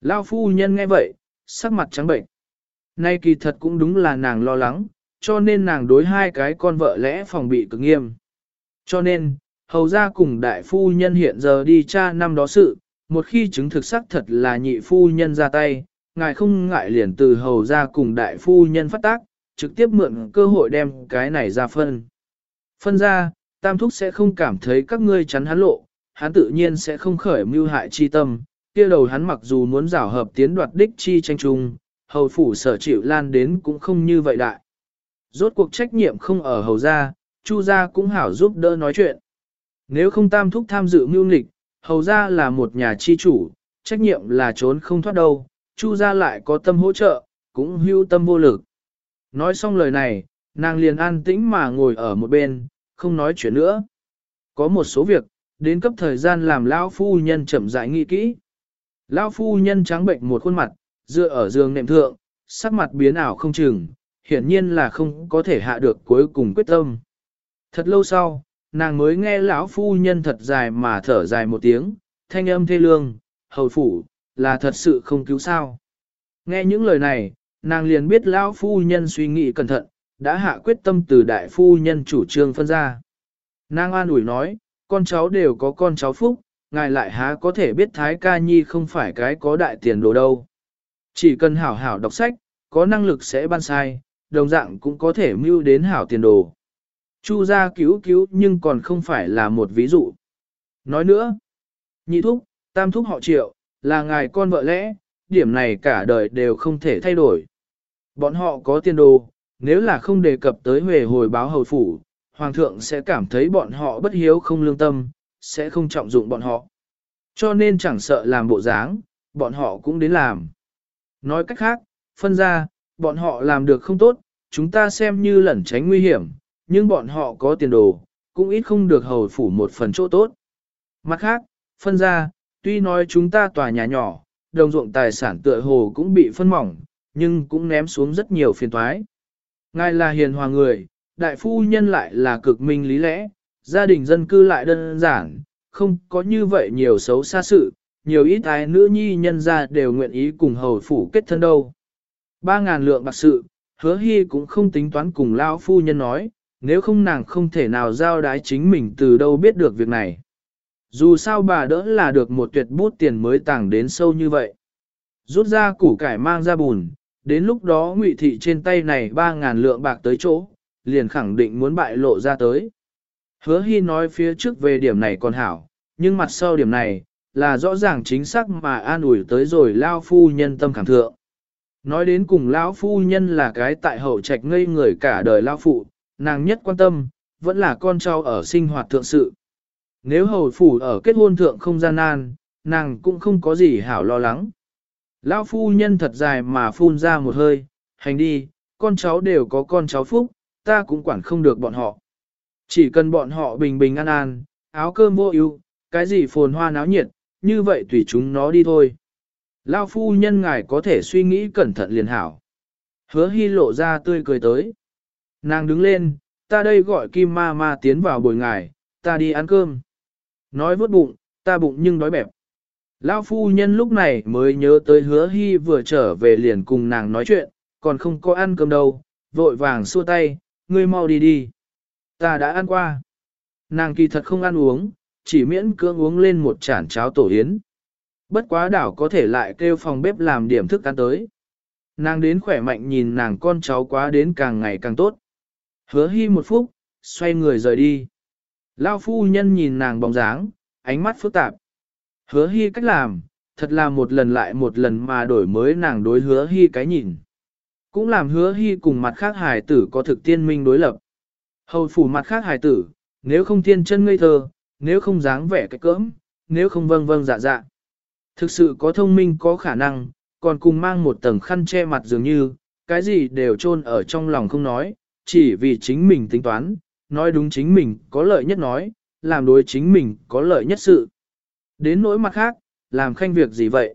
Lao phu nhân nghe vậy, sắc mặt trắng bệnh. Nay kỳ thật cũng đúng là nàng lo lắng, cho nên nàng đối hai cái con vợ lẽ phòng bị cực nghiêm. Cho nên, hầu ra cùng đại phu nhân hiện giờ đi tra năm đó sự, một khi chứng thực xác thật là nhị phu nhân ra tay, ngài không ngại liền từ hầu ra cùng đại phu nhân phát tác, trực tiếp mượn cơ hội đem cái này ra phân. Phân ra, tam thúc sẽ không cảm thấy các ngươi chắn hắn lộ, hắn tự nhiên sẽ không khởi mưu hại chi tâm, kia đầu hắn mặc dù muốn rảo hợp tiến đoạt đích chi tranh trung hầu phủ sở chịu lan đến cũng không như vậy đại. Rốt cuộc trách nhiệm không ở hầu gia, chu gia cũng hảo giúp đỡ nói chuyện. Nếu không tam thúc tham dự mưu nghịch, hầu gia là một nhà chi chủ, trách nhiệm là trốn không thoát đâu, chu gia lại có tâm hỗ trợ, cũng hưu tâm vô lực. Nói xong lời này, nàng liền an tĩnh mà ngồi ở một bên, không nói chuyện nữa. Có một số việc, đến cấp thời gian làm lão phu nhân chậm rãi nghĩ kỹ. Lão phu nhân trắng bệnh một khuôn mặt, dựa ở giường nệm thượng, sắc mặt biến ảo không chừng, hiển nhiên là không có thể hạ được cuối cùng quyết tâm. Thật lâu sau, nàng mới nghe lão phu nhân thật dài mà thở dài một tiếng, thanh âm thê lương, hầu phủ, là thật sự không cứu sao. Nghe những lời này, nàng liền biết lão phu nhân suy nghĩ cẩn thận, đã hạ quyết tâm từ đại phu nhân chủ trương phân ra. Nàng an ủi nói, con cháu đều có con cháu phúc, ngài lại há có thể biết Thái Ca Nhi không phải cái có đại tiền đồ đâu. Chỉ cần hảo hảo đọc sách, có năng lực sẽ ban sai, đồng dạng cũng có thể mưu đến hảo tiền đồ. Chu gia cứu cứu nhưng còn không phải là một ví dụ. Nói nữa, nhị thúc, tam thúc họ triệu, là ngài con vợ lẽ, điểm này cả đời đều không thể thay đổi. Bọn họ có tiền đồ, nếu là không đề cập tới huề hồi báo hầu phủ, hoàng thượng sẽ cảm thấy bọn họ bất hiếu không lương tâm, sẽ không trọng dụng bọn họ. Cho nên chẳng sợ làm bộ dáng, bọn họ cũng đến làm. Nói cách khác, phân ra, bọn họ làm được không tốt, chúng ta xem như lẩn tránh nguy hiểm, nhưng bọn họ có tiền đồ, cũng ít không được hầu phủ một phần chỗ tốt. Mặt khác, phân ra, tuy nói chúng ta tòa nhà nhỏ, đồng ruộng tài sản tựa hồ cũng bị phân mỏng, nhưng cũng ném xuống rất nhiều phiền toái. Ngài là hiền hòa người, đại phu nhân lại là cực minh lý lẽ, gia đình dân cư lại đơn giản, không có như vậy nhiều xấu xa sự, nhiều ít ai nữ nhi nhân ra đều nguyện ý cùng hầu phủ kết thân đâu. Ba ngàn lượng bạc sự, hứa hy cũng không tính toán cùng lão phu nhân nói, nếu không nàng không thể nào giao đái chính mình từ đâu biết được việc này. Dù sao bà đỡ là được một tuyệt bút tiền mới tàng đến sâu như vậy. Rút ra củ cải mang ra bùn, đến lúc đó ngụy thị trên tay này ba ngàn lượng bạc tới chỗ, liền khẳng định muốn bại lộ ra tới. Hứa hy nói phía trước về điểm này còn hảo, nhưng mặt sau điểm này, là rõ ràng chính xác mà an ủi tới rồi lao phu nhân tâm cảm thượng. Nói đến cùng lão phu nhân là cái tại hậu trạch ngây người cả đời lao phụ, nàng nhất quan tâm, vẫn là con cháu ở sinh hoạt thượng sự. Nếu hầu phủ ở kết hôn thượng không gian nan, nàng cũng không có gì hảo lo lắng. Lão phu nhân thật dài mà phun ra một hơi, hành đi, con cháu đều có con cháu phúc, ta cũng quản không được bọn họ. Chỉ cần bọn họ bình bình an an, áo cơm vô ưu, cái gì phồn hoa náo nhiệt, như vậy tùy chúng nó đi thôi. Lao phu nhân ngài có thể suy nghĩ cẩn thận liền hảo. Hứa hy lộ ra tươi cười tới. Nàng đứng lên, ta đây gọi kim ma ma tiến vào bồi ngài, ta đi ăn cơm. Nói vớt bụng, ta bụng nhưng đói bẹp. Lão phu nhân lúc này mới nhớ tới hứa hy vừa trở về liền cùng nàng nói chuyện, còn không có ăn cơm đâu, vội vàng xua tay, ngươi mau đi đi. Ta đã ăn qua. Nàng kỳ thật không ăn uống, chỉ miễn cưỡng uống lên một chản cháo tổ yến. Bất quá đảo có thể lại kêu phòng bếp làm điểm thức ăn tới. Nàng đến khỏe mạnh nhìn nàng con cháu quá đến càng ngày càng tốt. Hứa hy một phút, xoay người rời đi. Lao phu nhân nhìn nàng bóng dáng, ánh mắt phức tạp. Hứa hy cách làm, thật là một lần lại một lần mà đổi mới nàng đối hứa hy cái nhìn. Cũng làm hứa hy cùng mặt khác hài tử có thực tiên minh đối lập. Hầu phủ mặt khác hài tử, nếu không tiên chân ngây thơ, nếu không dáng vẻ cái cỡm, nếu không vâng vâng dạ dạ. Thực sự có thông minh có khả năng, còn cùng mang một tầng khăn che mặt dường như, cái gì đều chôn ở trong lòng không nói, chỉ vì chính mình tính toán, nói đúng chính mình có lợi nhất nói, làm đối chính mình có lợi nhất sự. Đến nỗi mặt khác, làm khanh việc gì vậy?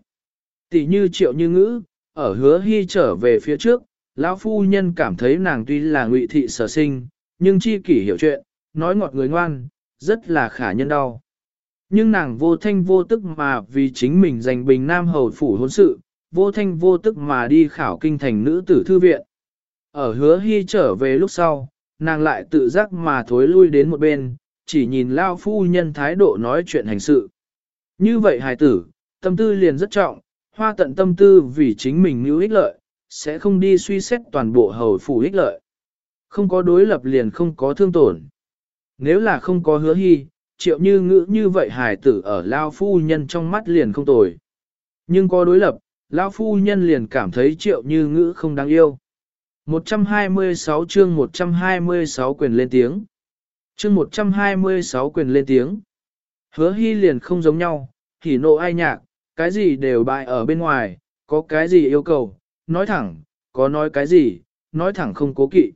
Tỷ như triệu như ngữ, ở hứa hy trở về phía trước, lão phu nhân cảm thấy nàng tuy là ngụy thị sở sinh, nhưng chi kỷ hiểu chuyện, nói ngọt người ngoan, rất là khả nhân đau. Nhưng nàng vô thanh vô tức mà vì chính mình giành bình nam hầu phủ hôn sự, vô thanh vô tức mà đi khảo kinh thành nữ tử thư viện. Ở hứa hy trở về lúc sau, nàng lại tự giác mà thối lui đến một bên, chỉ nhìn lao phu nhân thái độ nói chuyện hành sự. Như vậy hài tử, tâm tư liền rất trọng, hoa tận tâm tư vì chính mình mưu ích lợi, sẽ không đi suy xét toàn bộ hầu phủ ích lợi. Không có đối lập liền không có thương tổn. Nếu là không có hứa hy, triệu như ngữ như vậy hài tử ở lao phu nhân trong mắt liền không tồi. Nhưng có đối lập, lao phu nhân liền cảm thấy triệu như ngữ không đáng yêu. 126 chương 126 quyền lên tiếng. Chương 126 quyền lên tiếng. Hứa hy liền không giống nhau, thì nộ ai nhạc, cái gì đều bại ở bên ngoài, có cái gì yêu cầu, nói thẳng, có nói cái gì, nói thẳng không cố kỵ.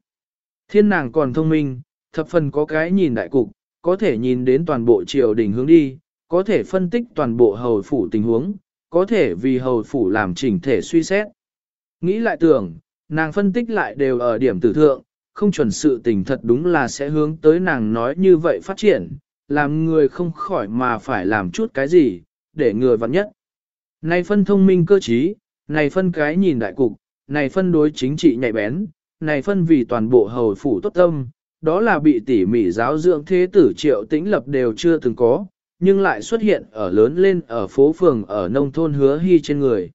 Thiên nàng còn thông minh, thập phần có cái nhìn đại cục, có thể nhìn đến toàn bộ triều đình hướng đi, có thể phân tích toàn bộ hầu phủ tình huống, có thể vì hầu phủ làm chỉnh thể suy xét. Nghĩ lại tưởng, nàng phân tích lại đều ở điểm tử thượng, không chuẩn sự tình thật đúng là sẽ hướng tới nàng nói như vậy phát triển, làm người không khỏi mà phải làm chút cái gì, để người vặn nhất. Này phân thông minh cơ trí, này phân cái nhìn đại cục, này phân đối chính trị nhạy bén, này phân vì toàn bộ hầu phủ tốt tâm, đó là bị tỉ mỉ giáo dưỡng thế tử triệu tĩnh lập đều chưa từng có, nhưng lại xuất hiện ở lớn lên ở phố phường ở nông thôn hứa hy trên người.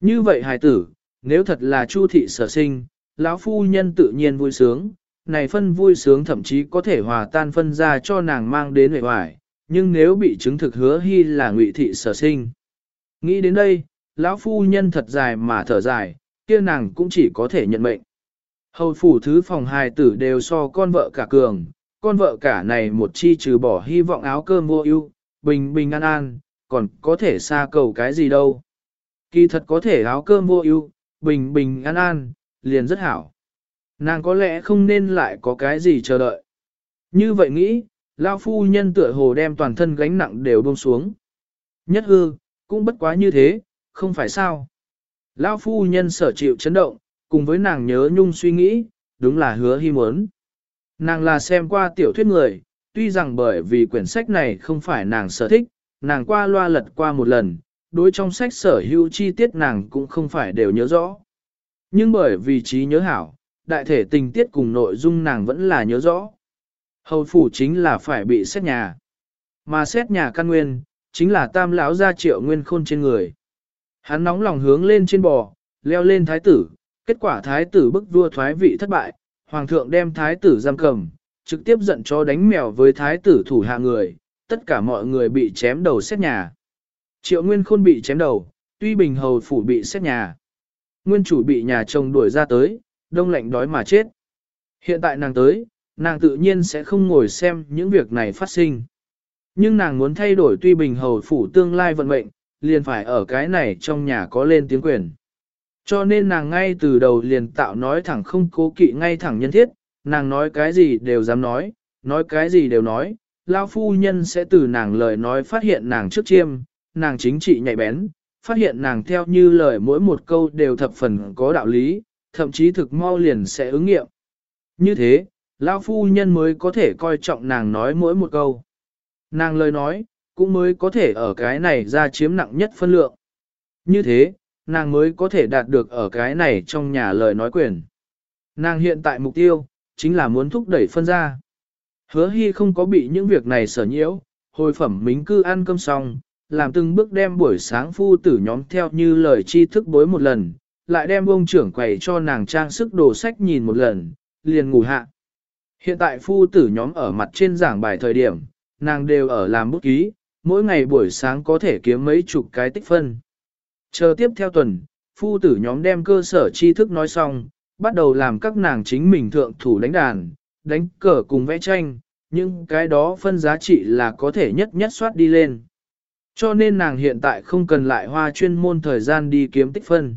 Như vậy hài tử, nếu thật là chu thị sở sinh, lão phu nhân tự nhiên vui sướng, này phân vui sướng thậm chí có thể hòa tan phân ra cho nàng mang đến hệ hoài, nhưng nếu bị chứng thực hứa hy là ngụy thị sở sinh. Nghĩ đến đây, lão phu nhân thật dài mà thở dài, kia nàng cũng chỉ có thể nhận mệnh. Hầu phủ thứ phòng hài tử đều so con vợ cả cường, con vợ cả này một chi trừ bỏ hy vọng áo cơm vô ưu, bình bình an an, còn có thể xa cầu cái gì đâu. Kỳ thật có thể áo cơm vô ưu, bình bình an an, liền rất hảo. Nàng có lẽ không nên lại có cái gì chờ đợi. Như vậy nghĩ, Lao phu nhân tựa hồ đem toàn thân gánh nặng đều buông xuống. Nhất hư, cũng bất quá như thế, không phải sao. Lao phu nhân sở chịu chấn động, cùng với nàng nhớ nhung suy nghĩ, đúng là hứa hy muốn. Nàng là xem qua tiểu thuyết người, tuy rằng bởi vì quyển sách này không phải nàng sở thích, nàng qua loa lật qua một lần, đối trong sách sở hữu chi tiết nàng cũng không phải đều nhớ rõ. Nhưng bởi vì trí nhớ hảo, đại thể tình tiết cùng nội dung nàng vẫn là nhớ rõ. Hầu phủ chính là phải bị xét nhà. Mà xét nhà căn nguyên, chính là tam lão gia triệu nguyên khôn trên người. Hắn nóng lòng hướng lên trên bò, leo lên thái tử, kết quả thái tử bức vua thoái vị thất bại, hoàng thượng đem thái tử giam cầm, trực tiếp giận cho đánh mèo với thái tử thủ hạ người, tất cả mọi người bị chém đầu xét nhà. Triệu nguyên khôn bị chém đầu, tuy bình hầu phủ bị xét nhà. Nguyên chủ bị nhà chồng đuổi ra tới, đông lạnh đói mà chết. Hiện tại nàng tới, nàng tự nhiên sẽ không ngồi xem những việc này phát sinh. Nhưng nàng muốn thay đổi tuy bình hầu phủ tương lai vận mệnh, liền phải ở cái này trong nhà có lên tiếng quyền. Cho nên nàng ngay từ đầu liền tạo nói thẳng không cố kỵ ngay thẳng nhân thiết, nàng nói cái gì đều dám nói, nói cái gì đều nói, lao phu nhân sẽ từ nàng lời nói phát hiện nàng trước chiêm, nàng chính trị nhạy bén, phát hiện nàng theo như lời mỗi một câu đều thập phần có đạo lý, thậm chí thực mau liền sẽ ứng nghiệm. Như thế, lão phu nhân mới có thể coi trọng nàng nói mỗi một câu. Nàng lời nói, cũng mới có thể ở cái này ra chiếm nặng nhất phân lượng. Như thế, nàng mới có thể đạt được ở cái này trong nhà lời nói quyền. Nàng hiện tại mục tiêu, chính là muốn thúc đẩy phân ra. Hứa hy không có bị những việc này sở nhiễu, hồi phẩm mính cư ăn cơm xong, làm từng bước đem buổi sáng phu tử nhóm theo như lời tri thức bối một lần, lại đem ông trưởng quầy cho nàng trang sức đồ sách nhìn một lần, liền ngủ hạ. Hiện tại phu tử nhóm ở mặt trên giảng bài thời điểm, nàng đều ở làm bút ký, mỗi ngày buổi sáng có thể kiếm mấy chục cái tích phân. Chờ tiếp theo tuần, phu tử nhóm đem cơ sở tri thức nói xong, bắt đầu làm các nàng chính mình thượng thủ đánh đàn, đánh cờ cùng vẽ tranh, nhưng cái đó phân giá trị là có thể nhất nhất soát đi lên. Cho nên nàng hiện tại không cần lại hoa chuyên môn thời gian đi kiếm tích phân.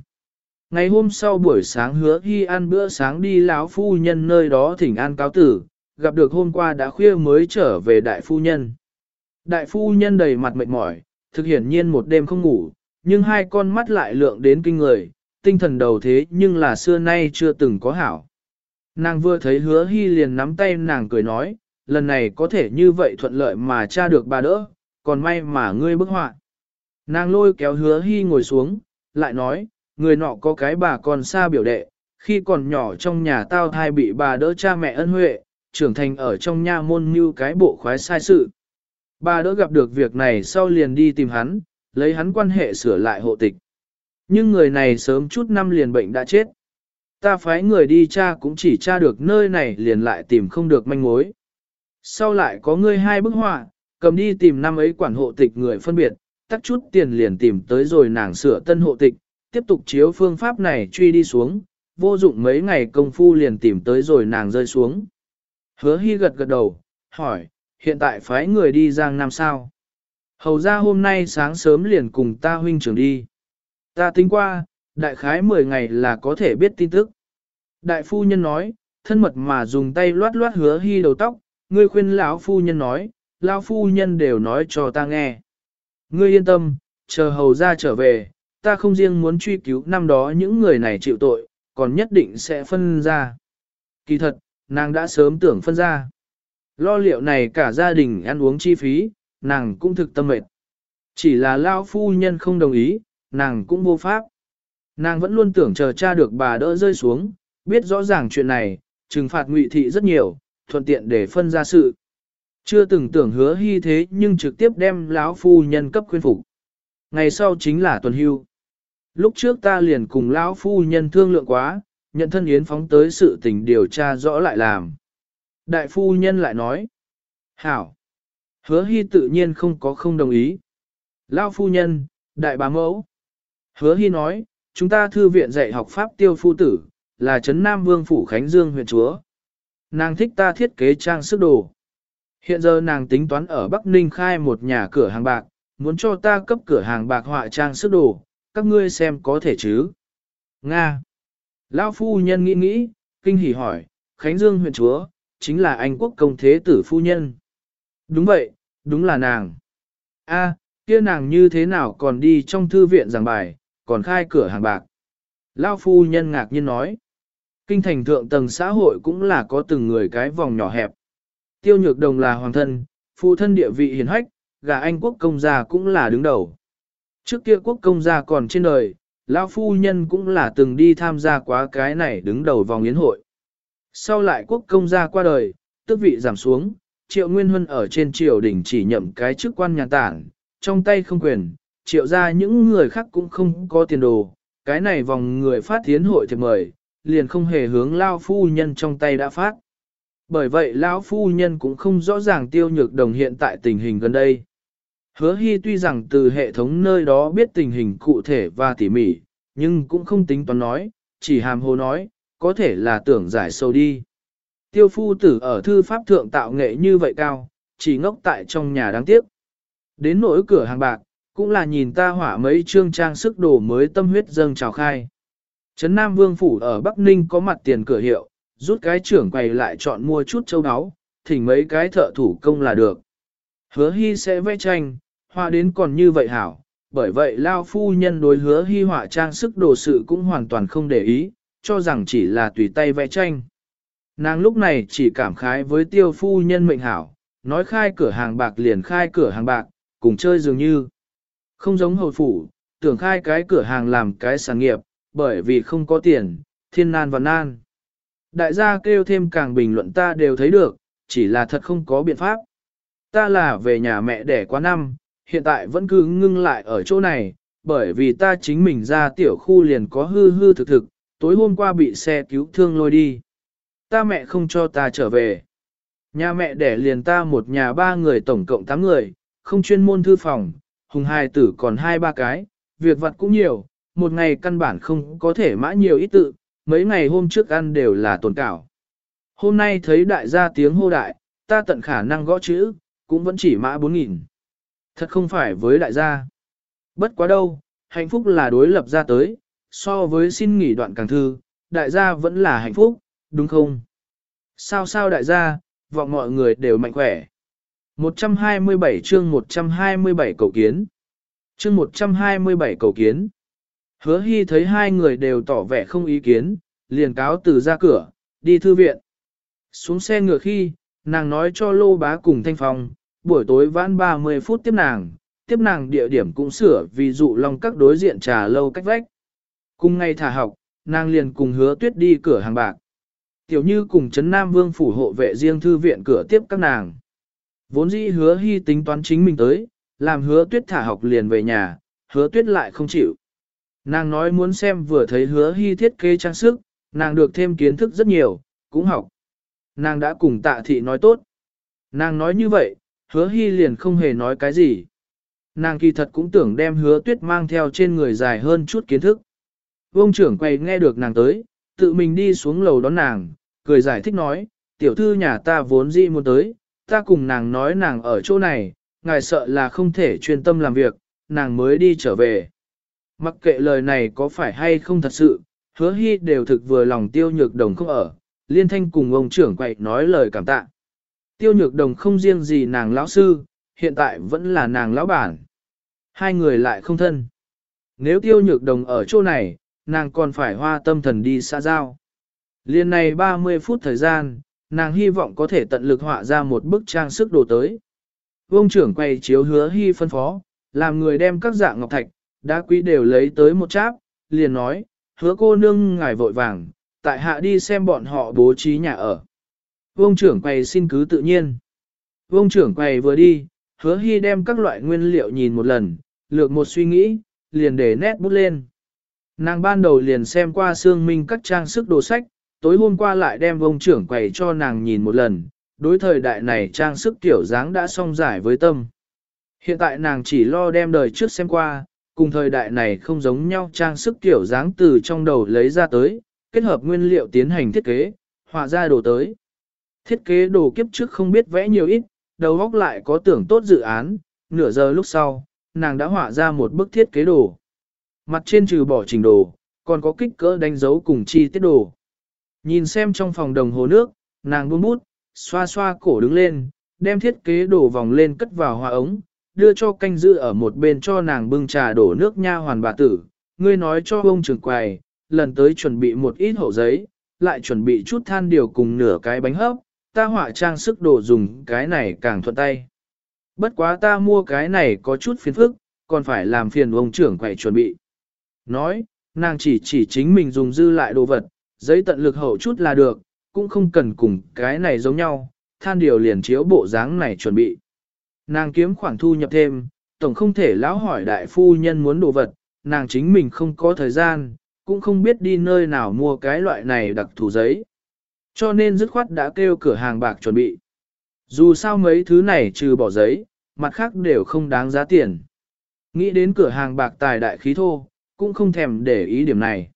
Ngày hôm sau buổi sáng hứa hy ăn bữa sáng đi lão phu nhân nơi đó thỉnh an cáo tử, gặp được hôm qua đã khuya mới trở về đại phu nhân. Đại phu nhân đầy mặt mệt mỏi, thực hiển nhiên một đêm không ngủ, nhưng hai con mắt lại lượng đến kinh người, tinh thần đầu thế nhưng là xưa nay chưa từng có hảo. Nàng vừa thấy hứa hy liền nắm tay nàng cười nói, lần này có thể như vậy thuận lợi mà cha được bà đỡ, còn may mà ngươi bức họa. Nàng lôi kéo hứa hy ngồi xuống, lại nói, người nọ có cái bà còn xa biểu đệ, khi còn nhỏ trong nhà tao thai bị bà đỡ cha mẹ ân huệ, trưởng thành ở trong nha môn như cái bộ khoái sai sự. Bà đỡ gặp được việc này sau liền đi tìm hắn, lấy hắn quan hệ sửa lại hộ tịch. Nhưng người này sớm chút năm liền bệnh đã chết. Ta phái người đi cha cũng chỉ tra được nơi này liền lại tìm không được manh mối. Sau lại có ngươi hai bức họa, cầm đi tìm năm ấy quản hộ tịch người phân biệt, tắt chút tiền liền tìm tới rồi nàng sửa tân hộ tịch, tiếp tục chiếu phương pháp này truy đi xuống, vô dụng mấy ngày công phu liền tìm tới rồi nàng rơi xuống. Hứa hy gật gật đầu, hỏi, hiện tại phái người đi Giang Nam sao? Hầu ra hôm nay sáng sớm liền cùng ta huynh trưởng đi. Ta tính qua, đại khái 10 ngày là có thể biết tin tức. Đại phu nhân nói, thân mật mà dùng tay loát loát hứa hy đầu tóc, ngươi khuyên lão phu nhân nói, lão phu nhân đều nói cho ta nghe. Ngươi yên tâm, chờ hầu ra trở về, ta không riêng muốn truy cứu năm đó những người này chịu tội, còn nhất định sẽ phân ra. Kỳ thật, nàng đã sớm tưởng phân ra. Lo liệu này cả gia đình ăn uống chi phí, nàng cũng thực tâm mệt. Chỉ là lao phu nhân không đồng ý, nàng cũng vô pháp. Nàng vẫn luôn tưởng chờ cha được bà đỡ rơi xuống, biết rõ ràng chuyện này, trừng phạt ngụy thị rất nhiều, thuận tiện để phân ra sự. Chưa từng tưởng hứa hy thế nhưng trực tiếp đem lão phu nhân cấp khuyên phục. Ngày sau chính là tuần hưu. Lúc trước ta liền cùng lão phu nhân thương lượng quá, nhận thân yến phóng tới sự tình điều tra rõ lại làm. Đại phu nhân lại nói, hảo, hứa hy tự nhiên không có không đồng ý. Lão phu nhân, đại bá mẫu. Hứa hy nói, chúng ta thư viện dạy học pháp tiêu phu tử, là Trấn Nam Vương Phủ Khánh Dương huyện chúa. Nàng thích ta thiết kế trang sức đồ. Hiện giờ nàng tính toán ở Bắc Ninh khai một nhà cửa hàng bạc, muốn cho ta cấp cửa hàng bạc họa trang sức đồ, các ngươi xem có thể chứ. Nga. Lão phu nhân nghĩ nghĩ, kinh hỉ hỏi, Khánh Dương huyện chúa, chính là anh quốc công thế tử phu nhân. Đúng vậy, đúng là nàng. A, kia nàng như thế nào còn đi trong thư viện giảng bài, còn khai cửa hàng bạc. Lão phu nhân ngạc nhiên nói. Kinh thành thượng tầng xã hội cũng là có từng người cái vòng nhỏ hẹp. Tiêu nhược đồng là hoàng thân, phụ thân địa vị hiền hách, gà anh quốc công gia cũng là đứng đầu. Trước kia quốc công gia còn trên đời, lão phu nhân cũng là từng đi tham gia quá cái này đứng đầu vòng yến hội. Sau lại quốc công gia qua đời, tước vị giảm xuống, triệu nguyên huân ở trên triều đình chỉ nhậm cái chức quan nhà tản, trong tay không quyền, triệu ra những người khác cũng không có tiền đồ, cái này vòng người phát thiến hội thì mời, liền không hề hướng lao phu nhân trong tay đã phát. Bởi vậy lão phu nhân cũng không rõ ràng tiêu nhược đồng hiện tại tình hình gần đây. Hứa hy tuy rằng từ hệ thống nơi đó biết tình hình cụ thể và tỉ mỉ, nhưng cũng không tính toán nói, chỉ hàm hồ nói, có thể là tưởng giải sâu đi. Tiêu phu tử ở thư pháp thượng tạo nghệ như vậy cao, chỉ ngốc tại trong nhà đáng tiếc. Đến nỗi cửa hàng bạc, cũng là nhìn ta hỏa mấy trương trang sức đồ mới tâm huyết dâng trào khai. Trấn Nam Vương Phủ ở Bắc Ninh có mặt tiền cửa hiệu, rút cái trưởng quầy lại chọn mua chút châu áo, thỉnh mấy cái thợ thủ công là được. Hứa hy sẽ vẽ tranh, hoa đến còn như vậy hảo, bởi vậy Lao Phu Nhân đối hứa hy họa trang sức đồ sự cũng hoàn toàn không để ý, cho rằng chỉ là tùy tay vẽ tranh. Nàng lúc này chỉ cảm khái với tiêu phu nhân mệnh hảo, nói khai cửa hàng bạc liền khai cửa hàng bạc, cùng chơi dường như. Không giống hầu phủ, tưởng khai cái cửa hàng làm cái sản nghiệp, bởi vì không có tiền, thiên nan và nan. Đại gia kêu thêm càng bình luận ta đều thấy được, chỉ là thật không có biện pháp. Ta là về nhà mẹ đẻ quá năm, hiện tại vẫn cứ ngưng lại ở chỗ này, bởi vì ta chính mình ra tiểu khu liền có hư hư thực thực, tối hôm qua bị xe cứu thương lôi đi. Ta mẹ không cho ta trở về. Nhà mẹ đẻ liền ta một nhà ba người tổng cộng tám người, không chuyên môn thư phòng, hùng hai tử còn hai ba cái, việc vặt cũng nhiều, một ngày căn bản không có thể mã nhiều ít tự, mấy ngày hôm trước ăn đều là tồn cảo. Hôm nay thấy đại gia tiếng hô đại, ta tận khả năng gõ chữ, cũng vẫn chỉ mã 4.000. Thật không phải với đại gia. Bất quá đâu, hạnh phúc là đối lập ra tới, so với xin nghỉ đoạn càng thư, đại gia vẫn là hạnh phúc, đúng không? Sao sao đại gia, vọng mọi người đều mạnh khỏe. 127 chương 127 cầu kiến. Chương 127 cầu kiến. Hứa hy thấy hai người đều tỏ vẻ không ý kiến, liền cáo từ ra cửa, đi thư viện. Xuống xe ngựa khi, nàng nói cho lô bá cùng thanh phong, buổi tối vãn 30 phút tiếp nàng, tiếp nàng địa điểm cũng sửa vì dụ lòng các đối diện trà lâu cách vách. Cùng ngày thả học, nàng liền cùng hứa tuyết đi cửa hàng bạc. Tiểu như cùng Trấn Nam Vương phủ hộ vệ riêng thư viện cửa tiếp các nàng. Vốn dĩ hứa hy tính toán chính mình tới, làm hứa tuyết thả học liền về nhà, hứa tuyết lại không chịu. Nàng nói muốn xem vừa thấy hứa hy thiết kế trang sức, nàng được thêm kiến thức rất nhiều, cũng học. Nàng đã cùng tạ thị nói tốt. Nàng nói như vậy, hứa hy liền không hề nói cái gì. Nàng kỳ thật cũng tưởng đem hứa tuyết mang theo trên người dài hơn chút kiến thức. Vông trưởng quay nghe được nàng tới, tự mình đi xuống lầu đón nàng, cười giải thích nói, tiểu thư nhà ta vốn dĩ muốn tới, ta cùng nàng nói nàng ở chỗ này, ngài sợ là không thể chuyên tâm làm việc, nàng mới đi trở về. Mặc kệ lời này có phải hay không thật sự, hứa hy đều thực vừa lòng tiêu nhược đồng không ở, liên thanh cùng ông trưởng quậy nói lời cảm tạ. Tiêu nhược đồng không riêng gì nàng lão sư, hiện tại vẫn là nàng lão bản. Hai người lại không thân. Nếu tiêu nhược đồng ở chỗ này, nàng còn phải hoa tâm thần đi xa giao. Liên này 30 phút thời gian, nàng hy vọng có thể tận lực họa ra một bức trang sức đồ tới. Vương trưởng quay chiếu hứa hy phân phó, làm người đem các dạng ngọc thạch, đá quý đều lấy tới một cháp, liền nói, hứa cô nương ngài vội vàng, tại hạ đi xem bọn họ bố trí nhà ở. Vương trưởng quay xin cứ tự nhiên. Vương trưởng quay vừa đi, hứa hy đem các loại nguyên liệu nhìn một lần, lược một suy nghĩ, liền để nét bút lên. Nàng ban đầu liền xem qua xương minh các trang sức đồ sách, tối hôm qua lại đem vông trưởng quầy cho nàng nhìn một lần, đối thời đại này trang sức kiểu dáng đã song giải với tâm. Hiện tại nàng chỉ lo đem đời trước xem qua, cùng thời đại này không giống nhau trang sức kiểu dáng từ trong đầu lấy ra tới, kết hợp nguyên liệu tiến hành thiết kế, họa ra đồ tới. Thiết kế đồ kiếp trước không biết vẽ nhiều ít, đầu óc lại có tưởng tốt dự án, nửa giờ lúc sau, nàng đã họa ra một bức thiết kế đồ. Mặt trên trừ bỏ trình đồ, còn có kích cỡ đánh dấu cùng chi tiết đồ. Nhìn xem trong phòng đồng hồ nước, nàng buông bút, xoa xoa cổ đứng lên, đem thiết kế đổ vòng lên cất vào hoa ống, đưa cho canh giữ ở một bên cho nàng bưng trà đổ nước nha hoàn bà tử. Ngươi nói cho ông trưởng quầy, lần tới chuẩn bị một ít hậu giấy, lại chuẩn bị chút than điều cùng nửa cái bánh hấp, ta họa trang sức đồ dùng cái này càng thuận tay. Bất quá ta mua cái này có chút phiền phức, còn phải làm phiền ông trưởng quầy chuẩn bị. Nói, nàng chỉ chỉ chính mình dùng dư lại đồ vật, giấy tận lực hậu chút là được, cũng không cần cùng cái này giống nhau, than điều liền chiếu bộ dáng này chuẩn bị. Nàng kiếm khoản thu nhập thêm, tổng không thể lão hỏi đại phu nhân muốn đồ vật, nàng chính mình không có thời gian, cũng không biết đi nơi nào mua cái loại này đặc thù giấy. Cho nên dứt khoát đã kêu cửa hàng bạc chuẩn bị. Dù sao mấy thứ này trừ bỏ giấy, mặt khác đều không đáng giá tiền. Nghĩ đến cửa hàng bạc tài đại khí thô, cũng không thèm để ý điểm này.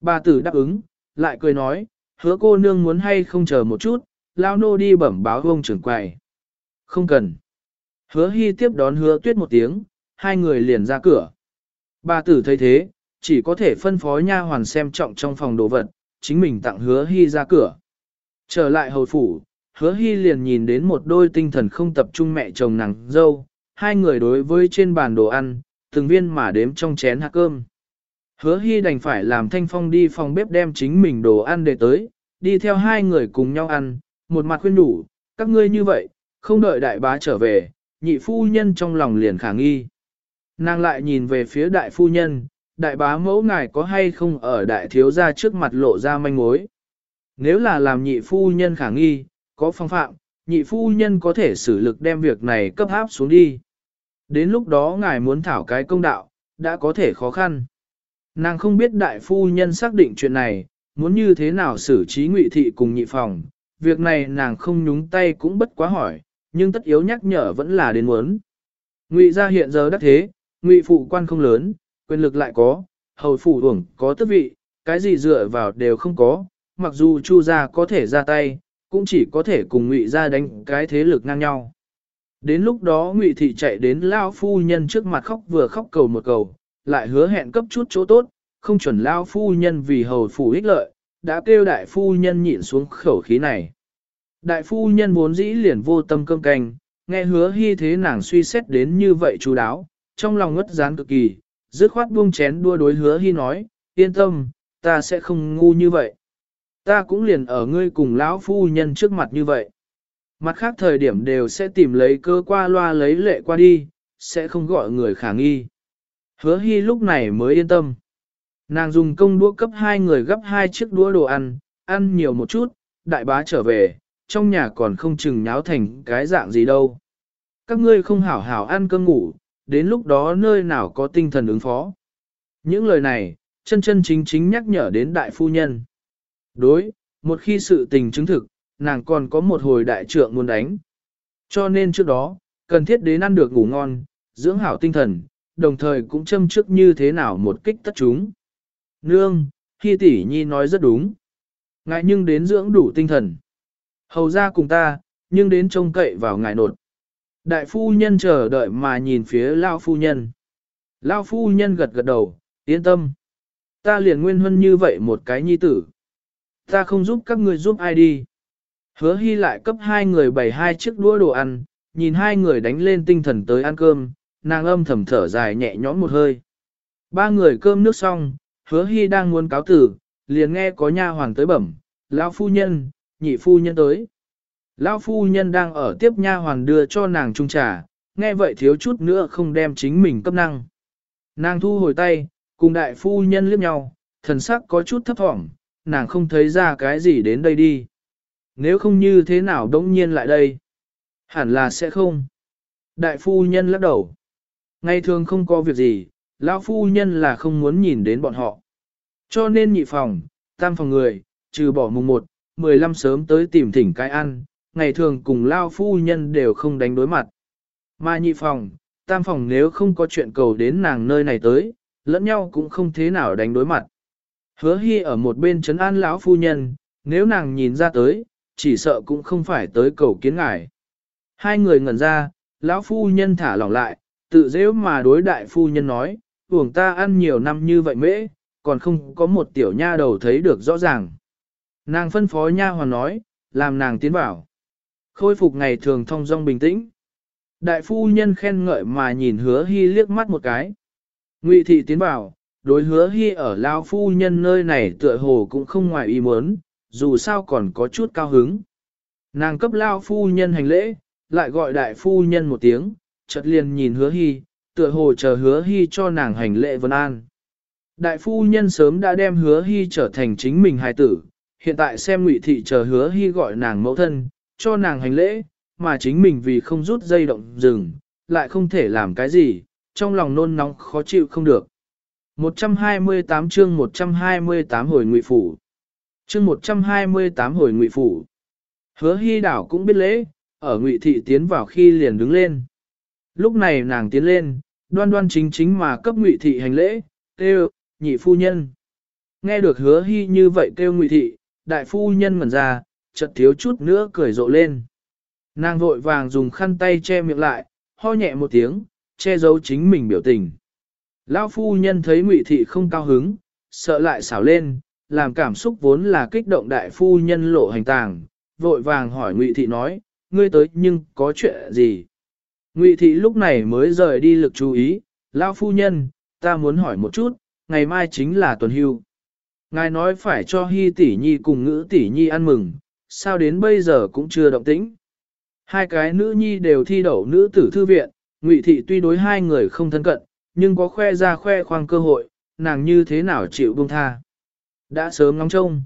Bà tử đáp ứng, lại cười nói, hứa cô nương muốn hay không chờ một chút, lao nô đi bẩm báo ông trưởng quầy. Không cần. Hứa hy tiếp đón hứa tuyết một tiếng, hai người liền ra cửa. Bà tử thấy thế, chỉ có thể phân phó nha hoàn xem trọng trong phòng đồ vật, chính mình tặng hứa hy ra cửa. Trở lại hầu phủ, hứa hy liền nhìn đến một đôi tinh thần không tập trung mẹ chồng nàng dâu, hai người đối với trên bàn đồ ăn, từng viên mà đếm trong chén hạt cơm. Hứa hy đành phải làm thanh phong đi phòng bếp đem chính mình đồ ăn để tới, đi theo hai người cùng nhau ăn, một mặt khuyên đủ, các ngươi như vậy, không đợi đại bá trở về, nhị phu nhân trong lòng liền khả nghi. Nàng lại nhìn về phía đại phu nhân, đại bá mẫu ngài có hay không ở đại thiếu gia trước mặt lộ ra manh mối. Nếu là làm nhị phu nhân khả nghi, có phong phạm, nhị phu nhân có thể xử lực đem việc này cấp áp xuống đi. Đến lúc đó ngài muốn thảo cái công đạo, đã có thể khó khăn. Nàng không biết đại phu nhân xác định chuyện này, muốn như thế nào xử trí ngụy thị cùng nhị phòng, việc này nàng không nhúng tay cũng bất quá hỏi, nhưng tất yếu nhắc nhở vẫn là đến muốn. Ngụy gia hiện giờ đắc thế, ngụy phụ quan không lớn, quyền lực lại có, hầu phủ uổng có tước vị, cái gì dựa vào đều không có, mặc dù chu gia có thể ra tay, cũng chỉ có thể cùng ngụy gia đánh cái thế lực ngang nhau. Đến lúc đó ngụy thị chạy đến lao phu nhân trước mặt khóc vừa khóc cầu một cầu, lại hứa hẹn cấp chút chỗ tốt, không chuẩn lao phu nhân vì hầu phủ ích lợi, đã kêu đại phu nhân nhịn xuống khẩu khí này. Đại phu nhân vốn dĩ liền vô tâm cơm canh, nghe hứa hy thế nàng suy xét đến như vậy chú đáo, trong lòng ngất gián cực kỳ, dứt khoát buông chén đua đối hứa hy nói, yên tâm, ta sẽ không ngu như vậy. Ta cũng liền ở ngươi cùng lão phu nhân trước mặt như vậy. Mặt khác thời điểm đều sẽ tìm lấy cơ qua loa lấy lệ qua đi, sẽ không gọi người khả nghi. Hứa hy lúc này mới yên tâm. Nàng dùng công đũa cấp hai người gấp hai chiếc đũa đồ ăn, ăn nhiều một chút, đại bá trở về, trong nhà còn không chừng nháo thành cái dạng gì đâu. Các ngươi không hảo hảo ăn cơm ngủ, đến lúc đó nơi nào có tinh thần ứng phó. Những lời này, chân chân chính chính nhắc nhở đến đại phu nhân. Đối, một khi sự tình chứng thực, nàng còn có một hồi đại trượng muốn đánh. Cho nên trước đó, cần thiết đến ăn được ngủ ngon, dưỡng hảo tinh thần, đồng thời cũng châm trước như thế nào một kích tất chúng. Nương, khi tỷ nhi nói rất đúng. Ngại nhưng đến dưỡng đủ tinh thần. Hầu ra cùng ta, nhưng đến trông cậy vào ngài nột. Đại phu nhân chờ đợi mà nhìn phía Lao phu nhân. Lao phu nhân gật gật đầu, yên tâm. Ta liền nguyên huân như vậy một cái nhi tử. Ta không giúp các người giúp ai đi. Hứa hy lại cấp hai người bày hai chiếc đũa đồ ăn, nhìn hai người đánh lên tinh thần tới ăn cơm, nàng âm thầm thở dài nhẹ nhõm một hơi. Ba người cơm nước xong, hứa hy đang muốn cáo tử, liền nghe có nha hoàng tới bẩm, lão phu nhân, nhị phu nhân tới. Lão phu nhân đang ở tiếp nha hoàn đưa cho nàng trung trà, nghe vậy thiếu chút nữa không đem chính mình cấp năng. Nàng thu hồi tay, cùng đại phu nhân liếc nhau, thần sắc có chút thấp thỏm, nàng không thấy ra cái gì đến đây đi. Nếu không như thế nào đống nhiên lại đây? Hẳn là sẽ không. Đại phu nhân lắc đầu. Ngày thường không có việc gì, lão phu nhân là không muốn nhìn đến bọn họ. Cho nên nhị phòng, tam phòng người, trừ bỏ mùng 1, 15 sớm tới tìm thỉnh cái ăn, ngày thường cùng lao phu nhân đều không đánh đối mặt. Mà nhị phòng, tam phòng nếu không có chuyện cầu đến nàng nơi này tới, lẫn nhau cũng không thế nào đánh đối mặt. Hứa hy ở một bên trấn an lão phu nhân, nếu nàng nhìn ra tới, chỉ sợ cũng không phải tới cầu kiến ngài. Hai người ngẩn ra, lão phu nhân thả lỏng lại, tự dễ mà đối đại phu nhân nói, uổng ta ăn nhiều năm như vậy mễ, còn không có một tiểu nha đầu thấy được rõ ràng. Nàng phân phó nha hoàn nói, làm nàng tiến vào. Khôi phục ngày thường thông dong bình tĩnh. Đại phu nhân khen ngợi mà nhìn hứa hy liếc mắt một cái. Ngụy thị tiến vào, đối hứa hy ở lao phu nhân nơi này tựa hồ cũng không ngoài ý muốn, dù sao còn có chút cao hứng. Nàng cấp lao phu nhân hành lễ, lại gọi đại phu nhân một tiếng, chợt liền nhìn hứa hy, tựa hồ chờ hứa hy cho nàng hành lễ vân an. Đại phu nhân sớm đã đem hứa hy trở thành chính mình hài tử, hiện tại xem ngụy thị chờ hứa hy gọi nàng mẫu thân, cho nàng hành lễ, mà chính mình vì không rút dây động rừng, lại không thể làm cái gì, trong lòng nôn nóng khó chịu không được. 128 chương 128 hồi ngụy phủ. Chương 128 hồi ngụy phủ. Hứa hy đảo cũng biết lễ, ở ngụy thị tiến vào khi liền đứng lên. Lúc này nàng tiến lên, đoan đoan chính chính mà cấp ngụy thị hành lễ, kêu, nhị phu nhân. Nghe được hứa hy như vậy kêu ngụy thị, đại phu nhân ngẩn ra, chợt thiếu chút nữa cười rộ lên. Nàng vội vàng dùng khăn tay che miệng lại, ho nhẹ một tiếng, che giấu chính mình biểu tình. Lão phu nhân thấy ngụy thị không cao hứng, sợ lại xảo lên, làm cảm xúc vốn là kích động đại phu nhân lộ hành tàng, vội vàng hỏi ngụy thị nói, ngươi tới nhưng có chuyện gì? Ngụy thị lúc này mới rời đi lực chú ý, lão phu nhân, ta muốn hỏi một chút, ngày mai chính là tuần hưu. Ngài nói phải cho Hi tỷ nhi cùng ngữ tỷ nhi ăn mừng, sao đến bây giờ cũng chưa động tĩnh. Hai cái nữ nhi đều thi đậu nữ tử thư viện, Ngụy thị tuy đối hai người không thân cận, nhưng có khoe ra khoe khoang cơ hội, nàng như thế nào chịu buông tha. Đã sớm ngóng trông.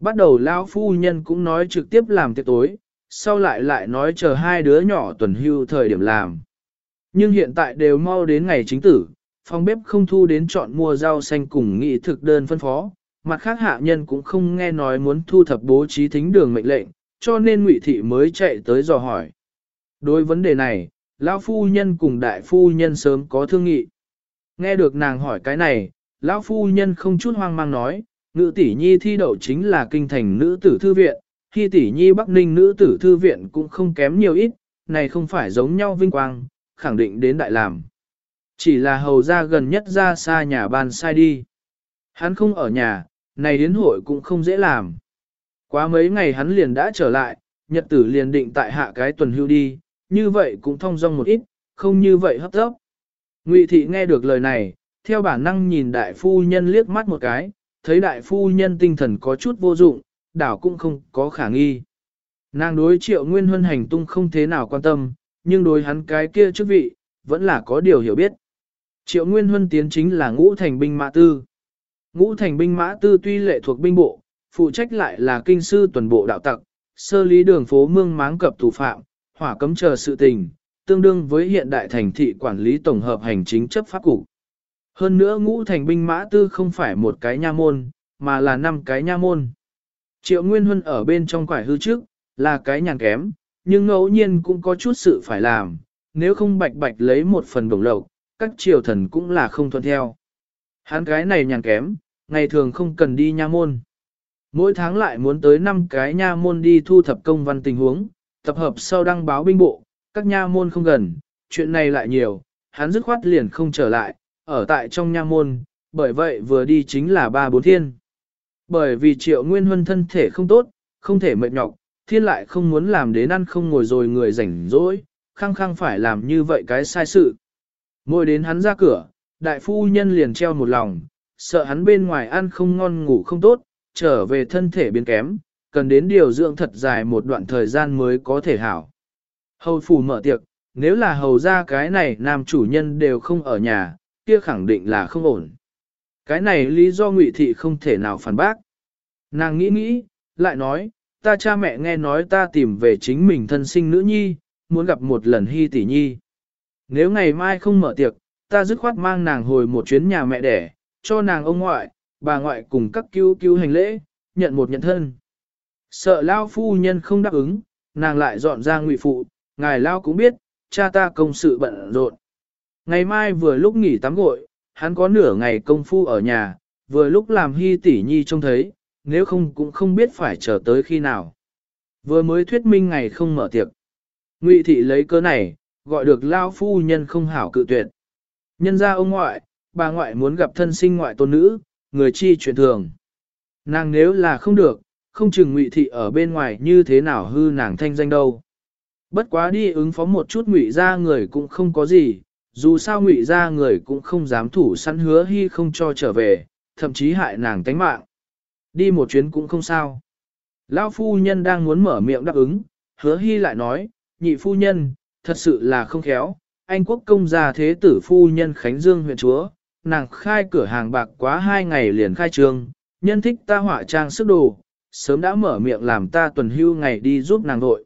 Bắt đầu lão phu nhân cũng nói trực tiếp làm tiệc tối, sau lại lại nói chờ hai đứa nhỏ tuần hưu thời điểm làm. Nhưng hiện tại đều mau đến ngày chính tử, phòng bếp không thu đến chọn mua rau xanh cùng nghị thực đơn phân phó, mặt khác hạ nhân cũng không nghe nói muốn thu thập bố trí thính đường mệnh lệnh, cho nên ngụy thị mới chạy tới dò hỏi. Đối vấn đề này, lão phu nhân cùng đại phu nhân sớm có thương nghị. Nghe được nàng hỏi cái này, lão phu nhân không chút hoang mang nói, ngự tỷ nhi thi đậu chính là kinh thành nữ tử thư viện, khi tỷ nhi Bắc Ninh nữ tử thư viện cũng không kém nhiều ít, này không phải giống nhau vinh quang, khẳng định đến đại làm. Chỉ là hầu ra gần nhất ra xa nhà ban sai đi. Hắn không ở nhà, này đến hội cũng không dễ làm. Quá mấy ngày hắn liền đã trở lại, nhật tử liền định tại hạ cái tuần hưu đi, như vậy cũng thông dong một ít, không như vậy hấp tấp. Ngụy thị nghe được lời này, theo bản năng nhìn đại phu nhân liếc mắt một cái, thấy đại phu nhân tinh thần có chút vô dụng, đảo cũng không có khả nghi. Nàng đối triệu nguyên huân hành tung không thế nào quan tâm, nhưng đối hắn cái kia chức vị, vẫn là có điều hiểu biết. Triệu nguyên huân tiến chính là ngũ thành binh mã tư. Ngũ thành binh mã tư tuy lệ thuộc binh bộ, phụ trách lại là kinh sư tuần bộ đạo tặc, sơ lý đường phố mương máng cập thủ phạm, hỏa cấm chờ sự tình, tương đương với hiện đại thành thị quản lý tổng hợp hành chính chấp pháp cục. Hơn nữa ngũ thành binh mã tư không phải một cái nha môn, mà là năm cái nha môn. Triệu Nguyên Huân ở bên trong quải hư trước, là cái nhàn kém, nhưng ngẫu nhiên cũng có chút sự phải làm, nếu không bạch bạch lấy một phần đồng lộc, các triều thần cũng là không thuận theo. Hắn cái này nhàn kém, ngày thường không cần đi nha môn. Mỗi tháng lại muốn tới 5 cái nha môn đi thu thập công văn tình huống, tập hợp sau đăng báo binh bộ, các nha môn không gần, chuyện này lại nhiều, hắn dứt khoát liền không trở lại, ở tại trong nha môn, bởi vậy vừa đi chính là ba bốn thiên. Bởi vì triệu nguyên huân thân thể không tốt, không thể mệt nhọc, thiên lại không muốn làm đến ăn không ngồi rồi người rảnh rỗi, khăng khăng phải làm như vậy cái sai sự. Ngồi đến hắn ra cửa, đại phu nhân liền treo một lòng, sợ hắn bên ngoài ăn không ngon ngủ không tốt, trở về thân thể biến kém, cần đến điều dưỡng thật dài một đoạn thời gian mới có thể hảo. Hầu phủ mở tiệc, nếu là hầu ra cái này nam chủ nhân đều không ở nhà, kia khẳng định là không ổn. Cái này lý do ngụy thị không thể nào phản bác. Nàng nghĩ nghĩ, lại nói, ta cha mẹ nghe nói ta tìm về chính mình thân sinh nữ nhi, muốn gặp một lần hy tỷ nhi. Nếu ngày mai không mở tiệc, ta dứt khoát mang nàng hồi một chuyến nhà mẹ đẻ, cho nàng ông ngoại, bà ngoại cùng các cứu cứu hành lễ, nhận một nhận thân. Sợ lao phu nhân không đáp ứng, nàng lại dọn ra ngụy phụ, ngài lao cũng biết, cha ta công sự bận rộn. Ngày mai vừa lúc nghỉ tắm gội, hắn có nửa ngày công phu ở nhà, vừa lúc làm hy tỷ nhi trông thấy, nếu không cũng không biết phải chờ tới khi nào. Vừa mới thuyết minh ngày không mở tiệc. Ngụy thị lấy cớ này, gọi được lao phu nhân không hảo cự tuyệt. Nhân ra ông ngoại, bà ngoại muốn gặp thân sinh ngoại tôn nữ, người chi chuyện thường. Nàng nếu là không được, không chừng ngụy thị ở bên ngoài như thế nào hư nàng thanh danh đâu. Bất quá đi ứng phó một chút ngụy ra người cũng không có gì, dù sao ngụy ra người cũng không dám thủ sẵn hứa hy không cho trở về, thậm chí hại nàng tánh mạng. Đi một chuyến cũng không sao. Lão phu nhân đang muốn mở miệng đáp ứng, hứa hy lại nói, nhị phu nhân, thật sự là không khéo, anh quốc công gia thế tử phu nhân Khánh Dương huyện chúa, nàng khai cửa hàng bạc quá hai ngày liền khai trương, nhân thích ta họa trang sức đồ, sớm đã mở miệng làm ta tuần hưu ngày đi giúp nàng đội.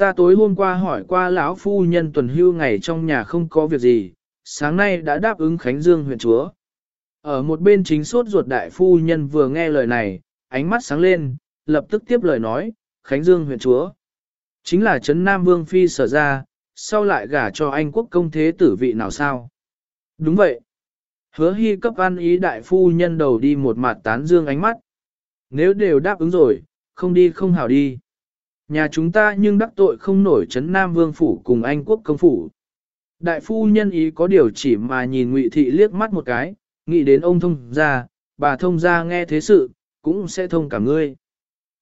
Ta tối hôm qua hỏi qua lão phu nhân tuần hưu ngày trong nhà không có việc gì, sáng nay đã đáp ứng Khánh Dương huyện chúa. Ở một bên chính sốt ruột đại phu nhân vừa nghe lời này, ánh mắt sáng lên, lập tức tiếp lời nói, Khánh Dương huyện chúa. Chính là Trấn Nam Vương Phi sở ra, sau lại gả cho anh quốc công thế tử vị nào sao? Đúng vậy. Hứa hy cấp an ý đại phu nhân đầu đi một mặt tán dương ánh mắt. Nếu đều đáp ứng rồi, không đi không hảo đi. Nhà chúng ta nhưng đắc tội không nổi chấn Nam Vương Phủ cùng Anh quốc công phủ. Đại phu nhân ý có điều chỉ mà nhìn ngụy thị liếc mắt một cái, nghĩ đến ông thông gia, bà thông gia nghe thế sự, cũng sẽ thông cả ngươi.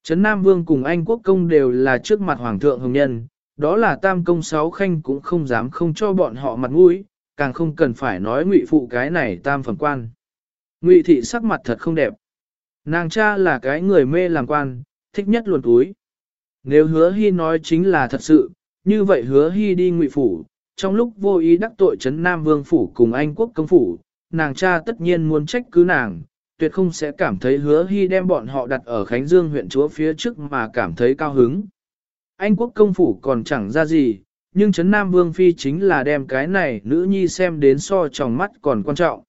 Trấn Nam Vương cùng Anh quốc công đều là trước mặt Hoàng thượng hồng nhân, đó là tam công sáu khanh cũng không dám không cho bọn họ mặt mũi, càng không cần phải nói ngụy phụ cái này tam phẩm quan. Ngụy thị sắc mặt thật không đẹp. Nàng cha là cái người mê làm quan, thích nhất luồn túi. Nếu hứa hy nói chính là thật sự, như vậy hứa hy đi ngụy phủ, trong lúc vô ý đắc tội Trấn Nam Vương Phủ cùng Anh quốc công phủ, nàng cha tất nhiên muốn trách cứ nàng, tuyệt không sẽ cảm thấy hứa hy đem bọn họ đặt ở Khánh Dương huyện chúa phía trước mà cảm thấy cao hứng. Anh quốc công phủ còn chẳng ra gì, nhưng Trấn Nam Vương Phi chính là đem cái này nữ nhi xem đến so trong mắt còn quan trọng.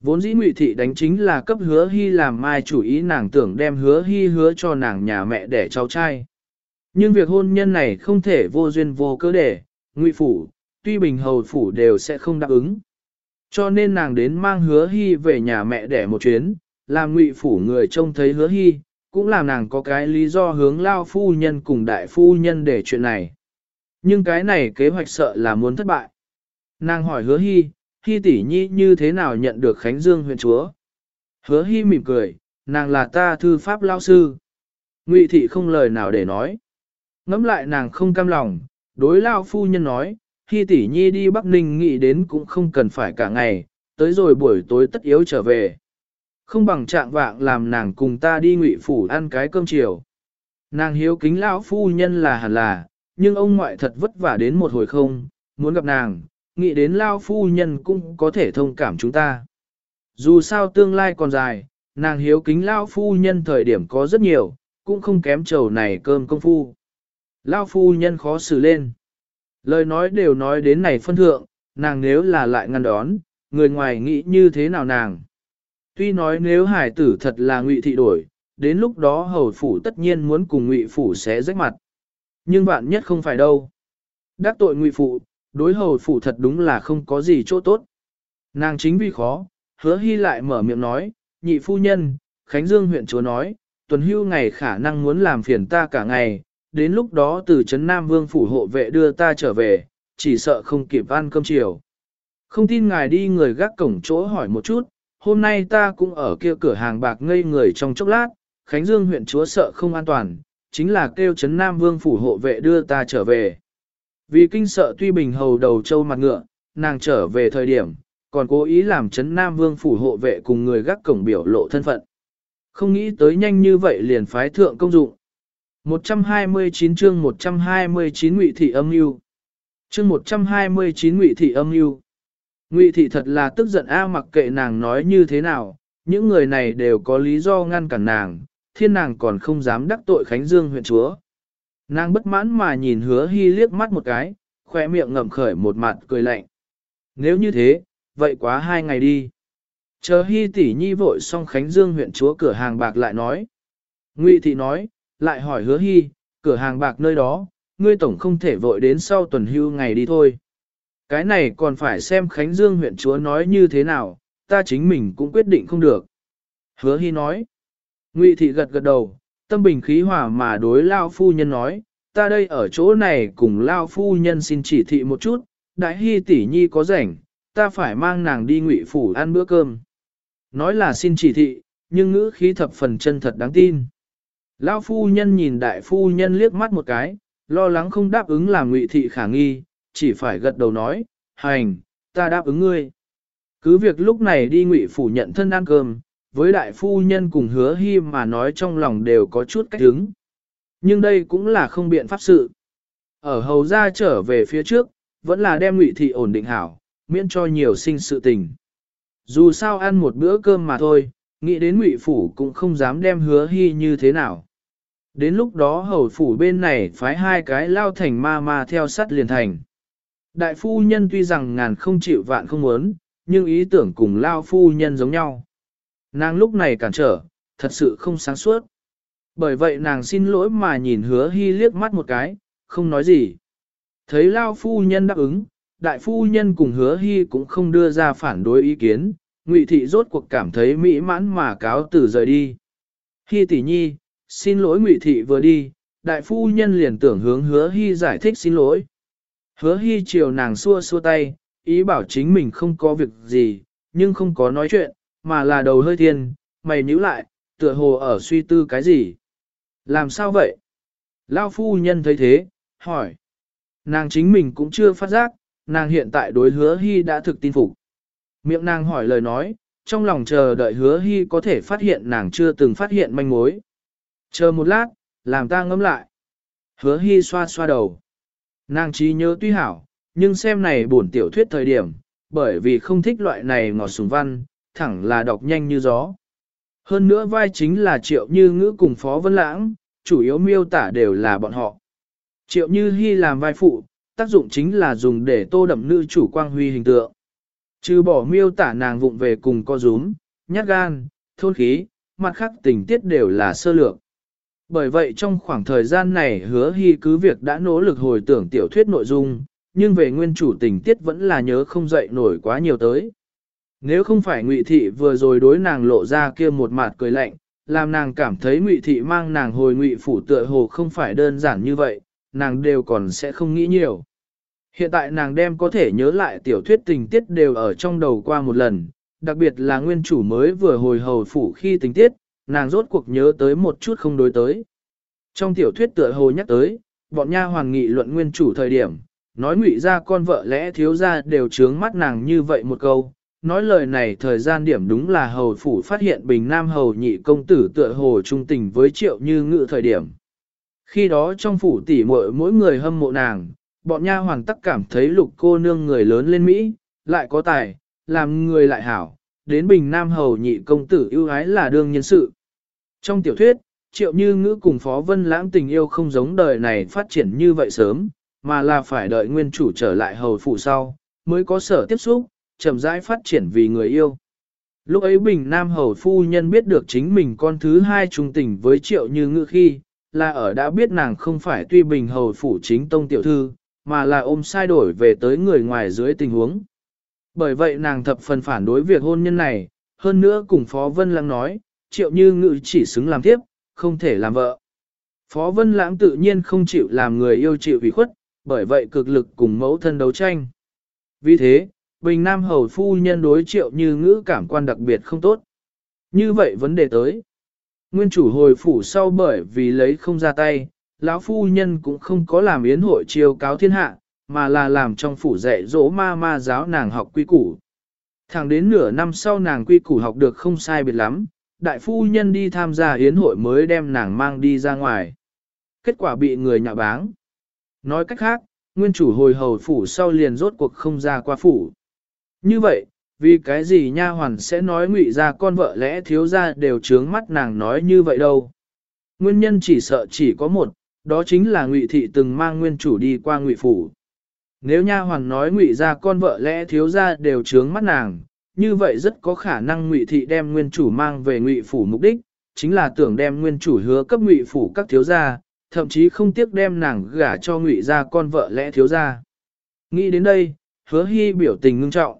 Vốn dĩ ngụy thị đánh chính là cấp hứa hy làm mai chủ ý nàng tưởng đem hứa hy hứa cho nàng nhà mẹ để cháu trai. Nhưng việc hôn nhân này không thể vô duyên vô cớ để, ngụy phủ, tuy bình hầu phủ đều sẽ không đáp ứng. Cho nên nàng đến mang hứa hy về nhà mẹ để một chuyến, làm ngụy phủ người trông thấy hứa hy, cũng làm nàng có cái lý do hướng lao phu nhân cùng đại phu nhân để chuyện này. Nhưng cái này kế hoạch sợ là muốn thất bại. Nàng hỏi hứa hy, hy tỷ nhi như thế nào nhận được Khánh Dương huyện chúa. Hứa hy mỉm cười, nàng là ta thư pháp lao sư. Ngụy thị không lời nào để nói. Ngắm lại nàng không cam lòng, đối lao phu nhân nói, khi tỷ nhi đi Bắc Ninh nghĩ đến cũng không cần phải cả ngày, tới rồi buổi tối tất yếu trở về. Không bằng trạng vạng làm nàng cùng ta đi ngụy phủ ăn cái cơm chiều. Nàng hiếu kính lão phu nhân là hẳn là, nhưng ông ngoại thật vất vả đến một hồi không, muốn gặp nàng, nghĩ đến lao phu nhân cũng có thể thông cảm chúng ta. Dù sao tương lai còn dài, nàng hiếu kính lao phu nhân thời điểm có rất nhiều, cũng không kém trầu này cơm công phu. Lao phu nhân khó xử lên. Lời nói đều nói đến này phân thượng, nàng nếu là lại ngăn đón, người ngoài nghĩ như thế nào nàng. Tuy nói nếu hải tử thật là ngụy thị đổi, đến lúc đó hầu phủ tất nhiên muốn cùng ngụy phủ sẽ rách mặt. Nhưng bạn nhất không phải đâu. Đắc tội ngụy phụ, đối hầu phủ thật đúng là không có gì chỗ tốt. Nàng chính vì khó, hứa hy lại mở miệng nói, nhị phu nhân, Khánh Dương huyện chúa nói, tuần hưu ngày khả năng muốn làm phiền ta cả ngày, đến lúc đó từ Trấn Nam Vương phủ hộ vệ đưa ta trở về, chỉ sợ không kịp ăn cơm chiều. Không tin ngài đi người gác cổng chỗ hỏi một chút, hôm nay ta cũng ở kia cửa hàng bạc ngây người trong chốc lát, Khánh Dương huyện chúa sợ không an toàn, chính là kêu Trấn Nam Vương phủ hộ vệ đưa ta trở về. Vì kinh sợ tuy bình hầu đầu châu mặt ngựa, nàng trở về thời điểm, còn cố ý làm Trấn Nam Vương phủ hộ vệ cùng người gác cổng biểu lộ thân phận. Không nghĩ tới nhanh như vậy liền phái thượng công dụng. 129 chương 129 Ngụy thị âm mưu. Chương 129 Ngụy thị âm mưu. Ngụy thị thật là tức giận a mặc kệ nàng nói như thế nào, những người này đều có lý do ngăn cản nàng, thiên nàng còn không dám đắc tội Khánh Dương huyện chúa. Nàng bất mãn mà nhìn hứa hy liếc mắt một cái, khoe miệng ngậm khởi một mặt cười lạnh. Nếu như thế, vậy quá hai ngày đi. Chờ hy tỷ nhi vội xong Khánh Dương huyện chúa cửa hàng bạc lại nói. Ngụy thị nói, lại hỏi hứa hy, cửa hàng bạc nơi đó, ngươi tổng không thể vội đến sau tuần hưu ngày đi thôi. Cái này còn phải xem Khánh Dương huyện chúa nói như thế nào, ta chính mình cũng quyết định không được. Hứa hy nói, Ngụy thị gật gật đầu, tâm bình khí hòa mà đối Lao Phu Nhân nói, ta đây ở chỗ này cùng Lao Phu Nhân xin chỉ thị một chút, đại hy tỷ nhi có rảnh, ta phải mang nàng đi ngụy phủ ăn bữa cơm. Nói là xin chỉ thị, nhưng ngữ khí thập phần chân thật đáng tin. Lão phu nhân nhìn đại phu nhân liếc mắt một cái, lo lắng không đáp ứng làm ngụy thị khả nghi, chỉ phải gật đầu nói, hành, ta đáp ứng ngươi. Cứ việc lúc này đi ngụy phủ nhận thân ăn cơm, với đại phu nhân cùng hứa hy mà nói trong lòng đều có chút cách hứng. Nhưng đây cũng là không biện pháp sự. Ở hầu ra trở về phía trước, vẫn là đem ngụy thị ổn định hảo, miễn cho nhiều sinh sự tình. Dù sao ăn một bữa cơm mà thôi, nghĩ đến ngụy phủ cũng không dám đem hứa hy như thế nào. Đến lúc đó hầu phủ bên này phái hai cái lao thành ma ma theo sát liền thành. Đại phu nhân tuy rằng ngàn không chịu vạn không muốn, nhưng ý tưởng cùng lao phu nhân giống nhau. Nàng lúc này cản trở, thật sự không sáng suốt. Bởi vậy nàng xin lỗi mà nhìn hứa hy liếc mắt một cái, không nói gì. Thấy lao phu nhân đáp ứng, đại phu nhân cùng hứa hy cũng không đưa ra phản đối ý kiến, ngụy thị rốt cuộc cảm thấy mỹ mãn mà cáo từ rời đi. Hy tỷ nhi, xin lỗi ngụy thị vừa đi, đại phu nhân liền tưởng hướng hứa hy giải thích xin lỗi. Hứa hy chiều nàng xua xua tay, ý bảo chính mình không có việc gì, nhưng không có nói chuyện, mà là đầu hơi thiên, mày nhíu lại, tựa hồ ở suy tư cái gì. Làm sao vậy? Lao phu nhân thấy thế, hỏi. Nàng chính mình cũng chưa phát giác, nàng hiện tại đối hứa hy đã thực tin phục. Miệng nàng hỏi lời nói, trong lòng chờ đợi hứa hy có thể phát hiện nàng chưa từng phát hiện manh mối. Chờ một lát, làm ta ngẫm lại. Hứa hy xoa xoa đầu. Nàng trí nhớ tuy hảo, nhưng xem này bổn tiểu thuyết thời điểm, bởi vì không thích loại này ngọt sùng văn, thẳng là đọc nhanh như gió. Hơn nữa vai chính là triệu như ngữ cùng Phó Vân Lãng, chủ yếu miêu tả đều là bọn họ. Triệu như hy làm vai phụ, tác dụng chính là dùng để tô đậm nữ chủ quang huy hình tượng. Trừ bỏ miêu tả nàng vụng về cùng co rúm, nhát gan, thôn khí, mặt khác tình tiết đều là sơ lược. Bởi vậy trong khoảng thời gian này hứa hy cứ việc đã nỗ lực hồi tưởng tiểu thuyết nội dung, nhưng về nguyên chủ tình tiết vẫn là nhớ không dậy nổi quá nhiều tới. Nếu không phải ngụy thị vừa rồi đối nàng lộ ra kia một mặt cười lạnh, làm nàng cảm thấy ngụy thị mang nàng hồi ngụy phủ tựa hồ không phải đơn giản như vậy, nàng đều còn sẽ không nghĩ nhiều. Hiện tại nàng đem có thể nhớ lại tiểu thuyết tình tiết đều ở trong đầu qua một lần, đặc biệt là nguyên chủ mới vừa hồi hầu phủ khi tình tiết, nàng rốt cuộc nhớ tới một chút không đối tới. Trong tiểu thuyết tựa hồ nhắc tới, bọn nha hoàng nghị luận nguyên chủ thời điểm, nói ngụy ra con vợ lẽ thiếu ra đều trướng mắt nàng như vậy một câu. Nói lời này thời gian điểm đúng là hầu phủ phát hiện bình nam hầu nhị công tử tựa hồ trung tình với triệu như ngự thời điểm. Khi đó trong phủ tỷ muội mỗi người hâm mộ nàng, bọn nha hoàng tắc cảm thấy lục cô nương người lớn lên Mỹ, lại có tài, làm người lại hảo, đến bình nam hầu nhị công tử yêu ái là đương nhân sự. Trong tiểu thuyết, triệu như ngữ cùng Phó Vân Lãng tình yêu không giống đời này phát triển như vậy sớm, mà là phải đợi nguyên chủ trở lại hầu phủ sau, mới có sở tiếp xúc, chậm rãi phát triển vì người yêu. Lúc ấy Bình Nam Hầu Phu Nhân biết được chính mình con thứ hai trung tình với triệu như ngữ khi, là ở đã biết nàng không phải tuy Bình Hầu Phủ chính tông tiểu thư, mà là ôm sai đổi về tới người ngoài dưới tình huống. Bởi vậy nàng thập phần phản đối việc hôn nhân này, hơn nữa cùng Phó Vân Lãng nói, triệu như ngự chỉ xứng làm tiếp, không thể làm vợ. Phó Vân Lãng tự nhiên không chịu làm người yêu chịu ủy khuất, bởi vậy cực lực cùng mẫu thân đấu tranh. Vì thế, Bình Nam Hầu Phu nhân đối triệu như ngữ cảm quan đặc biệt không tốt. Như vậy vấn đề tới. Nguyên chủ hồi phủ sau bởi vì lấy không ra tay, lão phu nhân cũng không có làm yến hội chiêu cáo thiên hạ, mà là làm trong phủ dạy dỗ ma ma giáo nàng học quy củ. Thẳng đến nửa năm sau nàng quy củ học được không sai biệt lắm, đại phu nhân đi tham gia yến hội mới đem nàng mang đi ra ngoài. Kết quả bị người nhạ báng. Nói cách khác, nguyên chủ hồi hầu phủ sau liền rốt cuộc không ra qua phủ. Như vậy, vì cái gì nha hoàn sẽ nói ngụy ra con vợ lẽ thiếu ra đều trướng mắt nàng nói như vậy đâu. Nguyên nhân chỉ sợ chỉ có một, đó chính là ngụy thị từng mang nguyên chủ đi qua ngụy phủ. Nếu nha hoàn nói ngụy ra con vợ lẽ thiếu ra đều trướng mắt nàng, như vậy rất có khả năng ngụy thị đem nguyên chủ mang về ngụy phủ mục đích, chính là tưởng đem nguyên chủ hứa cấp ngụy phủ các thiếu gia, thậm chí không tiếc đem nàng gả cho ngụy ra con vợ lẽ thiếu gia. Nghĩ đến đây, hứa hy biểu tình ngưng trọng.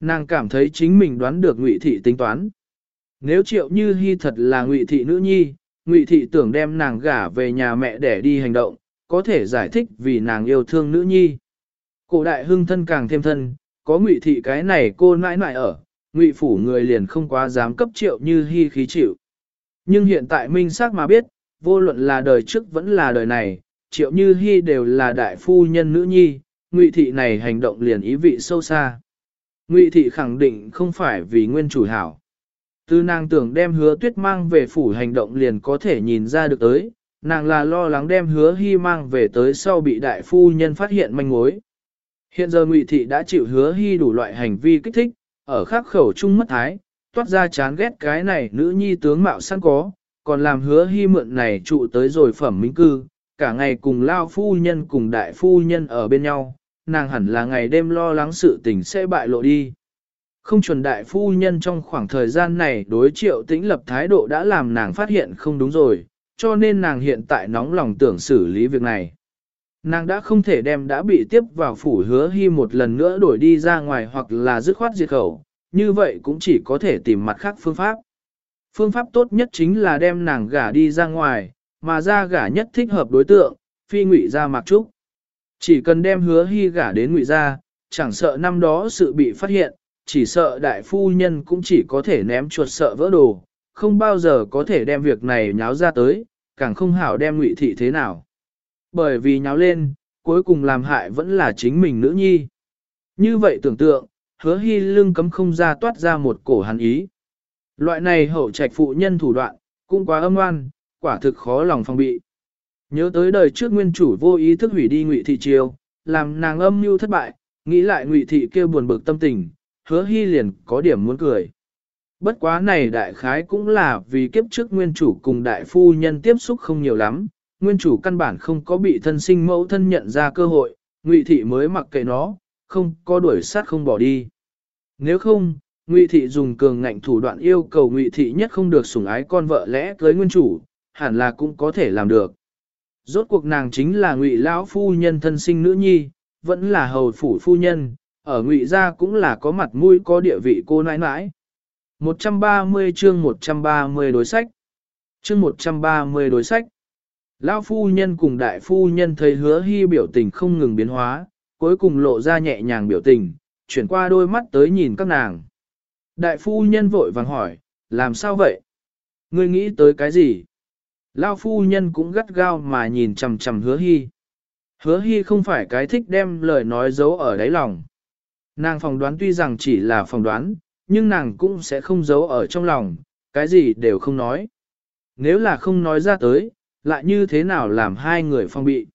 Nàng cảm thấy chính mình đoán được ngụy thị tính toán. Nếu triệu như hy thật là ngụy thị nữ nhi, ngụy thị tưởng đem nàng gả về nhà mẹ để đi hành động, có thể giải thích vì nàng yêu thương nữ nhi. Cổ đại hưng thân càng thêm thân, có ngụy thị cái này cô nãi nãi ở, ngụy phủ người liền không quá dám cấp triệu như hy khí chịu. Nhưng hiện tại minh xác mà biết, vô luận là đời trước vẫn là đời này, triệu như hy đều là đại phu nhân nữ nhi, ngụy thị này hành động liền ý vị sâu xa. Ngụy thị khẳng định không phải vì nguyên chủ hảo. Từ nàng tưởng đem hứa tuyết mang về phủ hành động liền có thể nhìn ra được tới, nàng là lo lắng đem hứa hy mang về tới sau bị đại phu nhân phát hiện manh mối. Hiện giờ Ngụy Thị đã chịu hứa hy đủ loại hành vi kích thích, ở khắc khẩu chung mất thái, toát ra chán ghét cái này nữ nhi tướng mạo sẵn có, còn làm hứa hy mượn này trụ tới rồi phẩm minh cư, cả ngày cùng lao phu nhân cùng đại phu nhân ở bên nhau, nàng hẳn là ngày đêm lo lắng sự tình sẽ bại lộ đi. Không chuẩn đại phu nhân trong khoảng thời gian này đối triệu tĩnh lập thái độ đã làm nàng phát hiện không đúng rồi, cho nên nàng hiện tại nóng lòng tưởng xử lý việc này. Nàng đã không thể đem đã bị tiếp vào phủ hứa hy một lần nữa đổi đi ra ngoài hoặc là dứt khoát diệt khẩu, như vậy cũng chỉ có thể tìm mặt khác phương pháp. Phương pháp tốt nhất chính là đem nàng gả đi ra ngoài, mà ra gả nhất thích hợp đối tượng, phi ngụy ra mặc trúc. Chỉ cần đem hứa hy gả đến ngụy ra, chẳng sợ năm đó sự bị phát hiện, chỉ sợ đại phu nhân cũng chỉ có thể ném chuột sợ vỡ đồ, không bao giờ có thể đem việc này nháo ra tới, càng không hảo đem ngụy thị thế nào. Bởi vì nháo lên, cuối cùng làm hại vẫn là chính mình nữ nhi. Như vậy tưởng tượng, hứa hy lưng cấm không ra toát ra một cổ hắn ý. Loại này hậu trạch phụ nhân thủ đoạn, cũng quá âm oan, quả thực khó lòng phòng bị. Nhớ tới đời trước nguyên chủ vô ý thức hủy đi ngụy thị chiêu, làm nàng âm mưu thất bại, nghĩ lại ngụy thị kêu buồn bực tâm tình, hứa hy liền có điểm muốn cười. Bất quá này đại khái cũng là vì kiếp trước nguyên chủ cùng đại phu nhân tiếp xúc không nhiều lắm, nguyên chủ căn bản không có bị thân sinh mẫu thân nhận ra cơ hội, ngụy thị mới mặc kệ nó, không có đuổi sát không bỏ đi. Nếu không, ngụy thị dùng cường ngạnh thủ đoạn yêu cầu ngụy thị nhất không được sủng ái con vợ lẽ cưới nguyên chủ, hẳn là cũng có thể làm được. Rốt cuộc nàng chính là ngụy lão phu nhân thân sinh nữ nhi, vẫn là hầu phủ phu nhân, ở ngụy gia cũng là có mặt mũi có địa vị cô nãi nãi. 130 chương 130 đối sách. Chương 130 đối sách. Lão phu nhân cùng đại phu nhân thấy hứa hy biểu tình không ngừng biến hóa, cuối cùng lộ ra nhẹ nhàng biểu tình, chuyển qua đôi mắt tới nhìn các nàng. Đại phu nhân vội vàng hỏi, làm sao vậy? Ngươi nghĩ tới cái gì? Lão phu nhân cũng gắt gao mà nhìn chằm chằm hứa hy. Hứa hy không phải cái thích đem lời nói giấu ở đáy lòng. Nàng phỏng đoán tuy rằng chỉ là phỏng đoán, nhưng nàng cũng sẽ không giấu ở trong lòng, cái gì đều không nói. Nếu là không nói ra tới, lại như thế nào làm hai người phong bị.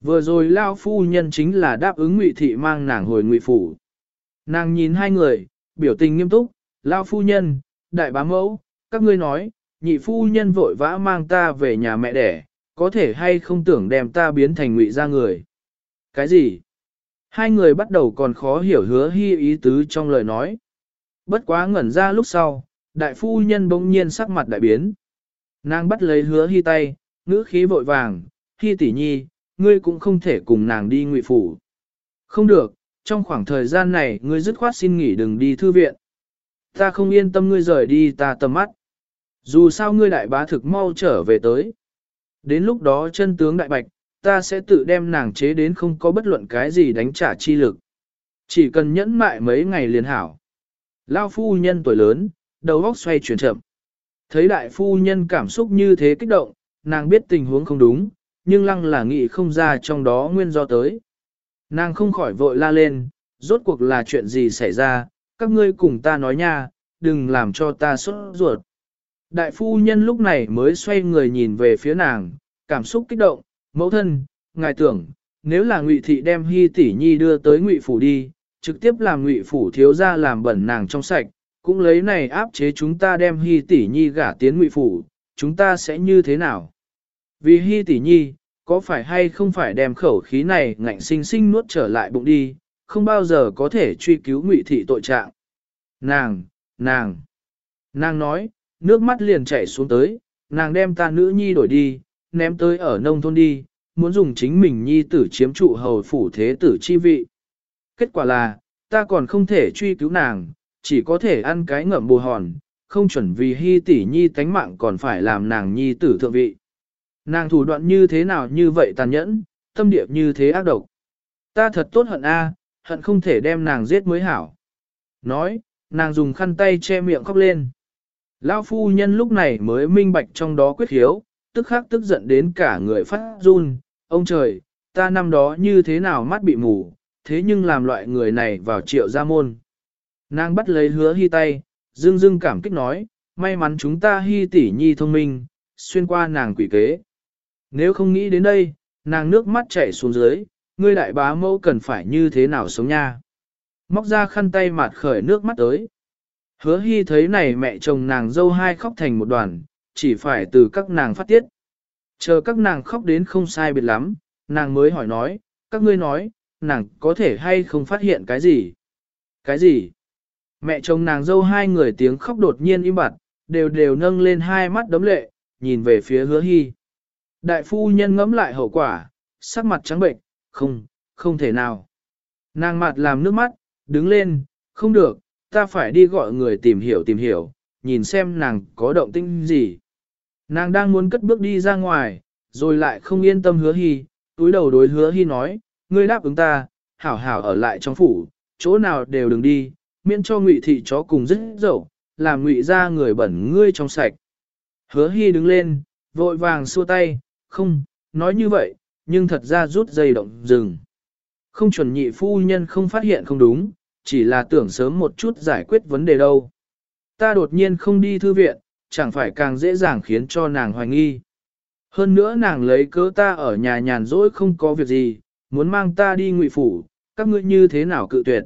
Vừa rồi Lao phu nhân chính là đáp ứng ngụy thị mang nàng hồi ngụy phủ. Nàng nhìn hai người, biểu tình nghiêm túc, Lao phu nhân, đại bá mẫu, các ngươi nói, nhị phu nhân vội vã mang ta về nhà mẹ đẻ, có thể hay không tưởng đem ta biến thành ngụy ra người. Cái gì? Hai người bắt đầu còn khó hiểu hứa hy ý tứ trong lời nói. Bất quá ngẩn ra lúc sau, đại phu nhân bỗng nhiên sắc mặt đại biến. Nàng bắt lấy hứa hy tay, ngữ khí vội vàng, hy tỷ nhi, ngươi cũng không thể cùng nàng đi ngụy phủ. Không được, trong khoảng thời gian này ngươi dứt khoát xin nghỉ đừng đi thư viện. Ta không yên tâm ngươi rời đi ta tầm mắt. Dù sao ngươi đại bá thực mau trở về tới. Đến lúc đó chân tướng đại bạch, ta sẽ tự đem nàng chế đến không có bất luận cái gì đánh trả chi lực. Chỉ cần nhẫn mại mấy ngày liền hảo. Lao phu nhân tuổi lớn, đầu óc xoay chuyển chậm. Thấy đại phu nhân cảm xúc như thế kích động, nàng biết tình huống không đúng, nhưng lăng là nghĩ không ra trong đó nguyên do tới. Nàng không khỏi vội la lên, rốt cuộc là chuyện gì xảy ra, các ngươi cùng ta nói nha, đừng làm cho ta sốt ruột. Đại phu nhân lúc này mới xoay người nhìn về phía nàng, cảm xúc kích động, mẫu thân, ngài tưởng, nếu là ngụy thị đem hy tỷ nhi đưa tới ngụy phủ đi, trực tiếp làm ngụy phủ thiếu ra làm bẩn nàng trong sạch, cũng lấy này áp chế chúng ta đem hy tỷ nhi gả tiến ngụy phủ, chúng ta sẽ như thế nào? Vì hy tỷ nhi, có phải hay không phải đem khẩu khí này ngạnh sinh sinh nuốt trở lại bụng đi, không bao giờ có thể truy cứu ngụy thị tội trạng. Nàng, nàng, nàng nói, nước mắt liền chảy xuống tới, nàng đem ta nữ nhi đổi đi, ném tới ở nông thôn đi, muốn dùng chính mình nhi tử chiếm trụ hầu phủ thế tử chi vị. Kết quả là, ta còn không thể truy cứu nàng, chỉ có thể ăn cái ngậm bù hòn, không chuẩn vì hy tỷ nhi tánh mạng còn phải làm nàng nhi tử thượng vị. Nàng thủ đoạn như thế nào như vậy tàn nhẫn, tâm địa như thế ác độc. Ta thật tốt hận a, hận không thể đem nàng giết mới hảo. Nói, nàng dùng khăn tay che miệng khóc lên. Lão phu nhân lúc này mới minh bạch trong đó quyết hiếu, tức khắc tức giận đến cả người phát run. Ông trời, ta năm đó như thế nào mắt bị mù, thế nhưng làm loại người này vào triệu gia môn. Nàng bắt lấy hứa hy tay, dưng dưng cảm kích nói, may mắn chúng ta hy tỷ nhi thông minh, xuyên qua nàng quỷ kế. Nếu không nghĩ đến đây, nàng nước mắt chảy xuống dưới, ngươi đại bá mẫu cần phải như thế nào sống nha. Móc ra khăn tay mạt khởi nước mắt tới. Hứa hy thấy này mẹ chồng nàng dâu hai khóc thành một đoàn, chỉ phải từ các nàng phát tiết. Chờ các nàng khóc đến không sai biệt lắm, nàng mới hỏi nói, các ngươi nói, nàng có thể hay không phát hiện cái gì? Cái gì? Mẹ chồng nàng dâu hai người tiếng khóc đột nhiên im bặt, đều đều nâng lên hai mắt đấm lệ, nhìn về phía hứa hy. Đại phu nhân ngẫm lại hậu quả, sắc mặt trắng bệnh, không, không thể nào. Nàng mặt làm nước mắt, đứng lên, không được, ta phải đi gọi người tìm hiểu tìm hiểu, nhìn xem nàng có động tĩnh gì. Nàng đang muốn cất bước đi ra ngoài, rồi lại không yên tâm hứa hy, túi đầu đối hứa hy nói, ngươi đáp ứng ta, hảo hảo ở lại trong phủ, chỗ nào đều đừng đi, miễn cho ngụy thị chó cùng dứt dậu, làm ngụy ra người bẩn ngươi trong sạch. Hứa hy đứng lên, vội vàng xua tay, không, nói như vậy, nhưng thật ra rút dây động rừng. Không chuẩn nhị phu nhân không phát hiện không đúng, chỉ là tưởng sớm một chút giải quyết vấn đề đâu. Ta đột nhiên không đi thư viện, chẳng phải càng dễ dàng khiến cho nàng hoài nghi. Hơn nữa nàng lấy cớ ta ở nhà nhàn rỗi không có việc gì, muốn mang ta đi ngụy phủ, các ngươi như thế nào cự tuyệt.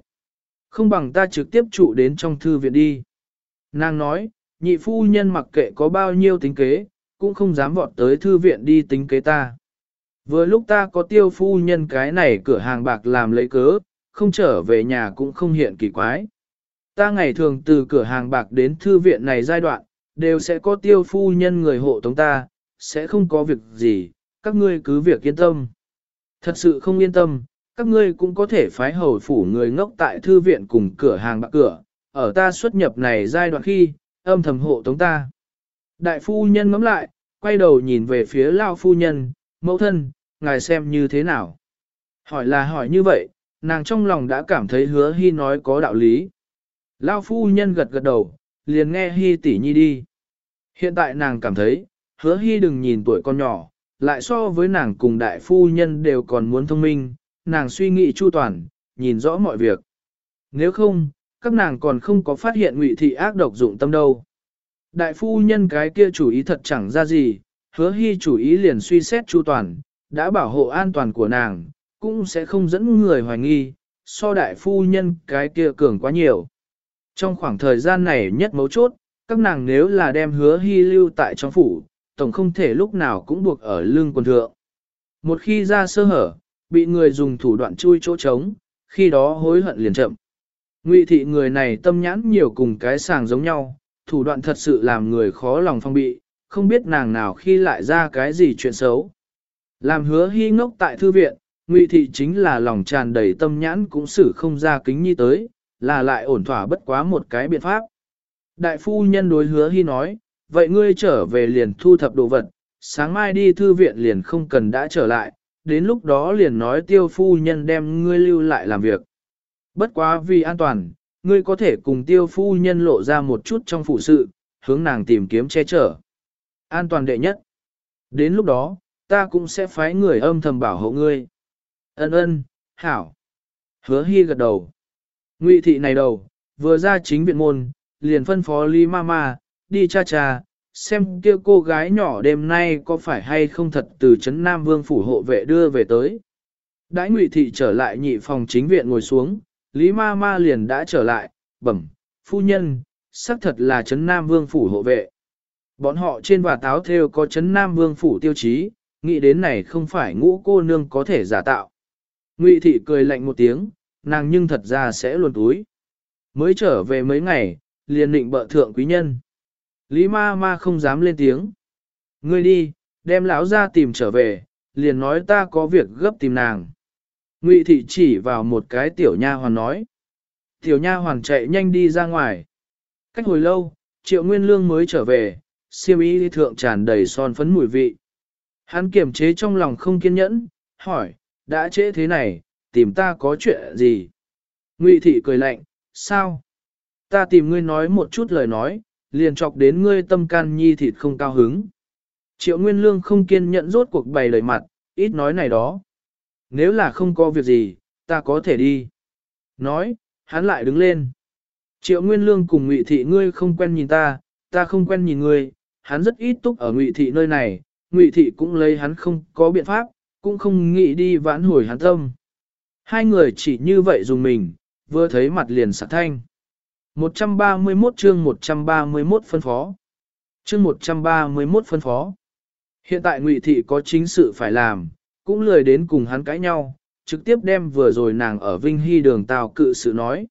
Không bằng ta trực tiếp trụ đến trong thư viện đi. Nàng nói, nhị phu nhân mặc kệ có bao nhiêu tính kế, cũng không dám vọt tới thư viện đi tính kế ta. Vừa lúc ta có tiêu phu nhân cái này cửa hàng bạc làm lấy cớ, không trở về nhà cũng không hiện kỳ quái. Ta ngày thường từ cửa hàng bạc đến thư viện này giai đoạn, đều sẽ có tiêu phu nhân người hộ tống ta, sẽ không có việc gì, các ngươi cứ việc yên tâm. Thật sự không yên tâm, các ngươi cũng có thể phái hầu phủ người ngốc tại thư viện cùng cửa hàng bạc cửa, ở ta xuất nhập này giai đoạn khi, âm thầm hộ tống ta. Đại phu nhân ngắm lại, quay đầu nhìn về phía lao phu nhân, mẫu thân, ngài xem như thế nào. Hỏi là hỏi như vậy, nàng trong lòng đã cảm thấy hứa hy nói có đạo lý. Lao phu nhân gật gật đầu, liền nghe hy tỷ nhi đi. Hiện tại nàng cảm thấy, hứa hy đừng nhìn tuổi con nhỏ, lại so với nàng cùng đại phu nhân đều còn muốn thông minh, nàng suy nghĩ chu toàn, nhìn rõ mọi việc. Nếu không, các nàng còn không có phát hiện ngụy thị ác độc dụng tâm đâu. Đại phu nhân cái kia chủ ý thật chẳng ra gì, hứa hy chủ ý liền suy xét chu toàn, đã bảo hộ an toàn của nàng, cũng sẽ không dẫn người hoài nghi, so đại phu nhân cái kia cường quá nhiều. Trong khoảng thời gian này nhất mấu chốt, các nàng nếu là đem hứa hy lưu tại trong phủ, tổng không thể lúc nào cũng buộc ở lưng quần thượng. Một khi ra sơ hở, bị người dùng thủ đoạn chui chỗ trống, khi đó hối hận liền chậm. Ngụy thị người này tâm nhãn nhiều cùng cái sàng giống nhau, thủ đoạn thật sự làm người khó lòng phong bị, không biết nàng nào khi lại ra cái gì chuyện xấu. Làm hứa hy ngốc tại thư viện, Ngụy thị chính là lòng tràn đầy tâm nhãn cũng xử không ra kính nhi tới, là lại ổn thỏa bất quá một cái biện pháp. Đại phu nhân đối hứa hy nói, vậy ngươi trở về liền thu thập đồ vật, sáng mai đi thư viện liền không cần đã trở lại, đến lúc đó liền nói tiêu phu nhân đem ngươi lưu lại làm việc. Bất quá vì an toàn, ngươi có thể cùng tiêu phu nhân lộ ra một chút trong phụ sự, hướng nàng tìm kiếm che chở. An toàn đệ nhất. Đến lúc đó, ta cũng sẽ phái người âm thầm bảo hộ ngươi. Ân ân, hảo. Hứa hy gật đầu. Ngụy thị này đầu, vừa ra chính viện môn, liền phân phó Lý Mama, đi cha cha, xem kia cô gái nhỏ đêm nay có phải hay không thật từ Trấn Nam Vương phủ hộ vệ đưa về tới. Đãi Ngụy thị trở lại nhị phòng chính viện ngồi xuống, Lý Ma Ma liền đã trở lại, bẩm, phu nhân, xác thật là Trấn Nam Vương phủ hộ vệ. Bọn họ trên và táo theo có Trấn Nam Vương phủ tiêu chí, nghĩ đến này không phải ngũ cô nương có thể giả tạo. Ngụy thị cười lạnh một tiếng, nàng nhưng thật ra sẽ luồn túi. Mới trở về mấy ngày, liền định bợ thượng quý nhân. Lý ma ma không dám lên tiếng. Ngươi đi, đem lão ra tìm trở về, liền nói ta có việc gấp tìm nàng. Ngụy thị chỉ vào một cái tiểu nha hoàn nói. Tiểu nha hoàn chạy nhanh đi ra ngoài. Cách hồi lâu, triệu nguyên lương mới trở về, siêm y thượng tràn đầy son phấn mùi vị. Hắn kiềm chế trong lòng không kiên nhẫn, hỏi, đã trễ thế này, tìm ta có chuyện gì? Ngụy thị cười lạnh, sao? Ta tìm ngươi nói một chút lời nói, liền chọc đến ngươi tâm can nhi thịt không cao hứng. Triệu Nguyên Lương không kiên nhẫn rốt cuộc bày lời mặt, ít nói này đó. Nếu là không có việc gì, ta có thể đi. Nói, hắn lại đứng lên. Triệu Nguyên Lương cùng Ngụy Thị ngươi không quen nhìn ta, ta không quen nhìn ngươi, hắn rất ít túc ở Ngụy Thị nơi này, Ngụy Thị cũng lấy hắn không có biện pháp, cũng không nghĩ đi vãn hồi hắn tâm. Hai người chỉ như vậy dùng mình, vừa thấy mặt liền sạc thanh. 131 chương 131 phân phó. Chương 131 phân phó. Hiện tại Ngụy Thị có chính sự phải làm, cũng lười đến cùng hắn cãi nhau, trực tiếp đem vừa rồi nàng ở Vinh Hy đường tào cự sự nói.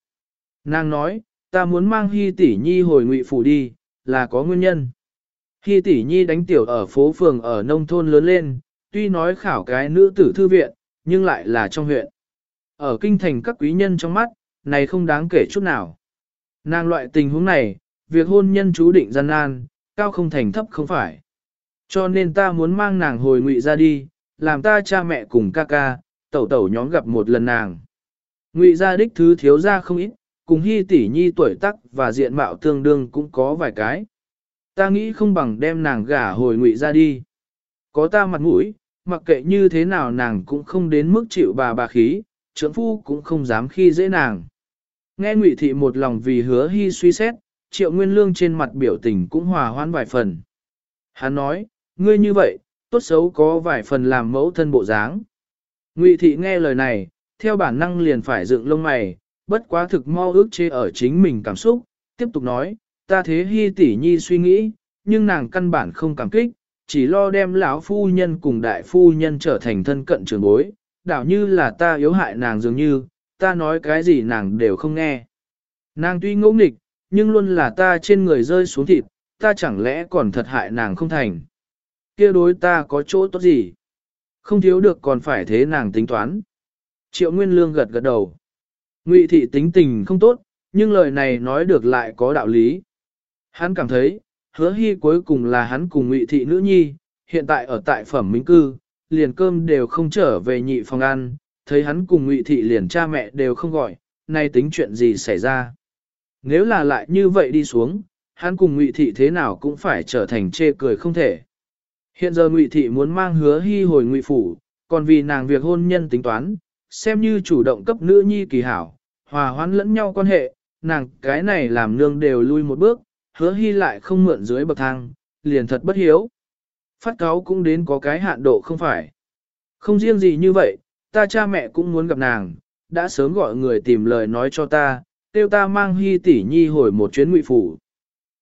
Nàng nói, ta muốn mang Hy tỷ nhi hồi Ngụy phủ đi, là có nguyên nhân. Hy tỷ nhi đánh tiểu ở phố phường ở nông thôn lớn lên, tuy nói khảo cái nữ tử thư viện, nhưng lại là trong huyện. Ở kinh thành các quý nhân trong mắt, này không đáng kể chút nào. Nàng loại tình huống này, việc hôn nhân chú định gian nan, cao không thành thấp không phải. Cho nên ta muốn mang nàng hồi ngụy ra đi, làm ta cha mẹ cùng ca ca, tẩu tẩu nhóm gặp một lần nàng. Ngụy gia đích thứ thiếu gia không ít, cùng hy tỷ nhi tuổi tác và diện mạo tương đương cũng có vài cái. Ta nghĩ không bằng đem nàng gả hồi ngụy gia đi. Có ta mặt mũi, mặc kệ như thế nào nàng cũng không đến mức chịu bà bà khí, trưởng phu cũng không dám khi dễ nàng. Nghe Ngụy Thị một lòng vì hứa hy suy xét, triệu nguyên lương trên mặt biểu tình cũng hòa hoãn vài phần. Hắn nói, ngươi như vậy, tốt xấu có vài phần làm mẫu thân bộ dáng. Ngụy Thị nghe lời này, theo bản năng liền phải dựng lông mày, bất quá thực mo ước chế ở chính mình cảm xúc, tiếp tục nói, ta thế hy tỷ nhi suy nghĩ, nhưng nàng căn bản không cảm kích, chỉ lo đem lão phu nhân cùng đại phu nhân trở thành thân cận trường bối, đảo như là ta yếu hại nàng dường như, ta nói cái gì nàng đều không nghe. Nàng tuy ngỗ nghịch, nhưng luôn là ta trên người rơi xuống thịt, ta chẳng lẽ còn thật hại nàng không thành kia đối ta có chỗ tốt gì? Không thiếu được còn phải thế nàng tính toán. Triệu Nguyên Lương gật gật đầu. Ngụy thị tính tình không tốt, nhưng lời này nói được lại có đạo lý. Hắn cảm thấy, hứa hy cuối cùng là hắn cùng ngụy thị nữ nhi, hiện tại ở tại phẩm minh cư, liền cơm đều không trở về nhị phòng ăn, thấy hắn cùng ngụy thị liền cha mẹ đều không gọi, nay tính chuyện gì xảy ra. Nếu là lại như vậy đi xuống, hắn cùng ngụy thị thế nào cũng phải trở thành chê cười không thể. Hiện giờ ngụy thị muốn mang hứa hy hồi ngụy phủ, còn vì nàng việc hôn nhân tính toán, xem như chủ động cấp nữ nhi kỳ hảo, hòa hoãn lẫn nhau quan hệ, nàng cái này làm nương đều lui một bước, hứa hy lại không mượn dưới bậc thang, liền thật bất hiếu. Phát cáo cũng đến có cái hạn độ không phải. Không riêng gì như vậy, ta cha mẹ cũng muốn gặp nàng, đã sớm gọi người tìm lời nói cho ta, tiêu ta mang hy tỷ nhi hồi một chuyến ngụy phủ.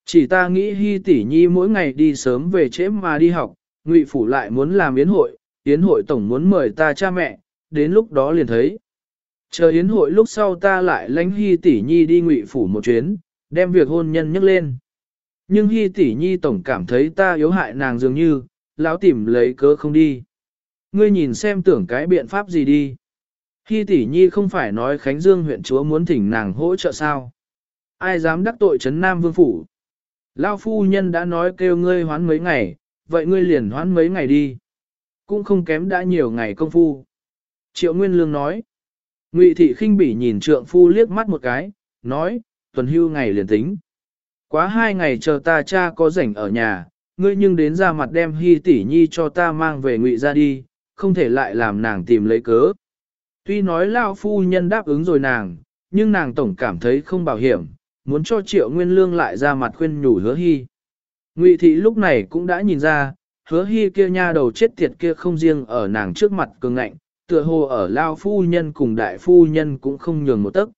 Chỉ ta nghĩ hy tỷ nhi mỗi ngày đi sớm về trễ mà đi học, ngụy phủ lại muốn làm yến hội, yến hội tổng muốn mời ta cha mẹ, đến lúc đó liền thấy. Chờ yến hội lúc sau ta lại lánh hy tỷ nhi đi ngụy phủ một chuyến, đem việc hôn nhân nhắc lên. Nhưng hy tỷ nhi tổng cảm thấy ta yếu hại nàng dường như, lão tìm lấy cớ không đi. Ngươi nhìn xem tưởng cái biện pháp gì đi. Hy tỷ nhi không phải nói Khánh Dương huyện chúa muốn thỉnh nàng hỗ trợ sao. Ai dám đắc tội Trấn Nam Vương Phủ. Lao phu nhân đã nói kêu ngươi hoán mấy ngày, vậy ngươi liền hoán mấy ngày đi. Cũng không kém đã nhiều ngày công phu. Triệu Nguyên Lương nói. Ngụy thị khinh bỉ nhìn trượng phu liếc mắt một cái, nói, tuần hưu ngày liền tính. Quá hai ngày chờ ta cha có rảnh ở nhà, ngươi nhưng đến ra mặt đem hy tỷ nhi cho ta mang về ngụy ra đi, không thể lại làm nàng tìm lấy cớ. Tuy nói lao phu nhân đáp ứng rồi nàng, nhưng nàng tổng cảm thấy không bảo hiểm, muốn cho triệu nguyên lương lại ra mặt khuyên nhủ hứa hy. Ngụy thị lúc này cũng đã nhìn ra, hứa hy kia nha đầu chết tiệt kia không riêng ở nàng trước mặt cường ngạnh, tựa hồ ở lao phu nhân cùng đại phu nhân cũng không nhường một tấc.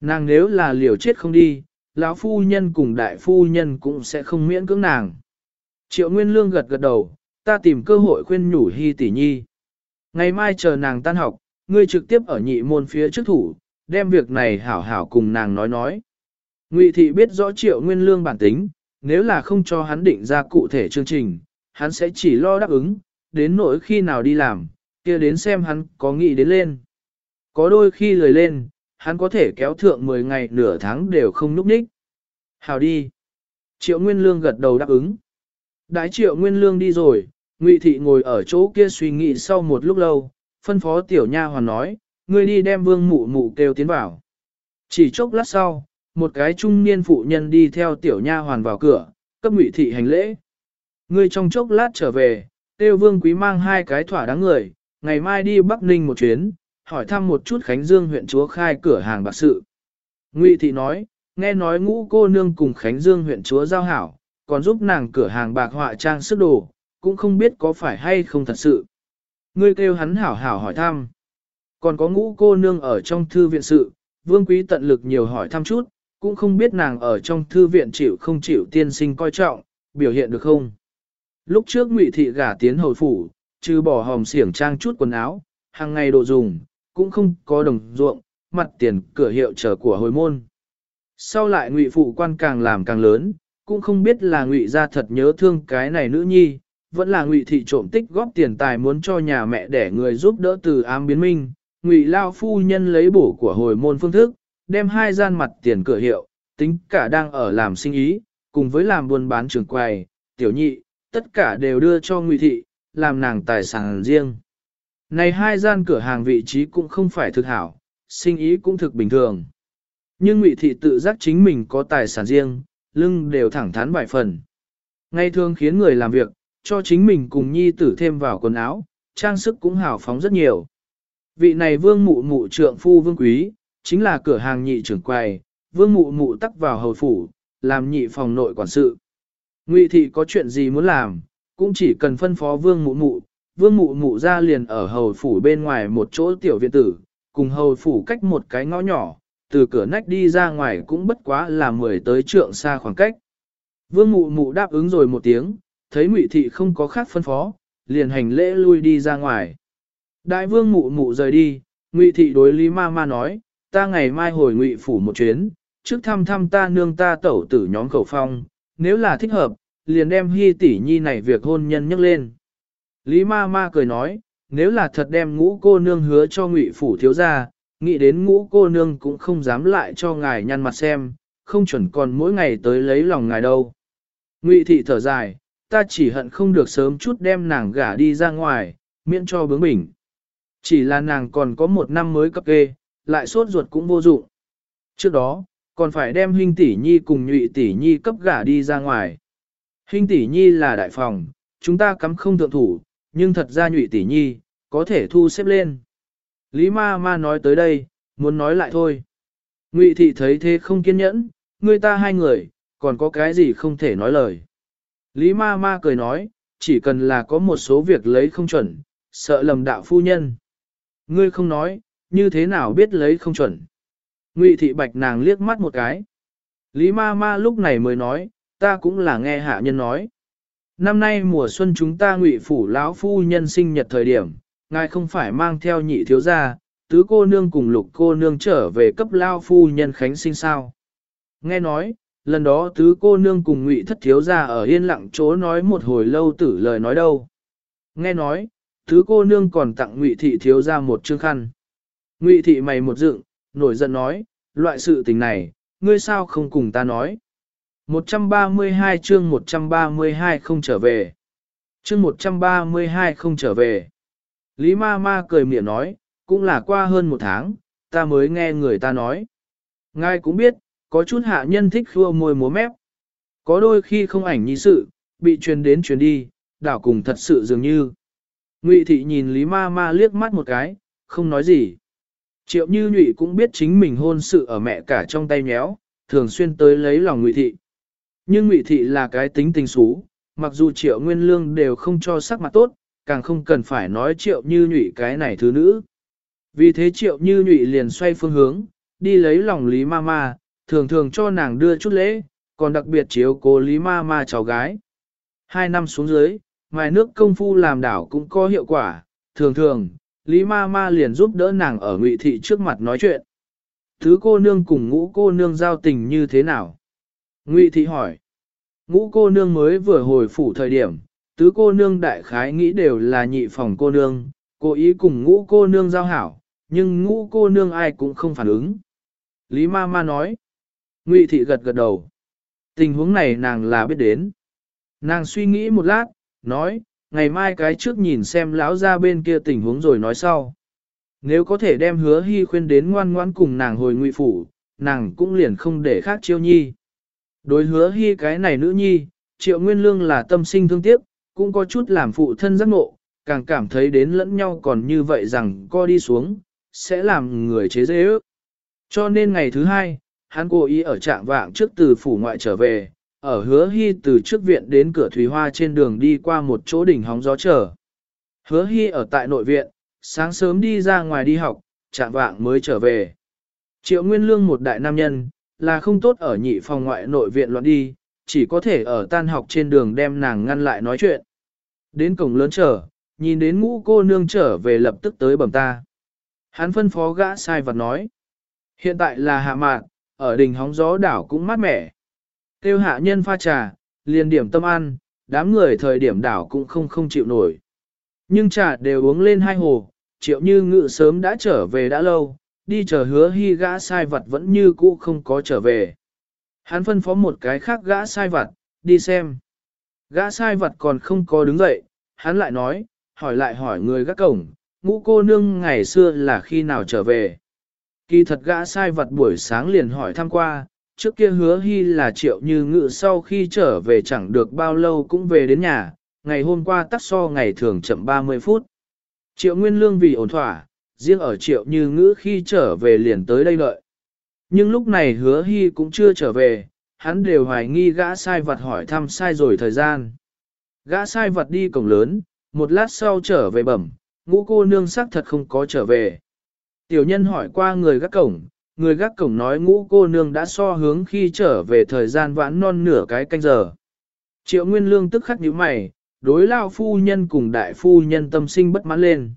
Nàng nếu là liều chết không đi, lão phu nhân cùng đại phu nhân cũng sẽ không miễn cưỡng nàng. Triệu Nguyên Lương gật gật đầu, ta tìm cơ hội khuyên nhủ Hi tỷ nhi. Ngày mai chờ nàng tan học, ngươi trực tiếp ở nhị môn phía trước thủ, đem việc này hảo hảo cùng nàng nói nói. Ngụy thị biết rõ Triệu Nguyên Lương bản tính, nếu là không cho hắn định ra cụ thể chương trình, hắn sẽ chỉ lo đáp ứng, đến nỗi khi nào đi làm, kia đến xem hắn có nghĩ đến lên. Có đôi khi lời lên, hắn có thể kéo thượng 10 ngày nửa tháng đều không núp ních. Hào đi. Triệu Nguyên Lương gật đầu đáp ứng. đại Triệu Nguyên Lương đi rồi, Ngụy Thị ngồi ở chỗ kia suy nghĩ sau một lúc lâu, phân phó tiểu nha hoàn nói, ngươi đi đem vương mụ mụ kêu tiến vào. Chỉ chốc lát sau, một cái trung niên phụ nhân đi theo tiểu nha hoàn vào cửa, cấp Ngụy Thị hành lễ. người trong chốc lát trở về, tiêu vương quý mang hai cái thỏa đáng người, ngày mai đi Bắc Ninh một chuyến, hỏi thăm một chút Khánh Dương huyện chúa khai cửa hàng bạc sự. Ngụy Thị nói, nghe nói ngũ cô nương cùng Khánh Dương huyện chúa giao hảo, còn giúp nàng cửa hàng bạc họa trang sức đồ, cũng không biết có phải hay không thật sự. Ngươi kêu hắn hảo hảo hỏi thăm. Còn có ngũ cô nương ở trong thư viện sự, vương quý tận lực nhiều hỏi thăm chút, cũng không biết nàng ở trong thư viện chịu không chịu tiên sinh coi trọng, biểu hiện được không. Lúc trước ngụy thị gả tiến hồi phủ, trừ bỏ hòm xiển trang chút quần áo, hàng ngày đồ dùng, cũng không có đồng ruộng, mặt tiền cửa hiệu chờ của hồi môn. Sau lại ngụy phụ quan càng làm càng lớn, cũng không biết là ngụy gia thật nhớ thương cái này nữ nhi, vẫn là ngụy thị trộm tích góp tiền tài muốn cho nhà mẹ để người giúp đỡ từ ám biến minh. Ngụy lao phu nhân lấy bổ của hồi môn phương thức, đem hai gian mặt tiền cửa hiệu, tính cả đang ở làm sinh ý, cùng với làm buôn bán trường quầy, tiểu nhị, tất cả đều đưa cho ngụy thị, làm nàng tài sản riêng. Này hai gian cửa hàng vị trí cũng không phải thực hảo, sinh ý cũng thực bình thường. Nhưng Ngụy Thị tự giác chính mình có tài sản riêng, lưng đều thẳng thắn vài phần. Ngay thường khiến người làm việc, cho chính mình cùng nhi tử thêm vào quần áo, trang sức cũng hảo phóng rất nhiều. Vị này vương mụ mụ trượng phu vương quý, chính là cửa hàng nhị trưởng quầy, vương mụ mụ tắc vào hầu phủ, làm nhị phòng nội quản sự. Ngụy thị có chuyện gì muốn làm, cũng chỉ cần phân phó vương mụ mụ, vương mụ mụ ra liền ở hầu phủ bên ngoài một chỗ tiểu viện tử, cùng hầu phủ cách một cái ngõ nhỏ, từ cửa nách đi ra ngoài cũng bất quá là mười tới trượng xa khoảng cách. Vương mụ mụ đáp ứng rồi một tiếng, thấy ngụy thị không có khác phân phó, liền hành lễ lui đi ra ngoài. Đại vương mụ mụ rời đi, ngụy thị đối Lý Ma Ma nói, ta ngày mai hồi ngụy phủ một chuyến, trước thăm thăm ta nương ta tẩu tử nhóm khẩu phong, nếu là thích hợp, liền đem hy tỷ nhi này việc hôn nhân nhắc lên. Lý ma ma cười nói, nếu là thật đem ngũ cô nương hứa cho ngụy phủ thiếu gia, nghĩ đến ngũ cô nương cũng không dám lại cho ngài nhăn mặt xem, không chuẩn còn mỗi ngày tới lấy lòng ngài đâu. Ngụy thị thở dài, ta chỉ hận không được sớm chút đem nàng gả đi ra ngoài, miễn cho bướng bỉnh. Chỉ là nàng còn có một năm mới cấp kê, lại sốt ruột cũng vô dụng. Trước đó, còn phải đem huynh tỷ nhi cùng nhụy tỷ nhi cấp gả đi ra ngoài. Huynh tỷ nhi là đại phòng, chúng ta cắm không thượng thủ, nhưng thật ra nhụy tỷ nhi, có thể thu xếp lên. Lý ma ma nói tới đây, muốn nói lại thôi. Ngụy thị thấy thế không kiên nhẫn, người ta hai người, còn có cái gì không thể nói lời. Lý ma ma cười nói, chỉ cần là có một số việc lấy không chuẩn, sợ lầm đạo phu nhân. Ngươi không nói, như thế nào biết lấy không chuẩn. Ngụy thị bạch nàng liếc mắt một cái. Lý ma ma lúc này mới nói, ta cũng là nghe hạ nhân nói. Năm nay mùa xuân chúng ta ngụy phủ lão phu nhân sinh nhật thời điểm, ngài không phải mang theo nhị thiếu gia, tứ cô nương cùng lục cô nương trở về cấp lao phu nhân khánh sinh sao. Nghe nói, lần đó tứ cô nương cùng ngụy thất thiếu gia ở yên lặng chỗ nói một hồi lâu tử lời nói đâu. Nghe nói, tứ cô nương còn tặng ngụy thị thiếu gia một chương khăn. Ngụy thị mày một dựng, nổi giận nói, loại sự tình này, ngươi sao không cùng ta nói. 132 chương 132 không trở về. Chương 132 không trở về. Lý ma ma cười miệng nói, cũng là qua hơn một tháng, ta mới nghe người ta nói. Ngài cũng biết, có chút hạ nhân thích khua môi múa mép. Có đôi khi không ảnh nhi sự, bị truyền đến truyền đi, đảo cùng thật sự dường như. Ngụy thị nhìn Lý ma ma liếc mắt một cái, không nói gì. Triệu như nhụy cũng biết chính mình hôn sự ở mẹ cả trong tay nhéo, thường xuyên tới lấy lòng ngụy thị. Nhưng ngụy thị là cái tính tình xú, mặc dù triệu nguyên lương đều không cho sắc mặt tốt, càng không cần phải nói triệu như nhụy cái này thứ nữ. Vì thế triệu như nhụy liền xoay phương hướng, đi lấy lòng Lý Ma Ma, thường thường cho nàng đưa chút lễ, còn đặc biệt chiếu cố Lý Ma Ma cháu gái. Hai năm xuống dưới, ngoài nước công phu làm đảo cũng có hiệu quả, thường thường, Lý Ma Ma liền giúp đỡ nàng ở ngụy thị trước mặt nói chuyện. Thứ cô nương cùng ngũ cô nương giao tình như thế nào? Ngụy thị hỏi. Ngũ cô nương mới vừa hồi phủ thời điểm, tứ cô nương đại khái nghĩ đều là nhị phòng cô nương, cố ý cùng ngũ cô nương giao hảo, nhưng ngũ cô nương ai cũng không phản ứng. Lý ma ma nói. Ngụy thị gật gật đầu. Tình huống này nàng là biết đến. Nàng suy nghĩ một lát, nói, ngày mai cái trước nhìn xem lão ra bên kia tình huống rồi nói sau. Nếu có thể đem hứa hy khuyên đến ngoan ngoãn cùng nàng hồi ngụy phủ, nàng cũng liền không để khác chiêu nhi. Đối hứa hy cái này nữ nhi, triệu nguyên lương là tâm sinh thương tiếc, cũng có chút làm phụ thân giác ngộ, càng cảm thấy đến lẫn nhau còn như vậy rằng co đi xuống, sẽ làm người chế dễ ước. Cho nên ngày thứ hai, hắn cố ý ở trạng vạng trước từ phủ ngoại trở về, ở hứa hy từ trước viện đến cửa thủy hoa trên đường đi qua một chỗ đỉnh hóng gió chờ. Hứa hy ở tại nội viện, sáng sớm đi ra ngoài đi học, chạm vạng mới trở về. Triệu Nguyên Lương một đại nam nhân, là không tốt ở nhị phòng ngoại nội viện loạn đi, chỉ có thể ở tan học trên đường đem nàng ngăn lại nói chuyện. Đến cổng lớn chờ, nhìn đến ngũ cô nương trở về lập tức tới bẩm ta. Hắn phân phó gã sai vật nói. Hiện tại là hạ mạn, ở đỉnh hóng gió đảo cũng mát mẻ. Tiêu hạ nhân pha trà, liền điểm tâm ăn, đám người thời điểm đảo cũng không không chịu nổi. Nhưng trà đều uống lên hai hồ, triệu như ngự sớm đã trở về đã lâu, đi chờ hứa hy gã sai vật vẫn như cũ không có trở về. Hắn phân phó một cái khác gã sai vật, đi xem. Gã sai vật còn không có đứng dậy, hắn lại nói, hỏi lại hỏi người gác cổng, ngũ cô nương ngày xưa là khi nào trở về. Kỳ thật gã sai vật buổi sáng liền hỏi thăm qua, trước kia hứa hy là triệu như ngự sau khi trở về chẳng được bao lâu cũng về đến nhà, ngày hôm qua tắt so ngày thường chậm 30 phút. Triệu Nguyên Lương vì ổn thỏa, riêng ở triệu như ngữ khi trở về liền tới đây lợi. Nhưng lúc này hứa hy cũng chưa trở về, hắn đều hoài nghi gã sai vật hỏi thăm sai rồi thời gian. Gã sai vật đi cổng lớn, một lát sau trở về bẩm, ngũ cô nương sắc thật không có trở về. Tiểu nhân hỏi qua người gác cổng, người gác cổng nói ngũ cô nương đã so hướng khi trở về thời gian vãn non nửa cái canh giờ. Triệu Nguyên Lương tức khắc nhíu mày, đối lao phu nhân cùng đại phu nhân tâm sinh bất mãn lên.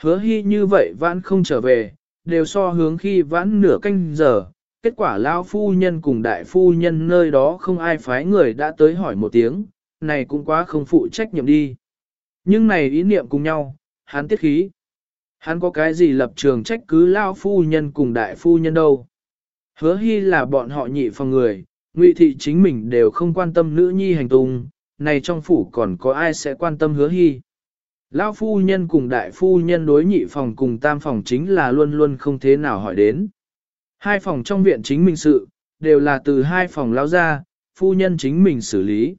Hứa hy như vậy vãn không trở về, đều so hướng khi vãn nửa canh giờ, kết quả lao phu nhân cùng đại phu nhân nơi đó không ai phái người đã tới hỏi một tiếng, này cũng quá không phụ trách nhiệm đi. Nhưng này ý niệm cùng nhau, hắn tiết khí. Hắn có cái gì lập trường trách cứ lao phu nhân cùng đại phu nhân đâu. Hứa hy là bọn họ nhị phòng người, ngụy thị chính mình đều không quan tâm nữ nhi hành tung, này trong phủ còn có ai sẽ quan tâm hứa hy. Lão phu nhân cùng đại phu nhân đối nhị phòng cùng tam phòng chính là luôn luôn không thế nào hỏi đến. Hai phòng trong viện chính mình sự, đều là từ hai phòng lao ra, phu nhân chính mình xử lý.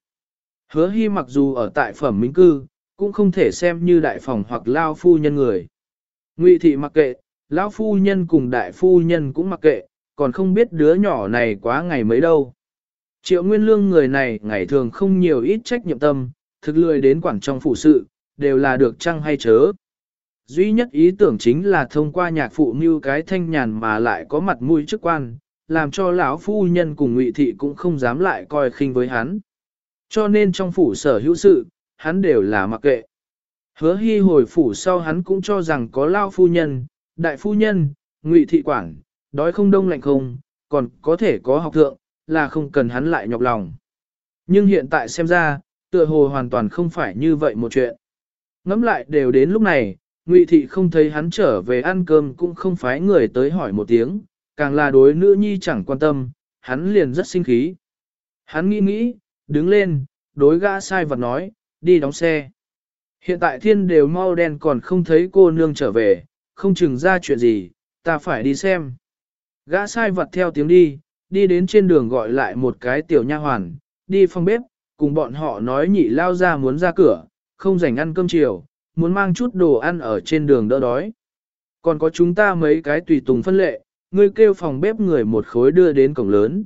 Hứa hy mặc dù ở tại phẩm minh cư, cũng không thể xem như đại phòng hoặc lao phu nhân người. Ngụy thị mặc kệ, lão phu nhân cùng đại phu nhân cũng mặc kệ, còn không biết đứa nhỏ này quá ngày mấy đâu. Triệu Nguyên Lương người này ngày thường không nhiều ít trách nhiệm tâm, thực lười đến quản trong phụ sự, đều là được chăng hay chớ. Duy nhất ý tưởng chính là thông qua nhạc phụ mưu cái thanh nhàn mà lại có mặt mũi chức quan, làm cho lão phu nhân cùng ngụy thị cũng không dám lại coi khinh với hắn. Cho nên trong phủ sở hữu sự, hắn đều là mặc kệ. Hứa hy hồi phủ sau hắn cũng cho rằng có lao phu nhân, đại phu nhân, ngụy thị quản, đói không đông lạnh không, còn có thể có học thượng, là không cần hắn lại nhọc lòng. Nhưng hiện tại xem ra, tựa hồ hoàn toàn không phải như vậy một chuyện. Ngắm lại đều đến lúc này, Ngụy Thị không thấy hắn trở về ăn cơm cũng không phái người tới hỏi một tiếng, càng là đối nữ nhi chẳng quan tâm, hắn liền rất sinh khí. Hắn nghĩ nghĩ, đứng lên, đối gã sai vật nói, đi đóng xe. Hiện tại thiên đều mau đen còn không thấy cô nương trở về, không chừng ra chuyện gì, ta phải đi xem. Gã sai vật theo tiếng đi, đi đến trên đường gọi lại một cái tiểu nha hoàn, đi phòng bếp, cùng bọn họ nói nhị lao ra muốn ra cửa, không rảnh ăn cơm chiều, muốn mang chút đồ ăn ở trên đường đỡ đói. Còn có chúng ta mấy cái tùy tùng phân lệ, ngươi kêu phòng bếp người một khối đưa đến cổng lớn.